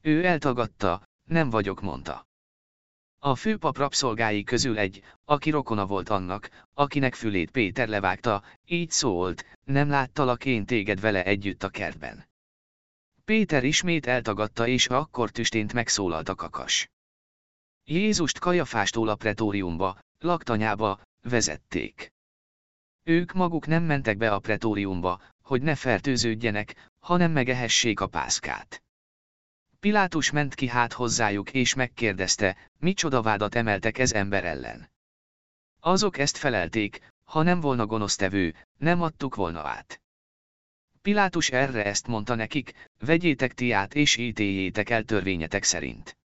Ő eltagadta, nem vagyok mondta. A főpap rabszolgái közül egy, aki rokona volt annak, akinek fülét Péter levágta, így szólt, nem láttalak én téged vele együtt a kertben. Péter ismét eltagadta és akkor tüstént megszólalt a kakas. Jézust Kajafástól a pretóriumba, laktanyába, vezették. Ők maguk nem mentek be a pretóriumba, hogy ne fertőződjenek, hanem megehessék a pászkát. Pilátus ment ki hát hozzájuk és megkérdezte, micsoda vádat emeltek ez ember ellen. Azok ezt felelték, ha nem volna gonosztevő, nem adtuk volna át. Pilátus erre ezt mondta nekik, vegyétek ti át és ítéljétek el törvényetek szerint.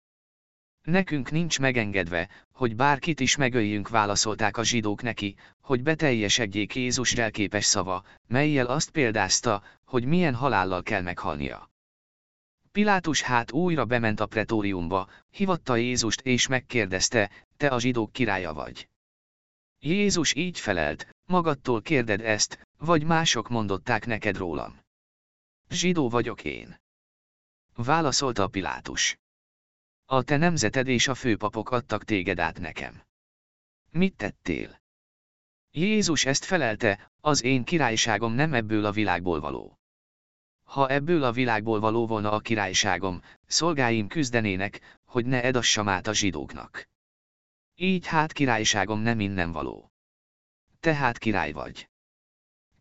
Nekünk nincs megengedve, hogy bárkit is megöljünk válaszolták a zsidók neki, hogy beteljesedjék Jézus relképes szava, melyel azt példázta, hogy milyen halállal kell meghalnia. Pilátus hát újra bement a pretóriumba, hivatta Jézust és megkérdezte, te a zsidók királya vagy. Jézus így felelt, magadtól kérded ezt, vagy mások mondották neked rólam. Zsidó vagyok én. Válaszolta Pilátus. A te nemzeted és a főpapok adtak téged át nekem. Mit tettél? Jézus ezt felelte, az én királyságom nem ebből a világból való. Ha ebből a világból való volna a királyságom, szolgáim küzdenének, hogy ne edassam át a zsidóknak. Így hát királyságom nem innen való. Tehát király vagy.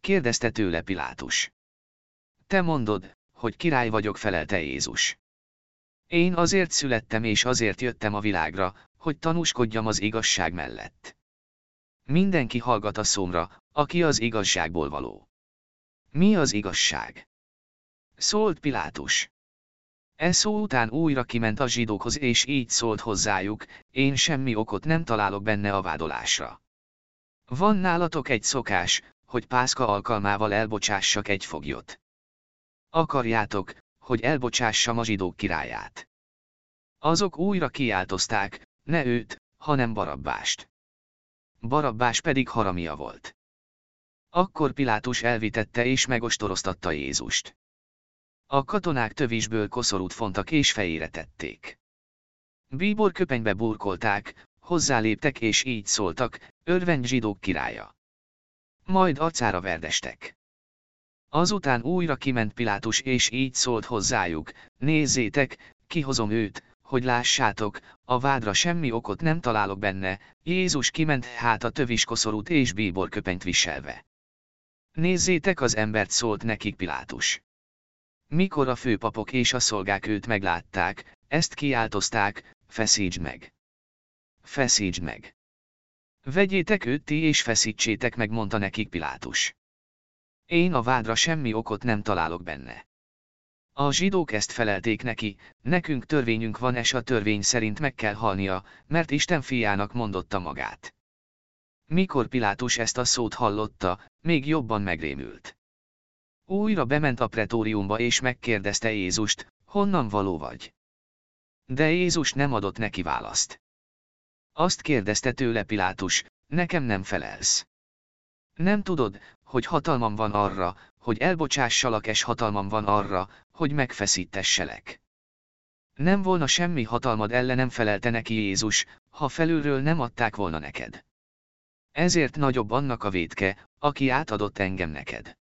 Kérdezte tőle Pilátus. Te mondod, hogy király vagyok felelte Jézus. Én azért születtem és azért jöttem a világra, hogy tanúskodjam az igazság mellett. Mindenki hallgat a szómra, aki az igazságból való. Mi az igazság? Szólt Pilátus. E szó után újra kiment a zsidókhoz és így szólt hozzájuk, én semmi okot nem találok benne a vádolásra. Van nálatok egy szokás, hogy Pászka alkalmával elbocsássak egy foglyot. Akarjátok, hogy elbocsássam a zsidók királyát. Azok újra kiáltozták, ne őt, hanem Barabbást. Barabbás pedig haramia volt. Akkor Pilátus elvitette és megostoroztatta Jézust. A katonák tövisből koszorút fontak és fejére tették. Bíbor köpenybe burkolták, hozzáléptek és így szóltak, örvendj zsidók királya. Majd arcára verdestek. Azután újra kiment Pilátus és így szólt hozzájuk, nézzétek, kihozom őt, hogy lássátok, a vádra semmi okot nem találok benne, Jézus kiment hát a tövis koszorút és bíbor köpenyt viselve. Nézzétek az embert szólt nekik Pilátus. Mikor a főpapok és a szolgák őt meglátták, ezt kiáltozták, feszítsd meg. Feszítsd meg. Vegyétek őt ti és feszítsétek meg, mondta nekik Pilátus. Én a vádra semmi okot nem találok benne. A zsidók ezt felelték neki, nekünk törvényünk van és a törvény szerint meg kell halnia, mert Isten fiának mondotta magát. Mikor Pilátus ezt a szót hallotta, még jobban megrémült. Újra bement a pretóriumba és megkérdezte Jézust, honnan való vagy? De Jézus nem adott neki választ. Azt kérdezte tőle Pilátus, nekem nem felelsz. Nem tudod, hogy hatalmam van arra, hogy elbocsássalak és hatalmam van arra, hogy megfeszítesselek. Nem volna semmi hatalmad ellenem felelte neki Jézus, ha felülről nem adták volna neked. Ezért nagyobb annak a védke, aki átadott engem neked.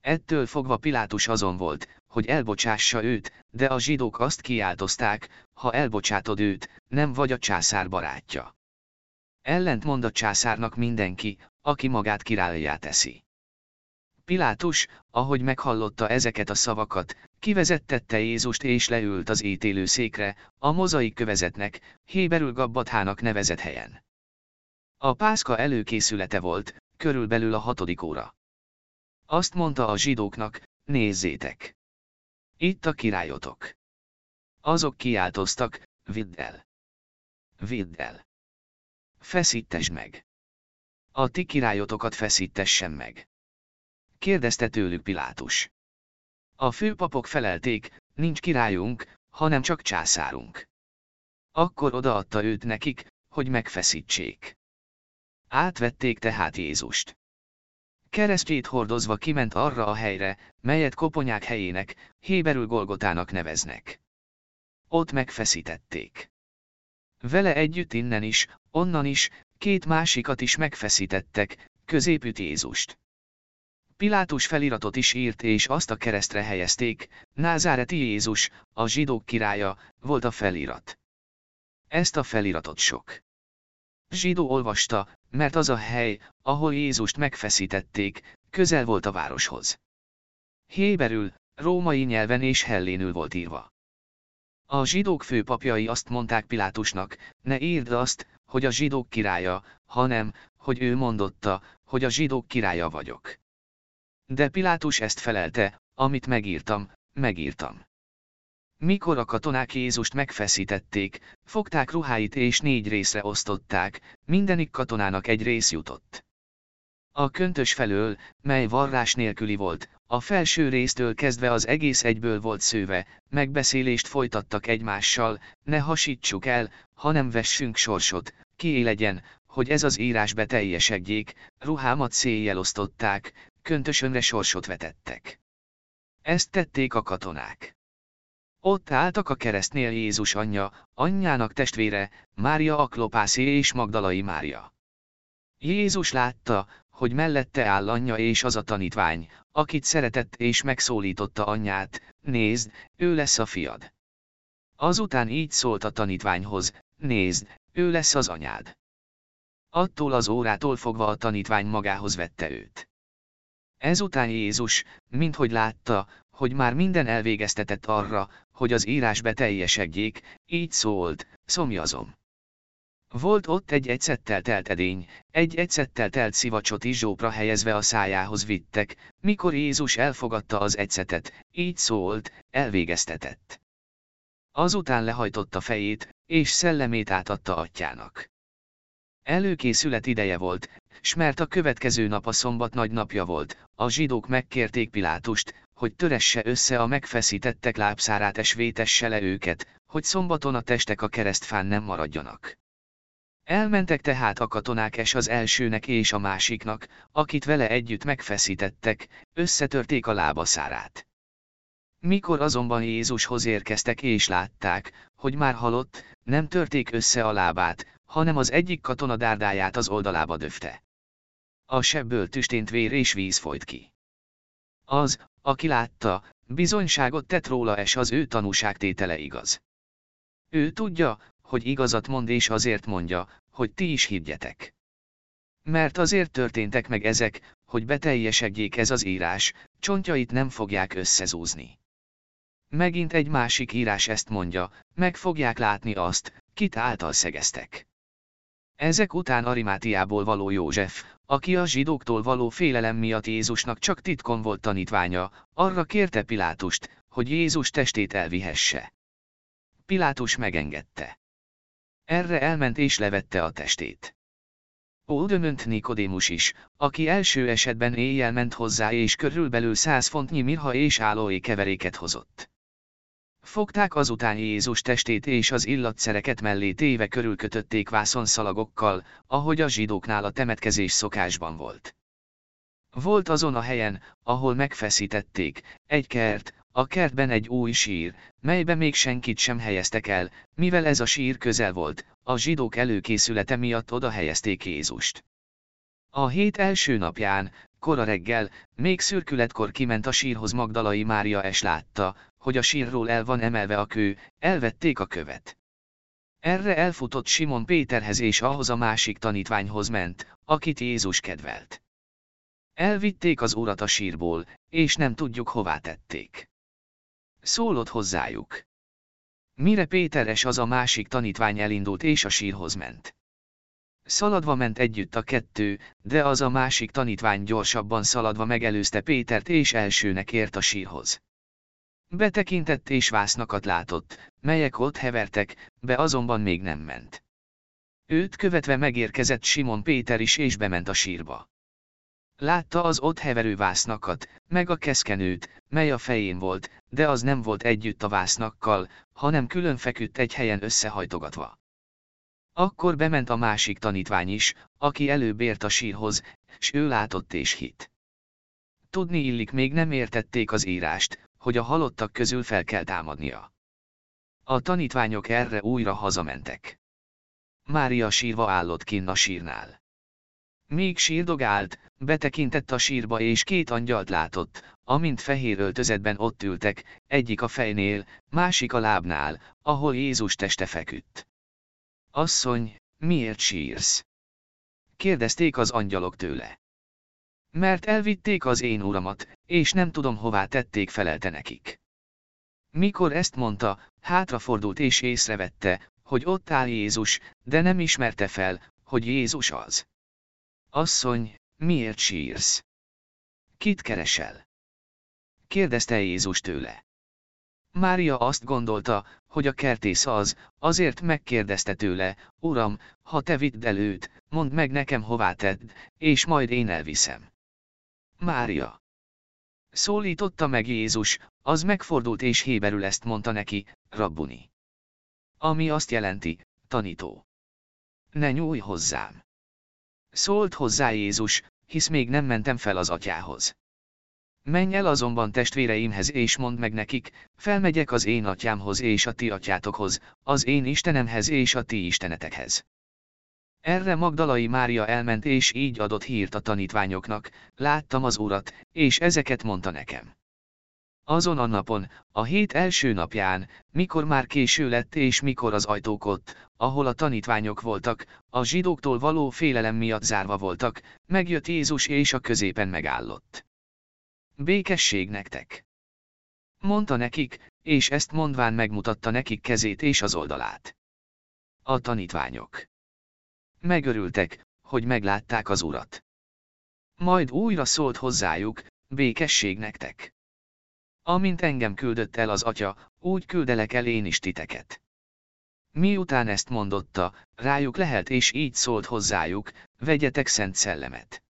Ettől fogva Pilátus azon volt, hogy elbocsássa őt, de a zsidók azt kiáltozták, ha elbocsátod őt, nem vagy a császár barátja. Ellent mond a császárnak mindenki, aki magát királyá teszi. Pilátus, ahogy meghallotta ezeket a szavakat, kivezettette Jézust és leült az székre, a mozaik kövezetnek, Héberül Gabbathának nevezett helyen. A pászka előkészülete volt, körülbelül a hatodik óra. Azt mondta a zsidóknak, nézzétek! Itt a királyotok. Azok kiáltoztak, vidd el. Vidd el. Feszítes meg. A ti királyotokat feszítessen meg. Kérdezte tőlük Pilátus. A főpapok felelték, nincs királyunk, hanem csak császárunk. Akkor odaadta őt nekik, hogy megfeszítsék. Átvették tehát Jézust. Keresztjét hordozva kiment arra a helyre, melyet koponyák helyének, Héberül Golgotának neveznek. Ott megfeszítették. Vele együtt innen is, onnan is, két másikat is megfeszítettek, középüt Jézust. Pilátus feliratot is írt és azt a keresztre helyezték, Názáreti Jézus, a zsidók királya, volt a felirat. Ezt a feliratot sok zsidó olvasta, mert az a hely, ahol Jézust megfeszítették, közel volt a városhoz. Héberül, római nyelven és hellénül volt írva. A zsidók főpapjai azt mondták Pilátusnak, ne írd azt, hogy a zsidók királya, hanem, hogy ő mondotta, hogy a zsidók királya vagyok. De Pilátus ezt felelte, amit megírtam, megírtam. Mikor a katonák Jézust megfeszítették, fogták ruháit és négy részre osztották, mindenik katonának egy rész jutott. A köntös felől, mely varrás nélküli volt, a felső résztől kezdve az egész egyből volt szőve, megbeszélést folytattak egymással, ne hasítsuk el, hanem vessünk sorsot, kié legyen, hogy ez az írás beteljesedjék, ruhámat széjjel osztották, köntösönre sorsot vetettek. Ezt tették a katonák. Ott álltak a keresztnél Jézus anyja, anyjának testvére, Mária Aklopászé és Magdalai Mária. Jézus látta, hogy mellette áll anyja és az a tanítvány, akit szeretett és megszólította anyját, nézd, ő lesz a fiad. Azután így szólt a tanítványhoz, nézd, ő lesz az anyád. Attól az órától fogva a tanítvány magához vette őt. Ezután Jézus, minthogy látta, hogy már minden elvégeztetett arra, hogy az írás beteljesedjék, így szólt, szomjazom. Volt ott egy egyszettel telt edény, egy egyszettel telt szivacsot zsópra helyezve a szájához vittek, mikor Jézus elfogadta az egyszetet, így szólt, elvégeztetett. Azután lehajtotta fejét, és szellemét átadta atyának. Előkészület ideje volt, s mert a következő nap a szombat nagy napja volt, a zsidók megkérték Pilátust, hogy töresse össze a megfeszítettek lábszárát és vétesse le őket, hogy szombaton a testek a keresztfán nem maradjanak. Elmentek tehát a katonák és az elsőnek és a másiknak, akit vele együtt megfeszítettek, összetörték a lábaszárát. Mikor azonban Jézushoz érkeztek és látták, hogy már halott, nem törték össze a lábát, hanem az egyik katona dárdáját az oldalába döfte. A sebből tüstént vér és víz folyt ki. Az, aki látta, bizonyságot tett róla és az ő tanúságtétele igaz. Ő tudja, hogy igazat mond és azért mondja, hogy ti is higgyetek. Mert azért történtek meg ezek, hogy beteljesedjék ez az írás, csontjait nem fogják összezúzni. Megint egy másik írás ezt mondja, meg fogják látni azt, kit által szegeztek. Ezek után Arimátiából való József, aki a zsidóktól való félelem miatt Jézusnak csak titkon volt tanítványa, arra kérte Pilátust, hogy Jézus testét elvihesse. Pilátus megengedte. Erre elment és levette a testét. Oldömönt Nikodémus is, aki első esetben éjjel ment hozzá és körülbelül száz fontnyi mirha és állói keveréket hozott. Fogták azután Jézus testét és az illatszereket mellé téve körülkötötték vászonszalagokkal, ahogy a zsidóknál a temetkezés szokásban volt. Volt azon a helyen, ahol megfeszítették, egy kert, a kertben egy új sír, melybe még senkit sem helyeztek el, mivel ez a sír közel volt, a zsidók előkészülete miatt oda helyezték Jézust. A hét első napján, kora reggel, még szürkületkor kiment a sírhoz Magdalai Mária és látta, hogy a sírról el van emelve a kő, elvették a követ. Erre elfutott Simon Péterhez és ahhoz a másik tanítványhoz ment, akit Jézus kedvelt. Elvitték az urat a sírból, és nem tudjuk hová tették. Szólott hozzájuk. Mire Péteres az a másik tanítvány elindult és a sírhoz ment. Szaladva ment együtt a kettő, de az a másik tanítvány gyorsabban szaladva megelőzte Pétert és elsőnek ért a sírhoz. Betekintett és vásznakat látott, melyek ott hevertek, be azonban még nem ment. Őt követve megérkezett Simon Péter is és bement a sírba. Látta az ott heverő vásznakat, meg a keszkenőt, mely a fején volt, de az nem volt együtt a vásznakkal, hanem külön feküdt egy helyen összehajtogatva. Akkor bement a másik tanítvány is, aki előbb ért a sírhoz, s ő látott és hit. Tudni illik még nem értették az írást, hogy a halottak közül fel kell támadnia. A tanítványok erre újra hazamentek. Mária sírva állott kinn a sírnál. Még sírdogált, betekintett a sírba és két angyalt látott, amint fehér öltözetben ott ültek, egyik a fejnél, másik a lábnál, ahol Jézus teste feküdt. Asszony, miért sírsz? Kérdezték az angyalok tőle. Mert elvitték az én uramat, és nem tudom hová tették felelte nekik. Mikor ezt mondta, hátrafordult és észrevette, hogy ott áll Jézus, de nem ismerte fel, hogy Jézus az. Asszony, miért sírsz? Kit keresel? Kérdezte Jézus tőle. Mária azt gondolta, hogy a kertész az, azért megkérdezte tőle, Uram, ha te vidd el őt, mondd meg nekem hová tedd, és majd én elviszem. Mária. Szólította meg Jézus, az megfordult és héberül ezt mondta neki, Rabbuni. Ami azt jelenti, tanító. Ne nyújj hozzám. Szólt hozzá Jézus, hisz még nem mentem fel az atyához. Menj el azonban testvéreimhez és mondd meg nekik, felmegyek az én atyámhoz és a ti atyátokhoz, az én Istenemhez és a ti istenetekhez. Erre Magdalai Mária elment és így adott hírt a tanítványoknak, láttam az urat, és ezeket mondta nekem. Azon a napon, a hét első napján, mikor már késő lett és mikor az ajtók ott, ahol a tanítványok voltak, a zsidóktól való félelem miatt zárva voltak, megjött Jézus és a középen megállott. Békesség nektek! Mondta nekik, és ezt mondván megmutatta nekik kezét és az oldalát. A tanítványok. Megörültek, hogy meglátták az urat. Majd újra szólt hozzájuk, békesség nektek. Amint engem küldött el az atya, úgy küldelek el én is titeket. Miután ezt mondotta, rájuk lehet és így szólt hozzájuk, vegyetek szent szellemet.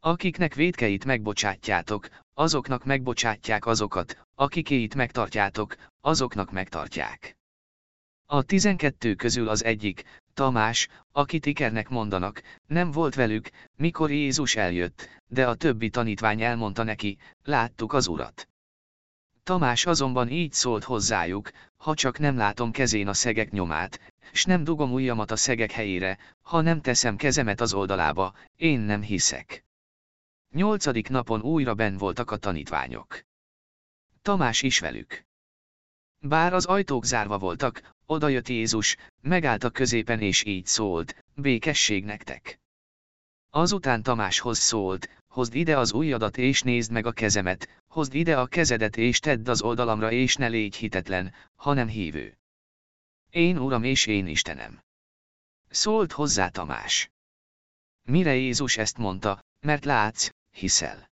Akiknek védkeit megbocsátjátok, azoknak megbocsátják azokat, akikéit megtartjátok, azoknak megtartják. A tizenkettő közül az egyik, Tamás, akit Ikernek mondanak, nem volt velük, mikor Jézus eljött, de a többi tanítvány elmondta neki, láttuk az urat. Tamás azonban így szólt hozzájuk, ha csak nem látom kezén a szegek nyomát, s nem dugom ujjamat a szegek helyére, ha nem teszem kezemet az oldalába, én nem hiszek. Nyolcadik napon újra ben voltak a tanítványok. Tamás is velük. Bár az ajtók zárva voltak, odajött Jézus, megállt a középen és így szólt, békesség nektek. Azután Tamáshoz szólt, hozd ide az ujjadat és nézd meg a kezemet, hozd ide a kezedet és tedd az oldalamra és ne légy hitetlen, hanem hívő. Én Uram és én Istenem. Szólt hozzá Tamás. Mire Jézus ezt mondta, mert látsz, hiszel.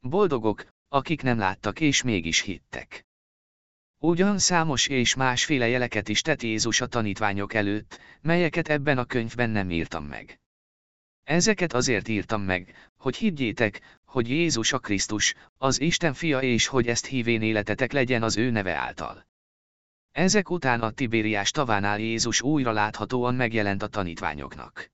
Boldogok, akik nem láttak és mégis hittek. Ugyan számos és másféle jeleket is tett Jézus a tanítványok előtt, melyeket ebben a könyvben nem írtam meg. Ezeket azért írtam meg, hogy higgyétek, hogy Jézus a Krisztus, az Isten fia és hogy ezt hívén életetek legyen az ő neve által. Ezek után a Tibériás tavánál Jézus újra láthatóan megjelent a tanítványoknak.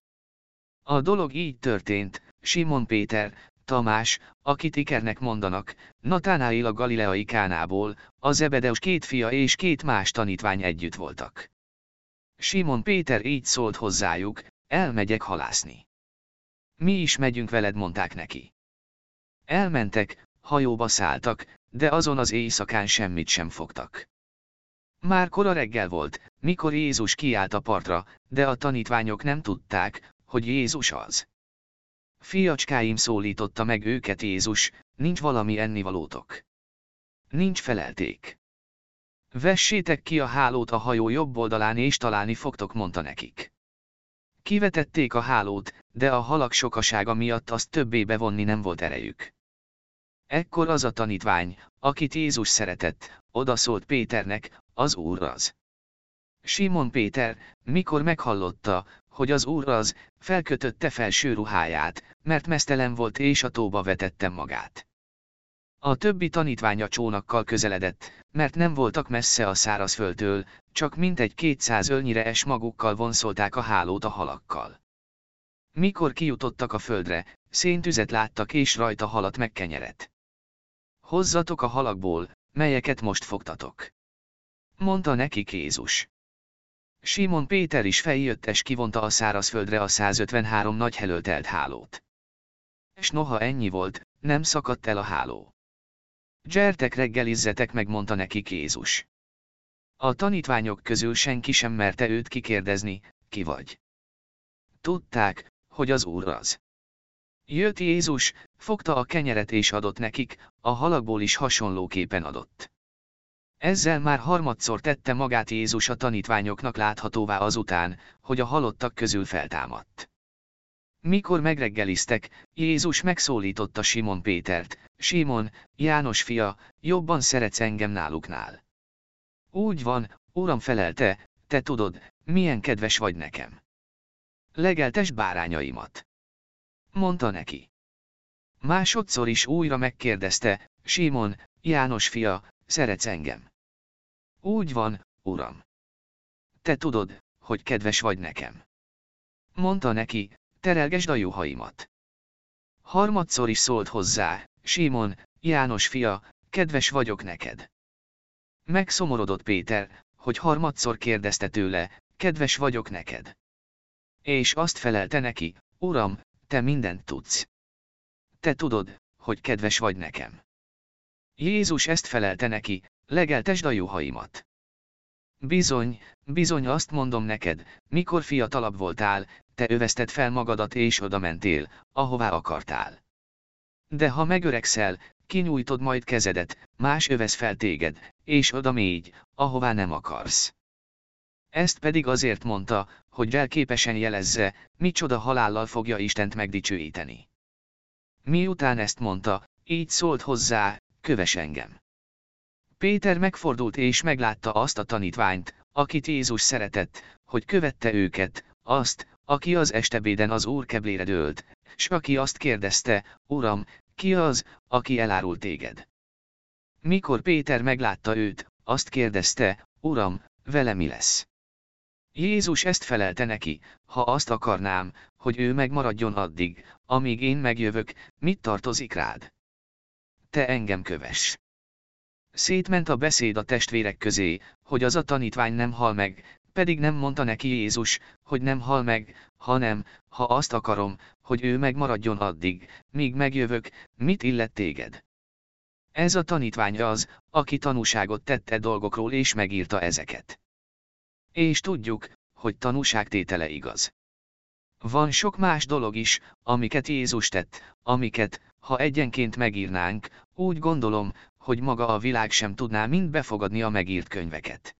A dolog így történt, Simon Péter, Tamás, akit Ikernek mondanak, Natánáil a galileai Kánából, az Ebedeus két fia és két más tanítvány együtt voltak. Simon Péter így szólt hozzájuk, elmegyek halászni. Mi is megyünk veled, mondták neki. Elmentek, hajóba szálltak, de azon az éjszakán semmit sem fogtak. Már kora reggel volt, mikor Jézus kiállt a partra, de a tanítványok nem tudták, hogy Jézus az. Fiacskáim szólította meg őket Jézus, nincs valami ennivalótok. Nincs felelték. Vessétek ki a hálót a hajó jobb oldalán és találni fogtok, mondta nekik. Kivetették a hálót, de a halak sokasága miatt azt többé bevonni nem volt erejük. Ekkor az a tanítvány, akit Jézus szeretett, odaszólt Péternek, az Úr az. Simon Péter, mikor meghallotta, hogy az Úr az, felkötötte felső ruháját, mert mesztelen volt és a tóba vetette magát. A többi tanítványa csónakkal közeledett, mert nem voltak messze a szárazföldtől, csak mintegy kétszáz ölnyire es magukkal vonszolták a hálót a halakkal. Mikor kijutottak a földre, széntüzet láttak és rajta halat megkenyeret. Hozzatok a halakból, melyeket most fogtatok. Mondta neki Jézus. Simon Péter is feljött és kivonta a szárazföldre a 153 nagy helöltelt hálót. És noha ennyi volt, nem szakadt el a háló. Gyertek reggelizzetek megmondta neki Jézus. A tanítványok közül senki sem merte őt kikérdezni, ki vagy. Tudták, hogy az Úr az. Jött Jézus, fogta a kenyeret és adott nekik, a halakból is hasonlóképpen adott. Ezzel már harmadszor tette magát Jézus a tanítványoknak láthatóvá azután, hogy a halottak közül feltámadt. Mikor megreggeliztek, Jézus megszólította Simon Pétert, Simon, János fia, jobban szeretsz engem náluknál. Úgy van, Uram felelte, te tudod, milyen kedves vagy nekem. Legeltes bárányaimat. Mondta neki. Másodszor is újra megkérdezte, Simon, János fia, szeretsz engem. Úgy van, uram. Te tudod, hogy kedves vagy nekem. Mondta neki, terelgesd a juhaimat. Harmadszor is szólt hozzá, Simon, János fia, kedves vagyok neked. Megszomorodott Péter, hogy harmadszor kérdezte tőle, kedves vagyok neked. És azt felelte neki, Uram, te mindent tudsz. Te tudod, hogy kedves vagy nekem. Jézus ezt felelte neki, legeltesd a juhaimat. Bizony, bizony azt mondom neked, mikor fiatalabb voltál, te övezted fel magadat és oda mentél, ahová akartál. De ha megöregszel, kinyújtod majd kezedet, más övez fel téged, és oda mégy, ahová nem akarsz. Ezt pedig azért mondta, hogy jelképesen jelezze, micsoda halállal fogja Istent megdicsőíteni. Miután ezt mondta, így szólt hozzá, köves engem. Péter megfordult és meglátta azt a tanítványt, akit Jézus szeretett, hogy követte őket, azt, aki az estebéden az úr keblére dőlt, s aki azt kérdezte, Uram, ki az, aki elárul téged? Mikor Péter meglátta őt, azt kérdezte, Uram, vele mi lesz? Jézus ezt felelte neki, ha azt akarnám, hogy ő megmaradjon addig, amíg én megjövök, mit tartozik rád? Te engem köves. Szétment a beszéd a testvérek közé, hogy az a tanítvány nem hal meg, pedig nem mondta neki Jézus, hogy nem hal meg, hanem, ha azt akarom, hogy ő megmaradjon addig, míg megjövök, mit illet téged? Ez a tanítvány az, aki tanúságot tette dolgokról és megírta ezeket. És tudjuk, hogy tanúságtétele igaz. Van sok más dolog is, amiket Jézus tett, amiket, ha egyenként megírnánk, úgy gondolom, hogy maga a világ sem tudná mind befogadni a megírt könyveket.